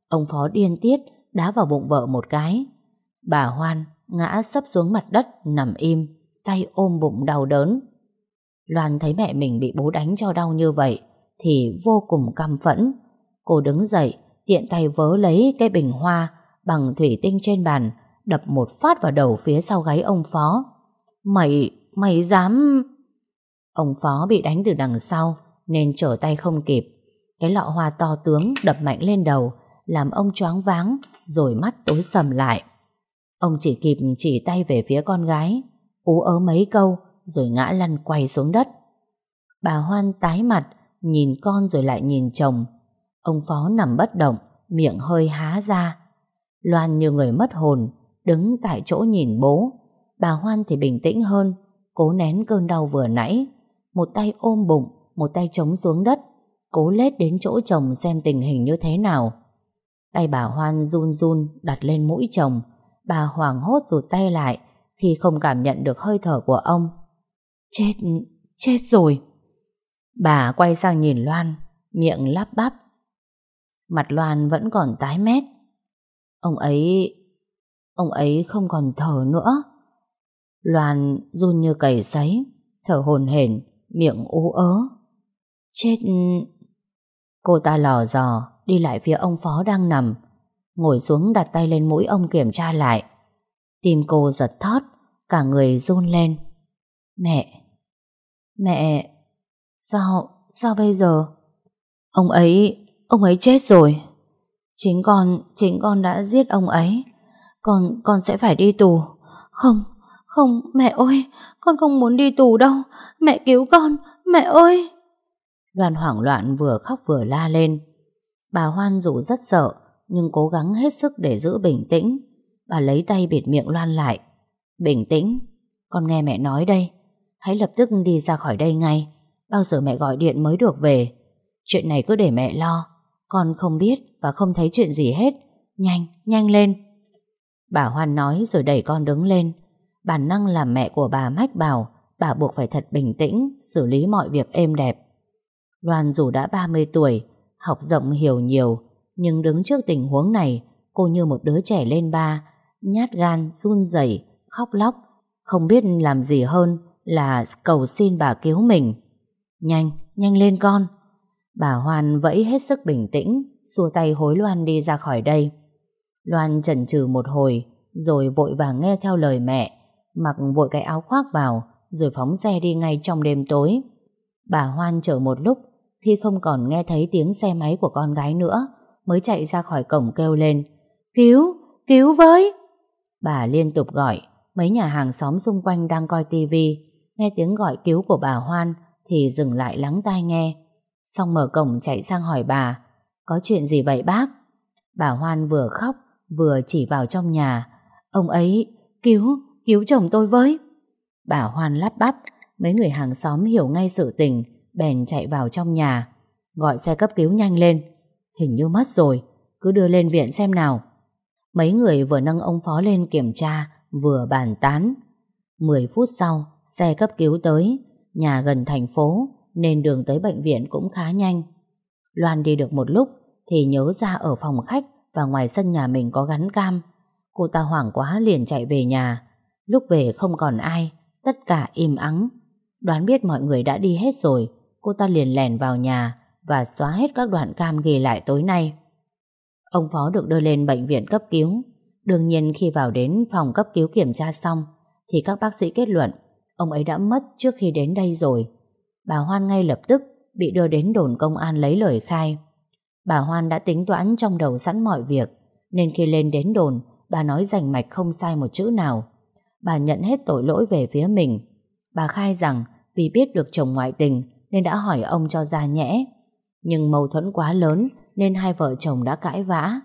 A: Ông Phó điên tiết đá vào bụng vợ một cái. Bà Hoan ngã sấp xuống mặt đất nằm im, tay ôm bụng đau đớn. Loan thấy mẹ mình bị bố đánh cho đau như vậy thì vô cùng căm phẫn. Cô đứng dậy, tiện tay vớ lấy cái bình hoa bằng thủy tinh trên bàn đập một phát vào đầu phía sau gáy ông Phó. Mày, mày dám... Ông Phó bị đánh từ đằng sau nên trở tay không kịp. Cái lọ hoa to tướng đập mạnh lên đầu làm ông choáng váng rồi mắt tối sầm lại. Ông chỉ kịp chỉ tay về phía con gái ú ớ mấy câu rồi ngã lăn quay xuống đất. Bà Hoan tái mặt nhìn con rồi lại nhìn chồng. Ông Phó nằm bất động miệng hơi há ra. Loan như người mất hồn đứng tại chỗ nhìn bố. Bà Hoan thì bình tĩnh hơn, cố nén cơn đau vừa nãy. Một tay ôm bụng, một tay chống xuống đất, cố lết đến chỗ chồng xem tình hình như thế nào. Tay bà Hoan run run đặt lên mũi chồng, bà hoảng hốt rụt tay lại khi không cảm nhận được hơi thở của ông. Chết, chết rồi. Bà quay sang nhìn Loan, miệng lắp bắp. Mặt Loan vẫn còn tái mét. Ông ấy Ông ấy không còn thở nữa Loan run như cầy sấy Thở hồn hển Miệng ú ớ Chết Cô ta lò dò Đi lại phía ông phó đang nằm Ngồi xuống đặt tay lên mũi ông kiểm tra lại Tim cô giật thót Cả người run lên Mẹ Mẹ Sao Sao bây giờ Ông ấy Ông ấy chết rồi Chính con Chính con đã giết ông ấy con, con sẽ phải đi tù. Không, không, mẹ ơi, con không muốn đi tù đâu. Mẹ cứu con, mẹ ơi. Loan hoảng loạn vừa khóc vừa la lên. Bà Hoan dù rất sợ, nhưng cố gắng hết sức để giữ bình tĩnh. Bà lấy tay bịt miệng Loan lại. Bình tĩnh, con nghe mẹ nói đây. Hãy lập tức đi ra khỏi đây ngay. Bao giờ mẹ gọi điện mới được về. Chuyện này cứ để mẹ lo. Con không biết và không thấy chuyện gì hết. Nhanh, nhanh lên. Bà Hoan nói rồi đẩy con đứng lên. Bản năng làm mẹ của bà mách bảo bà buộc phải thật bình tĩnh, xử lý mọi việc êm đẹp. Loan dù đã 30 tuổi, học rộng hiểu nhiều, nhưng đứng trước tình huống này, cô như một đứa trẻ lên ba, nhát gan, run rẩy, khóc lóc, không biết làm gì hơn là cầu xin bà cứu mình. Nhanh, nhanh lên con. Bà Hoan vẫy hết sức bình tĩnh, xua tay hối Loan đi ra khỏi đây. Loan chần chừ một hồi, rồi vội vàng nghe theo lời mẹ, mặc vội cái áo khoác vào, rồi phóng xe đi ngay trong đêm tối. Bà Hoan chờ một lúc, khi không còn nghe thấy tiếng xe máy của con gái nữa, mới chạy ra khỏi cổng kêu lên, Cứu, cứu với! Bà liên tục gọi, mấy nhà hàng xóm xung quanh đang coi tivi, nghe tiếng gọi cứu của bà Hoan thì dừng lại lắng tai nghe. Xong mở cổng chạy sang hỏi bà, có chuyện gì vậy bác? Bà Hoan vừa khóc, vừa chỉ vào trong nhà. Ông ấy, cứu, cứu chồng tôi với. Bà Hoan lắp bắp, mấy người hàng xóm hiểu ngay sự tình, bèn chạy vào trong nhà. Gọi xe cấp cứu nhanh lên. Hình như mất rồi, cứ đưa lên viện xem nào. Mấy người vừa nâng ông Phó lên kiểm tra, vừa bàn tán. Mười phút sau, xe cấp cứu tới, nhà gần thành phố, nên đường tới bệnh viện cũng khá nhanh. Loan đi được một lúc, thì nhớ ra ở phòng khách và ngoài sân nhà mình có gắn cam. Cô ta hoảng quá liền chạy về nhà. Lúc về không còn ai, tất cả im ắng. Đoán biết mọi người đã đi hết rồi, cô ta liền lèn vào nhà và xóa hết các đoạn cam ghi lại tối nay. Ông Phó được đưa lên bệnh viện cấp cứu. Đương nhiên khi vào đến phòng cấp cứu kiểm tra xong, thì các bác sĩ kết luận ông ấy đã mất trước khi đến đây rồi. Bà Hoan ngay lập tức bị đưa đến đồn công an lấy lời khai. Bà Hoan đã tính toán trong đầu sẵn mọi việc, nên khi lên đến đồn, bà nói rành mạch không sai một chữ nào. Bà nhận hết tội lỗi về phía mình. Bà khai rằng vì biết được chồng ngoại tình nên đã hỏi ông cho ra nhẽ. Nhưng mâu thuẫn quá lớn nên hai vợ chồng đã cãi vã.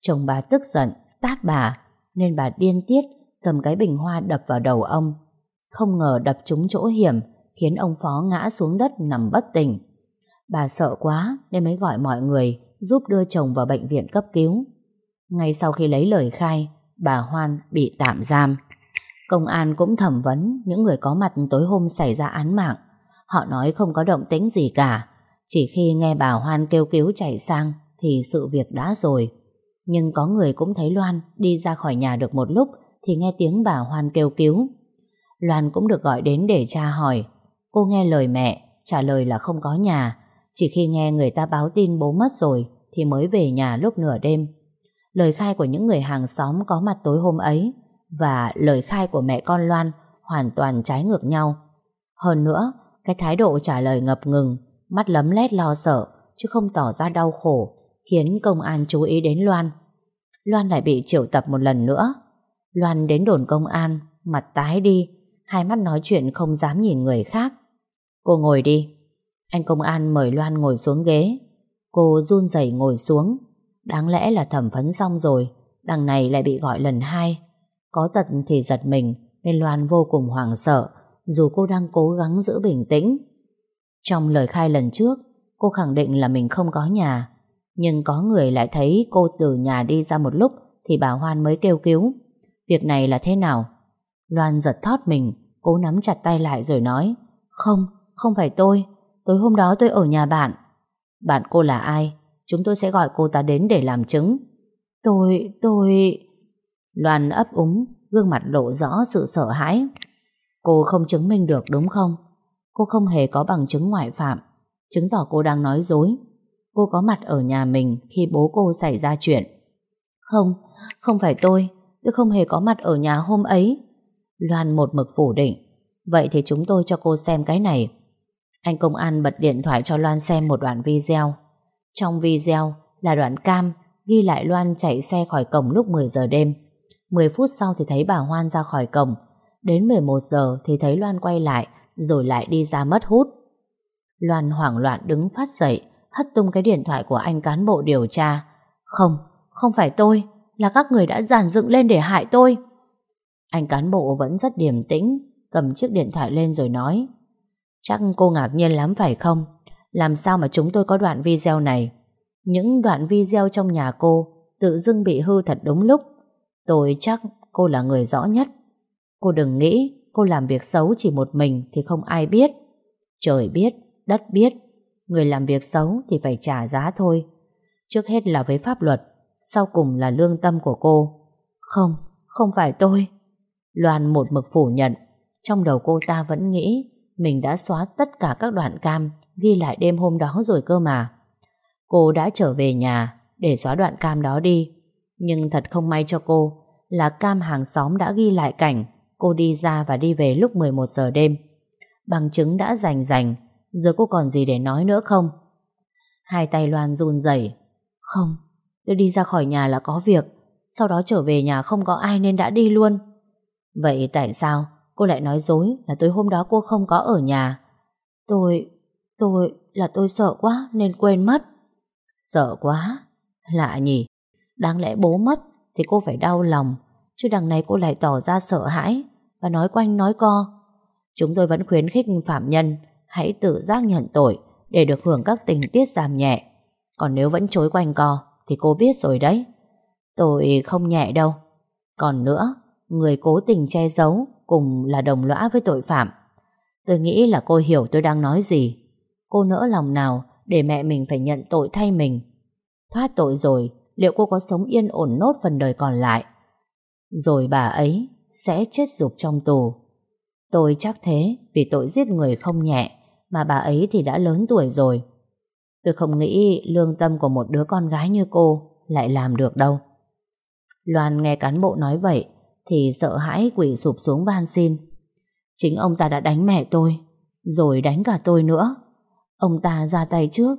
A: Chồng bà tức giận, tát bà, nên bà điên tiết cầm cái bình hoa đập vào đầu ông. Không ngờ đập trúng chỗ hiểm, khiến ông Phó ngã xuống đất nằm bất tỉnh. Bà sợ quá nên mới gọi mọi người giúp đưa chồng vào bệnh viện cấp cứu. Ngay sau khi lấy lời khai, bà Hoan bị tạm giam. Công an cũng thẩm vấn những người có mặt tối hôm xảy ra án mạng. Họ nói không có động tĩnh gì cả. Chỉ khi nghe bà Hoan kêu cứu chạy sang thì sự việc đã rồi. Nhưng có người cũng thấy Loan đi ra khỏi nhà được một lúc thì nghe tiếng bà Hoan kêu cứu. Loan cũng được gọi đến để tra hỏi. Cô nghe lời mẹ, trả lời là không có nhà. Chỉ khi nghe người ta báo tin bố mất rồi thì mới về nhà lúc nửa đêm. Lời khai của những người hàng xóm có mặt tối hôm ấy và lời khai của mẹ con Loan hoàn toàn trái ngược nhau. Hơn nữa, cái thái độ trả lời ngập ngừng, mắt lấm lét lo sợ, chứ không tỏ ra đau khổ, khiến công an chú ý đến Loan. Loan lại bị triệu tập một lần nữa. Loan đến đồn công an, mặt tái đi, hai mắt nói chuyện không dám nhìn người khác. Cô ngồi đi. Anh công an mời Loan ngồi xuống ghế. Cô run rẩy ngồi xuống. Đáng lẽ là thẩm vấn xong rồi, đằng này lại bị gọi lần hai. Có tật thì giật mình, nên Loan vô cùng hoảng sợ, dù cô đang cố gắng giữ bình tĩnh. Trong lời khai lần trước, cô khẳng định là mình không có nhà, nhưng có người lại thấy cô từ nhà đi ra một lúc thì bà Hoan mới kêu cứu. Việc này là thế nào? Loan giật thót mình, cố nắm chặt tay lại rồi nói Không, không phải tôi, tối hôm đó tôi ở nhà bạn. Bạn cô là ai? Chúng tôi sẽ gọi cô ta đến để làm chứng. Tôi, tôi... Loan ấp úng, gương mặt lộ rõ sự sợ hãi. Cô không chứng minh được đúng không? Cô không hề có bằng chứng ngoại phạm, chứng tỏ cô đang nói dối. Cô có mặt ở nhà mình khi bố cô xảy ra chuyện. Không, không phải tôi, tôi không hề có mặt ở nhà hôm ấy. Loan một mực phủ định. Vậy thì chúng tôi cho cô xem cái này. Anh công an bật điện thoại cho Loan xem một đoạn video. Trong video là đoạn cam ghi lại Loan chạy xe khỏi cổng lúc 10 giờ đêm. 10 phút sau thì thấy bà Hoan ra khỏi cổng. Đến 11 giờ thì thấy Loan quay lại rồi lại đi ra mất hút. Loan hoảng loạn đứng phát dậy hất tung cái điện thoại của anh cán bộ điều tra. Không, không phải tôi, là các người đã giàn dựng lên để hại tôi. Anh cán bộ vẫn rất điềm tĩnh, cầm chiếc điện thoại lên rồi nói. Chắc cô ngạc nhiên lắm phải không? Làm sao mà chúng tôi có đoạn video này? Những đoạn video trong nhà cô tự dưng bị hư thật đúng lúc. Tôi chắc cô là người rõ nhất. Cô đừng nghĩ cô làm việc xấu chỉ một mình thì không ai biết. Trời biết, đất biết. Người làm việc xấu thì phải trả giá thôi. Trước hết là với pháp luật, sau cùng là lương tâm của cô. Không, không phải tôi. Loan một mực phủ nhận. Trong đầu cô ta vẫn nghĩ mình đã xóa tất cả các đoạn cam ghi lại đêm hôm đó rồi cơ mà. Cô đã trở về nhà để xóa đoạn cam đó đi. Nhưng thật không may cho cô là cam hàng xóm đã ghi lại cảnh cô đi ra và đi về lúc 11 giờ đêm. Bằng chứng đã rành rành, giờ cô còn gì để nói nữa không? Hai tay Loan run rẩy. Không, tôi đi ra khỏi nhà là có việc, sau đó trở về nhà không có ai nên đã đi luôn. Vậy tại sao cô lại nói dối là tối hôm đó cô không có ở nhà? Tôi, tôi, là tôi sợ quá nên quên mất. Sợ quá? Lạ nhỉ? Đáng lẽ bố mất thì cô phải đau lòng, chứ đằng này cô lại tỏ ra sợ hãi và nói quanh nói co. Chúng tôi vẫn khuyến khích phạm nhân hãy tự giác nhận tội để được hưởng các tình tiết giảm nhẹ. Còn nếu vẫn chối quanh co thì cô biết rồi đấy. Tội không nhẹ đâu. Còn nữa, người cố tình che giấu cùng là đồng lõa với tội phạm. Tôi nghĩ là cô hiểu tôi đang nói gì. Cô nỡ lòng nào để mẹ mình phải nhận tội thay mình. Thoát tội rồi, liệu cô có sống yên ổn nốt phần đời còn lại? Rồi bà ấy sẽ chết dục trong tù. Tôi chắc thế vì tội giết người không nhẹ mà bà ấy thì đã lớn tuổi rồi. Tôi không nghĩ lương tâm của một đứa con gái như cô lại làm được đâu. Loan nghe cán bộ nói vậy thì sợ hãi quỷ sụp xuống van xin. Chính ông ta đã đánh mẹ tôi, rồi đánh cả tôi nữa. Ông ta ra tay trước,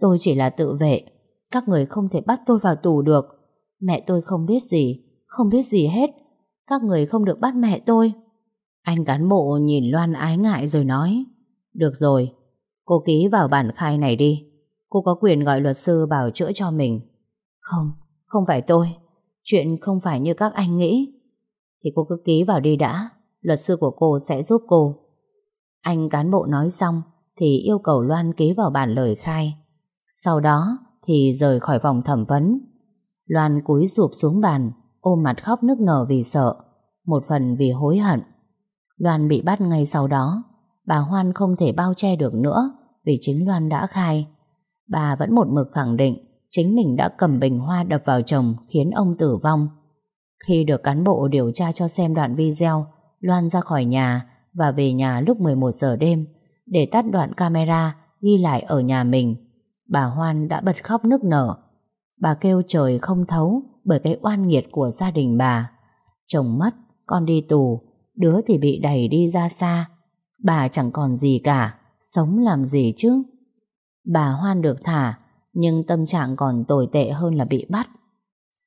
A: tôi chỉ là tự vệ. Các người không thể bắt tôi vào tù được. Mẹ tôi không biết gì, không biết gì hết. Các người không được bắt mẹ tôi. Anh cán bộ nhìn Loan ái ngại rồi nói Được rồi, cô ký vào bản khai này đi. Cô có quyền gọi luật sư bảo chữa cho mình. Không, không phải tôi. Chuyện không phải như các anh nghĩ. Thì cô cứ ký vào đi đã. Luật sư của cô sẽ giúp cô. Anh cán bộ nói xong thì yêu cầu Loan ký vào bản lời khai. Sau đó thì rời khỏi vòng thẩm vấn. Loan cúi rụp xuống bàn, ôm mặt khóc nức nở vì sợ, một phần vì hối hận. Loan bị bắt ngay sau đó, bà Hoan không thể bao che được nữa vì chính Loan đã khai. Bà vẫn một mực khẳng định chính mình đã cầm bình hoa đập vào chồng khiến ông tử vong. Khi được cán bộ điều tra cho xem đoạn video, Loan ra khỏi nhà và về nhà lúc 11 giờ đêm để tắt đoạn camera ghi lại ở nhà mình. Bà Hoan đã bật khóc nức nở. Bà kêu trời không thấu bởi cái oan nghiệt của gia đình bà. Chồng mất, con đi tù, đứa thì bị đẩy đi ra xa. Bà chẳng còn gì cả, sống làm gì chứ? Bà Hoan được thả, nhưng tâm trạng còn tồi tệ hơn là bị bắt.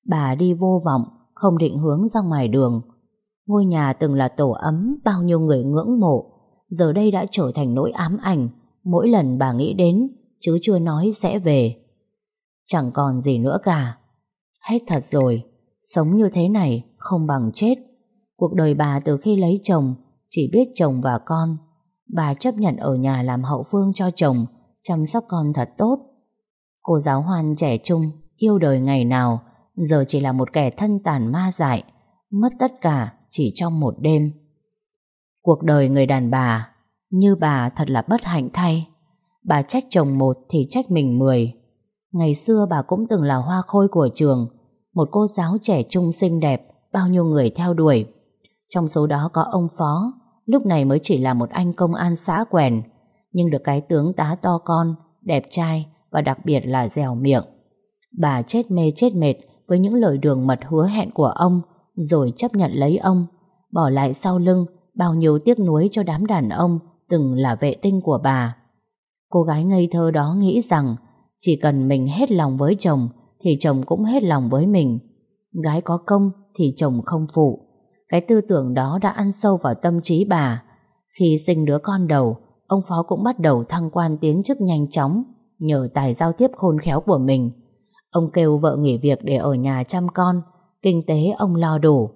A: Bà đi vô vọng, không định hướng ra ngoài đường. Ngôi nhà từng là tổ ấm bao nhiêu người ngưỡng mộ, giờ đây đã trở thành nỗi ám ảnh mỗi lần bà nghĩ đến, chứ chưa nói sẽ về. Chẳng còn gì nữa cả. Hết thật rồi, sống như thế này không bằng chết. Cuộc đời bà từ khi lấy chồng chỉ biết chồng và con. Bà chấp nhận ở nhà làm hậu phương cho chồng, chăm sóc con thật tốt. Cô giáo hoan trẻ trung, yêu đời ngày nào, giờ chỉ là một kẻ thân tàn ma dại, mất tất cả chỉ trong một đêm. Cuộc đời người đàn bà, như bà thật là bất hạnh thay. Bà trách chồng một thì trách mình mười. Ngày xưa bà cũng từng là hoa khôi của trường, một cô giáo trẻ trung xinh đẹp, bao nhiêu người theo đuổi. Trong số đó có ông Phó, lúc này mới chỉ là một anh công an xã quèn, nhưng được cái tướng tá to con, đẹp trai và đặc biệt là dẻo miệng. Bà chết mê chết mệt với những lời đường mật hứa hẹn của ông, rồi chấp nhận lấy ông, bỏ lại sau lưng bao nhiêu tiếc nuối cho đám đàn ông từng là vệ tinh của bà. Cô gái ngây thơ đó nghĩ rằng chỉ cần mình hết lòng với chồng thì chồng cũng hết lòng với mình. Gái có công thì chồng không phụ. Cái tư tưởng đó đã ăn sâu vào tâm trí bà. Khi sinh đứa con đầu, ông Phó cũng bắt đầu thăng quan tiến chức nhanh chóng. nhờ tài giao tiếp khôn khéo của mình. Ông kêu vợ nghỉ việc để ở nhà chăm con, kinh tế ông lo đủ.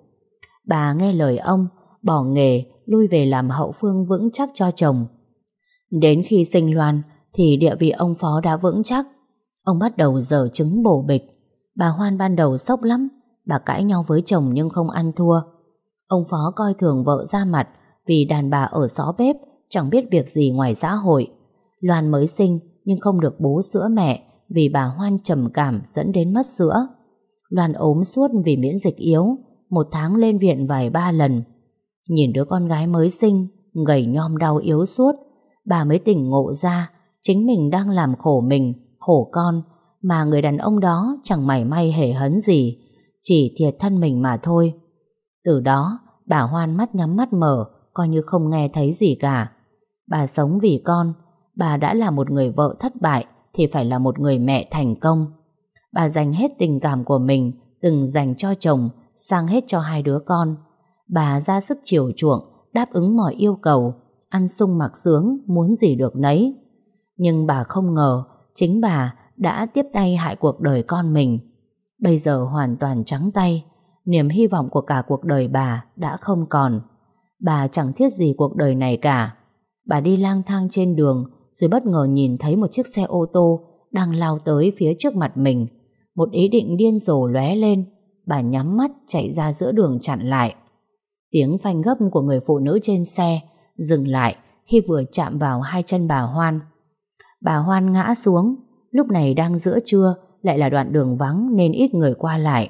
A: Bà nghe lời ông, bỏ nghề, lui về làm hậu phương vững chắc cho chồng. Đến khi sinh Loan, thì địa vị ông phó đã vững chắc. Ông bắt đầu dở trứng bổ bịch. Bà Hoan ban đầu sốc lắm, bà cãi nhau với chồng nhưng không ăn thua. Ông phó coi thường vợ ra mặt vì đàn bà ở xó bếp chẳng biết việc gì ngoài xã hội. Loan mới sinh nhưng không được bú sữa mẹ vì bà Hoan trầm cảm dẫn đến mất sữa. Loan ốm suốt vì miễn dịch yếu, một tháng lên viện vài ba lần. Nhìn đứa con gái mới sinh, gầy nhom đau yếu suốt, bà mới tỉnh ngộ ra chính mình đang làm khổ mình, khổ con, mà người đàn ông đó chẳng mảy may hề hấn gì, chỉ thiệt thân mình mà thôi. Từ đó, bà Hoan mắt nhắm mắt mở, coi như không nghe thấy gì cả. Bà sống vì con, bà đã là một người vợ thất bại thì phải là một người mẹ thành công. Bà dành hết tình cảm của mình, từng dành cho chồng, sang hết cho hai đứa con. Bà ra sức chiều chuộng, đáp ứng mọi yêu cầu, ăn sung mặc sướng, muốn gì được nấy. Nhưng bà không ngờ, chính bà đã tiếp tay hại cuộc đời con mình. Bây giờ hoàn toàn trắng tay, niềm hy vọng của cả cuộc đời bà đã không còn. Bà chẳng thiết gì cuộc đời này cả. Bà đi lang thang trên đường, rồi bất ngờ nhìn thấy một chiếc xe ô tô đang lao tới phía trước mặt mình. Một ý định điên rồ lóe lên, bà nhắm mắt chạy ra giữa đường chặn lại. Tiếng phanh gấp của người phụ nữ trên xe dừng lại khi vừa chạm vào hai chân bà Hoan. Bà Hoan ngã xuống, lúc này đang giữa trưa, lại là đoạn đường vắng nên ít người qua lại.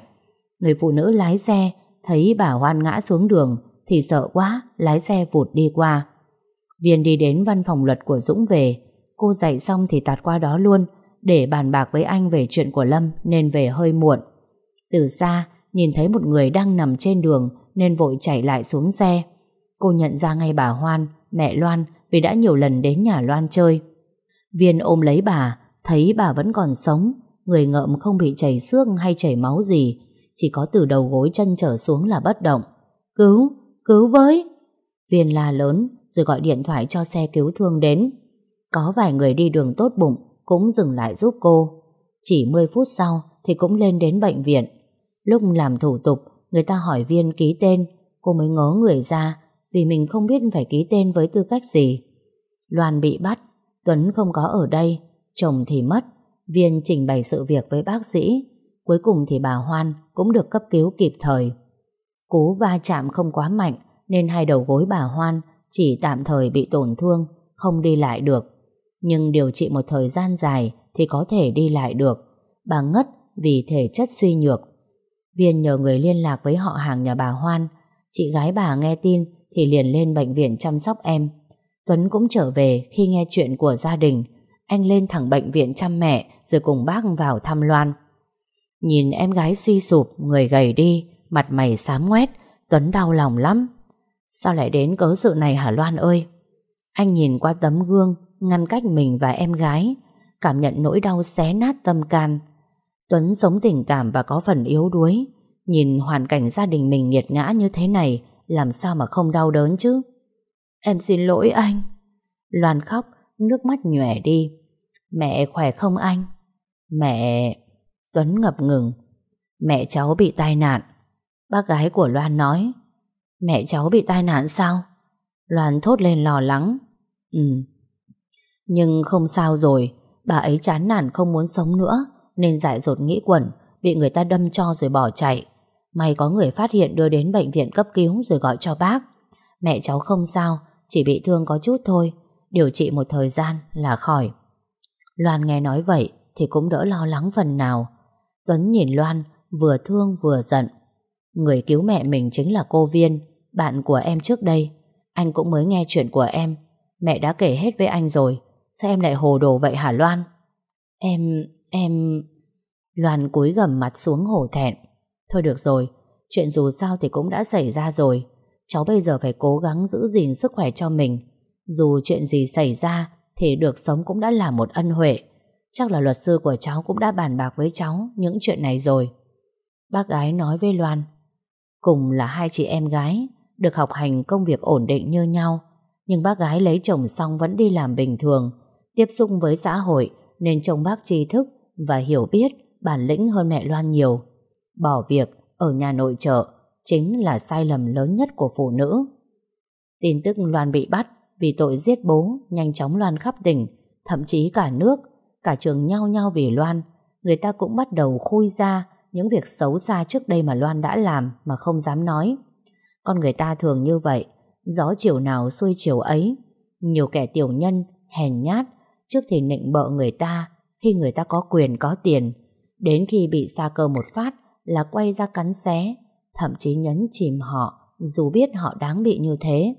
A: Người phụ nữ lái xe thấy bà Hoan ngã xuống đường thì sợ quá, lái xe vụt đi qua. Viên đi đến văn phòng luật của Dũng về, cô dạy xong thì tạt qua đó luôn để bàn bạc với anh về chuyện của Lâm nên về hơi muộn. Từ xa, nhìn thấy một người đang nằm trên đường nên vội chạy lại xuống xe. Cô nhận ra ngay bà Hoan, mẹ Loan vì đã nhiều lần đến nhà Loan chơi. Viên ôm lấy bà, thấy bà vẫn còn sống, người ngợm không bị chảy xước hay chảy máu gì, chỉ có từ đầu gối chân trở xuống là bất động. Cứu, cứu với! Viên la lớn rồi gọi điện thoại cho xe cứu thương đến. Có vài người đi đường tốt bụng cũng dừng lại giúp cô. Chỉ 10 phút sau thì cũng lên đến bệnh viện. Lúc làm thủ tục, người ta hỏi Viên ký tên, cô mới ngớ người ra vì mình không biết phải ký tên với tư cách gì. Loan bị bắt, Tuấn không có ở đây, chồng thì mất. Viên trình bày sự việc với bác sĩ. Cuối cùng thì bà Hoan cũng được cấp cứu kịp thời. Cú va chạm không quá mạnh nên hai đầu gối bà Hoan chỉ tạm thời bị tổn thương, không đi lại được. Nhưng điều trị một thời gian dài thì có thể đi lại được. Bà ngất vì thể chất suy nhược. Viên nhờ người liên lạc với họ hàng nhà bà Hoan. Chị gái bà nghe tin thì liền lên bệnh viện chăm sóc em. Tuấn cũng trở về khi nghe chuyện của gia đình. Anh lên thẳng bệnh viện chăm mẹ rồi cùng bác vào thăm Loan. Nhìn em gái suy sụp, người gầy đi, mặt mày xám ngoét, Tuấn đau lòng lắm. Sao lại đến cớ sự này hả Loan ơi? Anh nhìn qua tấm gương, ngăn cách mình và em gái, cảm nhận nỗi đau xé nát tâm can. Tuấn sống tình cảm và có phần yếu đuối. Nhìn hoàn cảnh gia đình mình nghiệt ngã như thế này, làm sao mà không đau đớn chứ? Em xin lỗi anh. Loan khóc, nước mắt nhòe đi. Mẹ khỏe không anh? Mẹ... Tuấn ngập ngừng. Mẹ cháu bị tai nạn. Bác gái của Loan nói. Mẹ cháu bị tai nạn sao? Loan thốt lên lo lắng. Ừ. Nhưng không sao rồi. Bà ấy chán nản không muốn sống nữa nên dại dột nghĩ quẩn bị người ta đâm cho rồi bỏ chạy. May có người phát hiện đưa đến bệnh viện cấp cứu rồi gọi cho bác. Mẹ cháu không sao, chỉ bị thương có chút thôi. Điều trị một thời gian là khỏi. Loan nghe nói vậy thì cũng đỡ lo lắng phần nào. Tuấn nhìn Loan vừa thương vừa giận. Người cứu mẹ mình chính là cô Viên, bạn của em trước đây. Anh cũng mới nghe chuyện của em. Mẹ đã kể hết với anh rồi. Sao em lại hồ đồ vậy hả Loan? Em... em... Loan cúi gầm mặt xuống hổ thẹn. Thôi được rồi, chuyện dù sao thì cũng đã xảy ra rồi. Cháu bây giờ phải cố gắng giữ gìn sức khỏe cho mình. Dù chuyện gì xảy ra thì được sống cũng đã là một ân huệ. Chắc là luật sư của cháu cũng đã bàn bạc với cháu những chuyện này rồi. Bác gái nói với Loan, cùng là hai chị em gái, được học hành công việc ổn định như nhau, nhưng bác gái lấy chồng xong vẫn đi làm bình thường, tiếp xúc với xã hội nên trông bác trí thức và hiểu biết bản lĩnh hơn mẹ Loan nhiều. Bỏ việc ở nhà nội trợ chính là sai lầm lớn nhất của phụ nữ. Tin tức Loan bị bắt vì tội giết bố nhanh chóng loan khắp tỉnh, thậm chí cả nước, cả trường nhau nhau vì Loan. Người ta cũng bắt đầu khui ra những việc xấu xa trước đây mà Loan đã làm mà không dám nói. Con người ta thường như vậy, gió chiều nào xuôi chiều ấy. Nhiều kẻ tiểu nhân, hèn nhát, trước thì nịnh bợ người ta khi người ta có quyền có tiền. Đến khi bị xa cơ một phát là quay ra cắn xé, thậm chí nhấn chìm họ dù biết họ đáng bị như thế.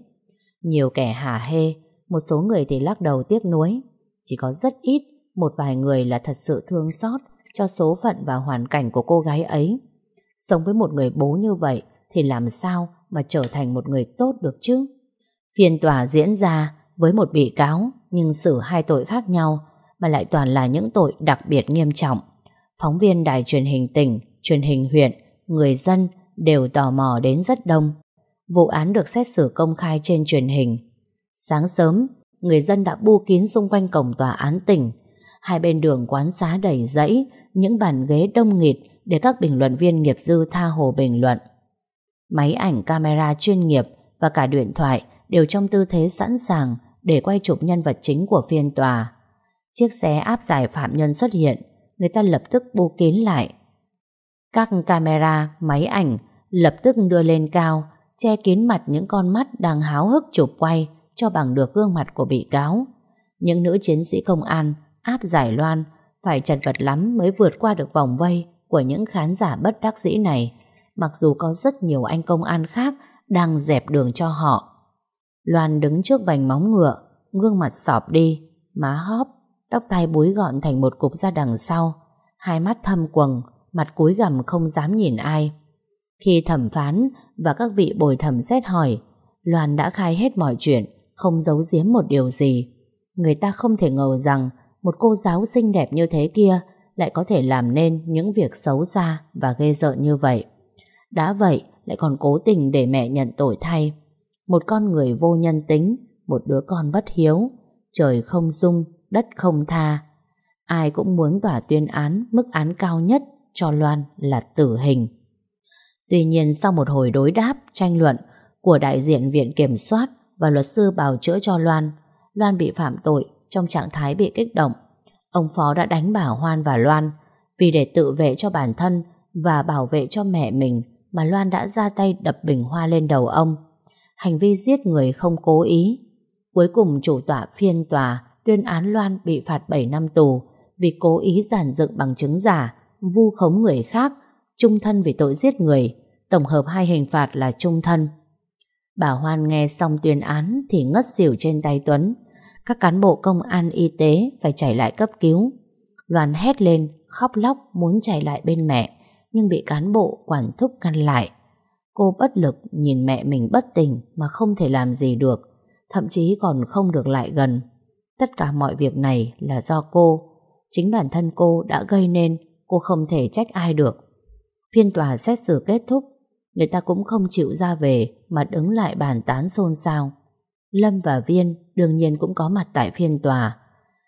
A: Nhiều kẻ hả hê, một số người thì lắc đầu tiếc nuối. Chỉ có rất ít, một vài người là thật sự thương xót cho số phận và hoàn cảnh của cô gái ấy. Sống với một người bố như vậy thì làm sao mà trở thành một người tốt được chứ? Phiên tòa diễn ra với một bị cáo nhưng xử hai tội khác nhau mà lại toàn là những tội đặc biệt nghiêm trọng. Phóng viên đài truyền hình tỉnh, truyền hình huyện, người dân đều tò mò đến rất đông. Vụ án được xét xử công khai trên truyền hình. Sáng sớm, người dân đã bu kín xung quanh cổng tòa án tỉnh. Hai bên đường quán xá đầy rẫy, những bàn ghế đông nghịt để các bình luận viên nghiệp dư tha hồ bình luận. Máy ảnh camera chuyên nghiệp và cả điện thoại đều trong tư thế sẵn sàng để quay chụp nhân vật chính của phiên tòa. Chiếc xe áp giải phạm nhân xuất hiện, người ta lập tức bu kín lại. Các camera, máy ảnh lập tức đưa lên cao, che kín mặt những con mắt đang háo hức chụp quay cho bằng được gương mặt của bị cáo. Những nữ chiến sĩ công an áp giải loan phải chật vật lắm mới vượt qua được vòng vây của những khán giả bất đắc dĩ này, mặc dù có rất nhiều anh công an khác đang dẹp đường cho họ. Loan đứng trước vành móng ngựa, gương mặt sọp đi, má hóp, tóc tai búi gọn thành một cục ra đằng sau, hai mắt thâm quầng, mặt cúi gằm không dám nhìn ai. Khi thẩm phán và các vị bồi thẩm xét hỏi, Loan đã khai hết mọi chuyện, không giấu giếm một điều gì. Người ta không thể ngờ rằng một cô giáo xinh đẹp như thế kia lại có thể làm nên những việc xấu xa và ghê rợn như vậy. Đã vậy, lại còn cố tình để mẹ nhận tội thay. Một con người vô nhân tính, một đứa con bất hiếu, trời không dung, đất không tha. Ai cũng muốn tỏa tuyên án mức án cao nhất cho Loan là tử hình. Tuy nhiên sau một hồi đối đáp, tranh luận của đại diện viện kiểm soát và luật sư bào chữa cho Loan, Loan bị phạm tội trong trạng thái bị kích động. Ông Phó đã đánh bảo Hoan và Loan vì để tự vệ cho bản thân và bảo vệ cho mẹ mình mà Loan đã ra tay đập bình hoa lên đầu ông. Hành vi giết người không cố ý. Cuối cùng chủ tọa phiên tòa tuyên án Loan bị phạt 7 năm tù vì cố ý giản dựng bằng chứng giả, vu khống người khác, trung thân vì tội giết người, tổng hợp hai hình phạt là trung thân. Bà Hoan nghe xong tuyên án thì ngất xỉu trên tay Tuấn. Các cán bộ công an y tế phải chạy lại cấp cứu. Loan hét lên, khóc lóc muốn chạy lại bên mẹ, nhưng bị cán bộ quản thúc ngăn lại. Cô bất lực nhìn mẹ mình bất tỉnh mà không thể làm gì được, thậm chí còn không được lại gần. Tất cả mọi việc này là do cô. Chính bản thân cô đã gây nên, cô không thể trách ai được. Phiên tòa xét xử kết thúc, người ta cũng không chịu ra về mà đứng lại bàn tán xôn xao. Lâm và Viên đương nhiên cũng có mặt tại phiên tòa.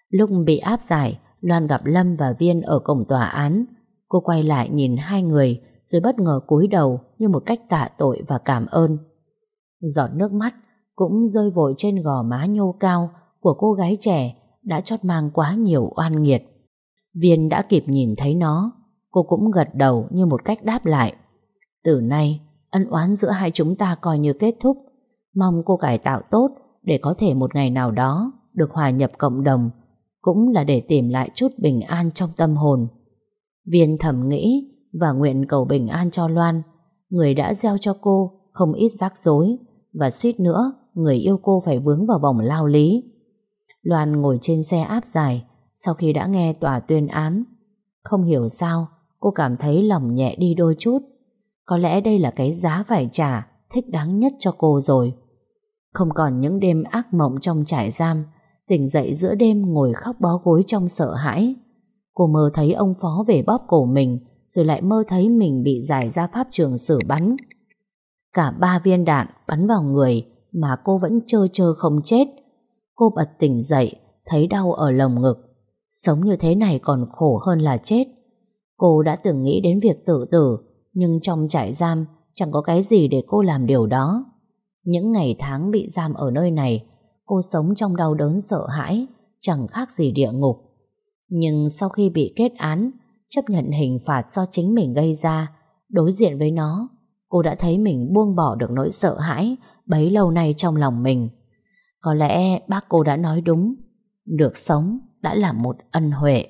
A: Lúc bị áp giải, Loan gặp Lâm và Viên ở cổng tòa án. Cô quay lại nhìn hai người rồi bất ngờ cúi đầu như một cách tạ tội và cảm ơn. Giọt nước mắt cũng rơi vội trên gò má nhô cao của cô gái trẻ đã chót mang quá nhiều oan nghiệt. Viên đã kịp nhìn thấy nó, cô cũng gật đầu như một cách đáp lại. Từ nay, ân oán giữa hai chúng ta coi như kết thúc. Mong cô cải tạo tốt để có thể một ngày nào đó được hòa nhập cộng đồng, cũng là để tìm lại chút bình an trong tâm hồn. Viên thầm nghĩ và nguyện cầu bình an cho Loan, người đã gieo cho cô không ít rắc rối và suýt nữa người yêu cô phải vướng vào vòng lao lý. Loan ngồi trên xe áp dài sau khi đã nghe tòa tuyên án. Không hiểu sao cô cảm thấy lòng nhẹ đi đôi chút. Có lẽ đây là cái giá phải trả thích đáng nhất cho cô rồi. Không còn những đêm ác mộng trong trại giam, tỉnh dậy giữa đêm ngồi khóc bó gối trong sợ hãi. Cô mơ thấy ông phó về bóp cổ mình, rồi lại mơ thấy mình bị giải ra pháp trường xử bắn. Cả ba viên đạn bắn vào người mà cô vẫn chơ chơ không chết. Cô bật tỉnh dậy, thấy đau ở lồng ngực. Sống như thế này còn khổ hơn là chết. Cô đã từng nghĩ đến việc tự tử, nhưng trong trại giam chẳng có cái gì để cô làm điều đó. Những ngày tháng bị giam ở nơi này, cô sống trong đau đớn sợ hãi, chẳng khác gì địa ngục. Nhưng sau khi bị kết án, chấp nhận hình phạt do chính mình gây ra, đối diện với nó, cô đã thấy mình buông bỏ được nỗi sợ hãi bấy lâu nay trong lòng mình. Có lẽ bác cô đã nói đúng, được sống đã là một ân huệ.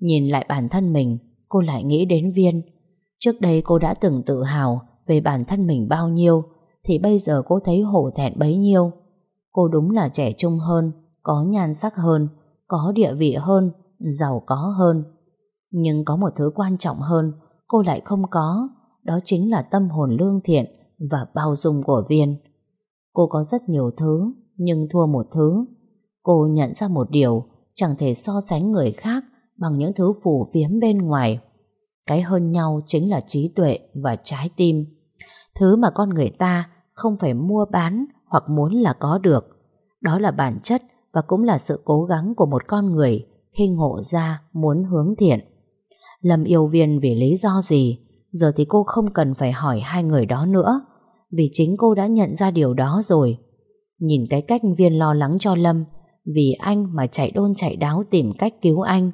A: Nhìn lại bản thân mình, cô lại nghĩ đến Viên. Trước đây cô đã từng tự hào về bản thân mình bao nhiêu, thì bây giờ cô thấy hổ thẹn bấy nhiêu. Cô đúng là trẻ trung hơn, có nhan sắc hơn, có địa vị hơn, giàu có hơn. Nhưng có một thứ quan trọng hơn, cô lại không có, đó chính là tâm hồn lương thiện và bao dung của Viên. Cô có rất nhiều thứ, nhưng thua một thứ. Cô nhận ra một điều, chẳng thể so sánh người khác bằng những thứ phù phiếm bên ngoài. Cái hơn nhau chính là trí tuệ và trái tim. Thứ mà con người ta không phải mua bán hoặc muốn là có được. Đó là bản chất và cũng là sự cố gắng của một con người khi ngộ ra muốn hướng thiện. Lâm yêu viên vì lý do gì, giờ thì cô không cần phải hỏi hai người đó nữa, vì chính cô đã nhận ra điều đó rồi. Nhìn cái cách viên lo lắng cho Lâm, vì anh mà chạy đôn chạy đáo tìm cách cứu anh.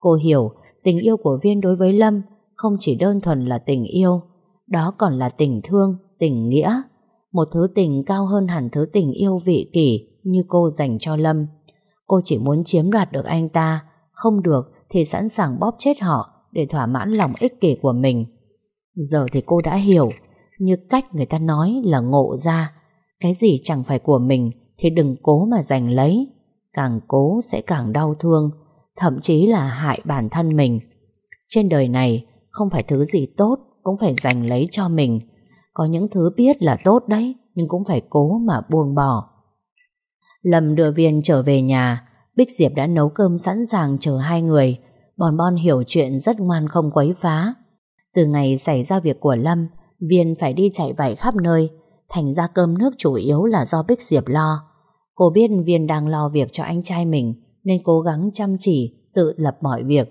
A: Cô hiểu tình yêu của viên đối với Lâm không chỉ đơn thuần là tình yêu, đó còn là tình thương, tình nghĩa. Một thứ tình cao hơn hẳn thứ tình yêu vị kỷ như cô dành cho Lâm. Cô chỉ muốn chiếm đoạt được anh ta, không được thì sẵn sàng bóp chết họ để thỏa mãn lòng ích kỷ của mình. Giờ thì cô đã hiểu, như cách người ta nói là ngộ ra, cái gì chẳng phải của mình thì đừng cố mà giành lấy. Càng cố sẽ càng đau thương, thậm chí là hại bản thân mình. Trên đời này, không phải thứ gì tốt cũng phải giành lấy cho mình. Có những thứ biết là tốt đấy, nhưng cũng phải cố mà buông bỏ. Lâm đưa Viên trở về nhà, Bích Diệp đã nấu cơm sẵn sàng chờ hai người. Bon Bon hiểu chuyện rất ngoan không quấy phá. Từ ngày xảy ra việc của Lâm, Viên phải đi chạy vạy khắp nơi, thành ra cơm nước chủ yếu là do Bích Diệp lo. Cô biết Viên đang lo việc cho anh trai mình, nên cố gắng chăm chỉ, tự lập mọi việc,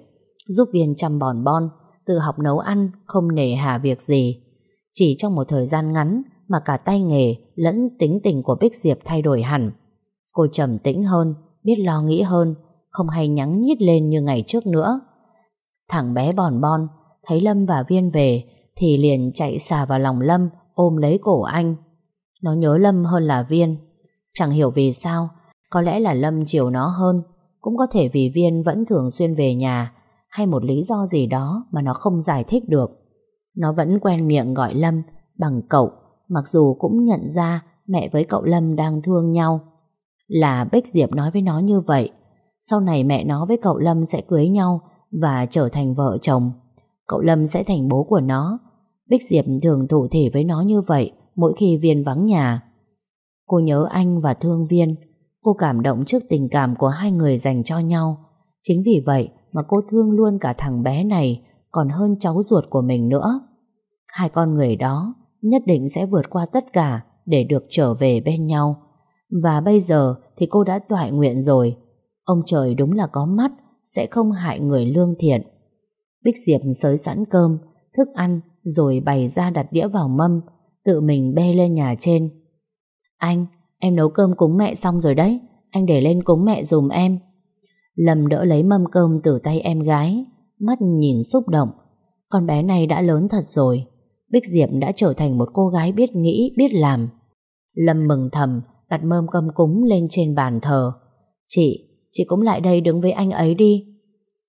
A: giúp Viên chăm bòn bon, tự học nấu ăn, không nề hà việc gì. Chỉ trong một thời gian ngắn mà cả tay nghề lẫn tính tình của Bích Diệp thay đổi hẳn. Cô trầm tĩnh hơn, biết lo nghĩ hơn, không hay nhắn nhít lên như ngày trước nữa. Thằng bé bòn bon, thấy Lâm và Viên về, thì liền chạy xà vào lòng Lâm, ôm lấy cổ anh. Nó nhớ Lâm hơn là Viên. Chẳng hiểu vì sao, có lẽ là Lâm chiều nó hơn, cũng có thể vì Viên vẫn thường xuyên về nhà, hay một lý do gì đó mà nó không giải thích được. Nó vẫn quen miệng gọi Lâm bằng cậu, mặc dù cũng nhận ra mẹ với cậu Lâm đang thương nhau. Là Bích Diệp nói với nó như vậy. Sau này mẹ nó với cậu Lâm sẽ cưới nhau và trở thành vợ chồng. Cậu Lâm sẽ thành bố của nó. Bích Diệp thường thủ thể với nó như vậy mỗi khi Viên vắng nhà. Cô nhớ anh và thương Viên. Cô cảm động trước tình cảm của hai người dành cho nhau. Chính vì vậy mà cô thương luôn cả thằng bé này còn hơn cháu ruột của mình nữa. Hai con người đó nhất định sẽ vượt qua tất cả để được trở về bên nhau. Và bây giờ thì cô đã toại nguyện rồi. Ông trời đúng là có mắt, sẽ không hại người lương thiện. Bích Diệp sới sẵn cơm, thức ăn, rồi bày ra đặt đĩa vào mâm, tự mình bê lên nhà trên. Anh, em nấu cơm cúng mẹ xong rồi đấy, anh để lên cúng mẹ dùm em. Lâm đỡ lấy mâm cơm từ tay em gái, mắt nhìn xúc động. Con bé này đã lớn thật rồi. Bích Diệp đã trở thành một cô gái biết nghĩ, biết làm. Lâm mừng thầm, đặt mâm cơm cúng lên trên bàn thờ. Chị, chị cũng lại đây đứng với anh ấy đi.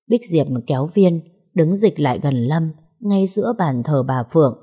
A: Bích Diệp kéo viên, đứng dịch lại gần Lâm, ngay giữa bàn thờ bà Phượng.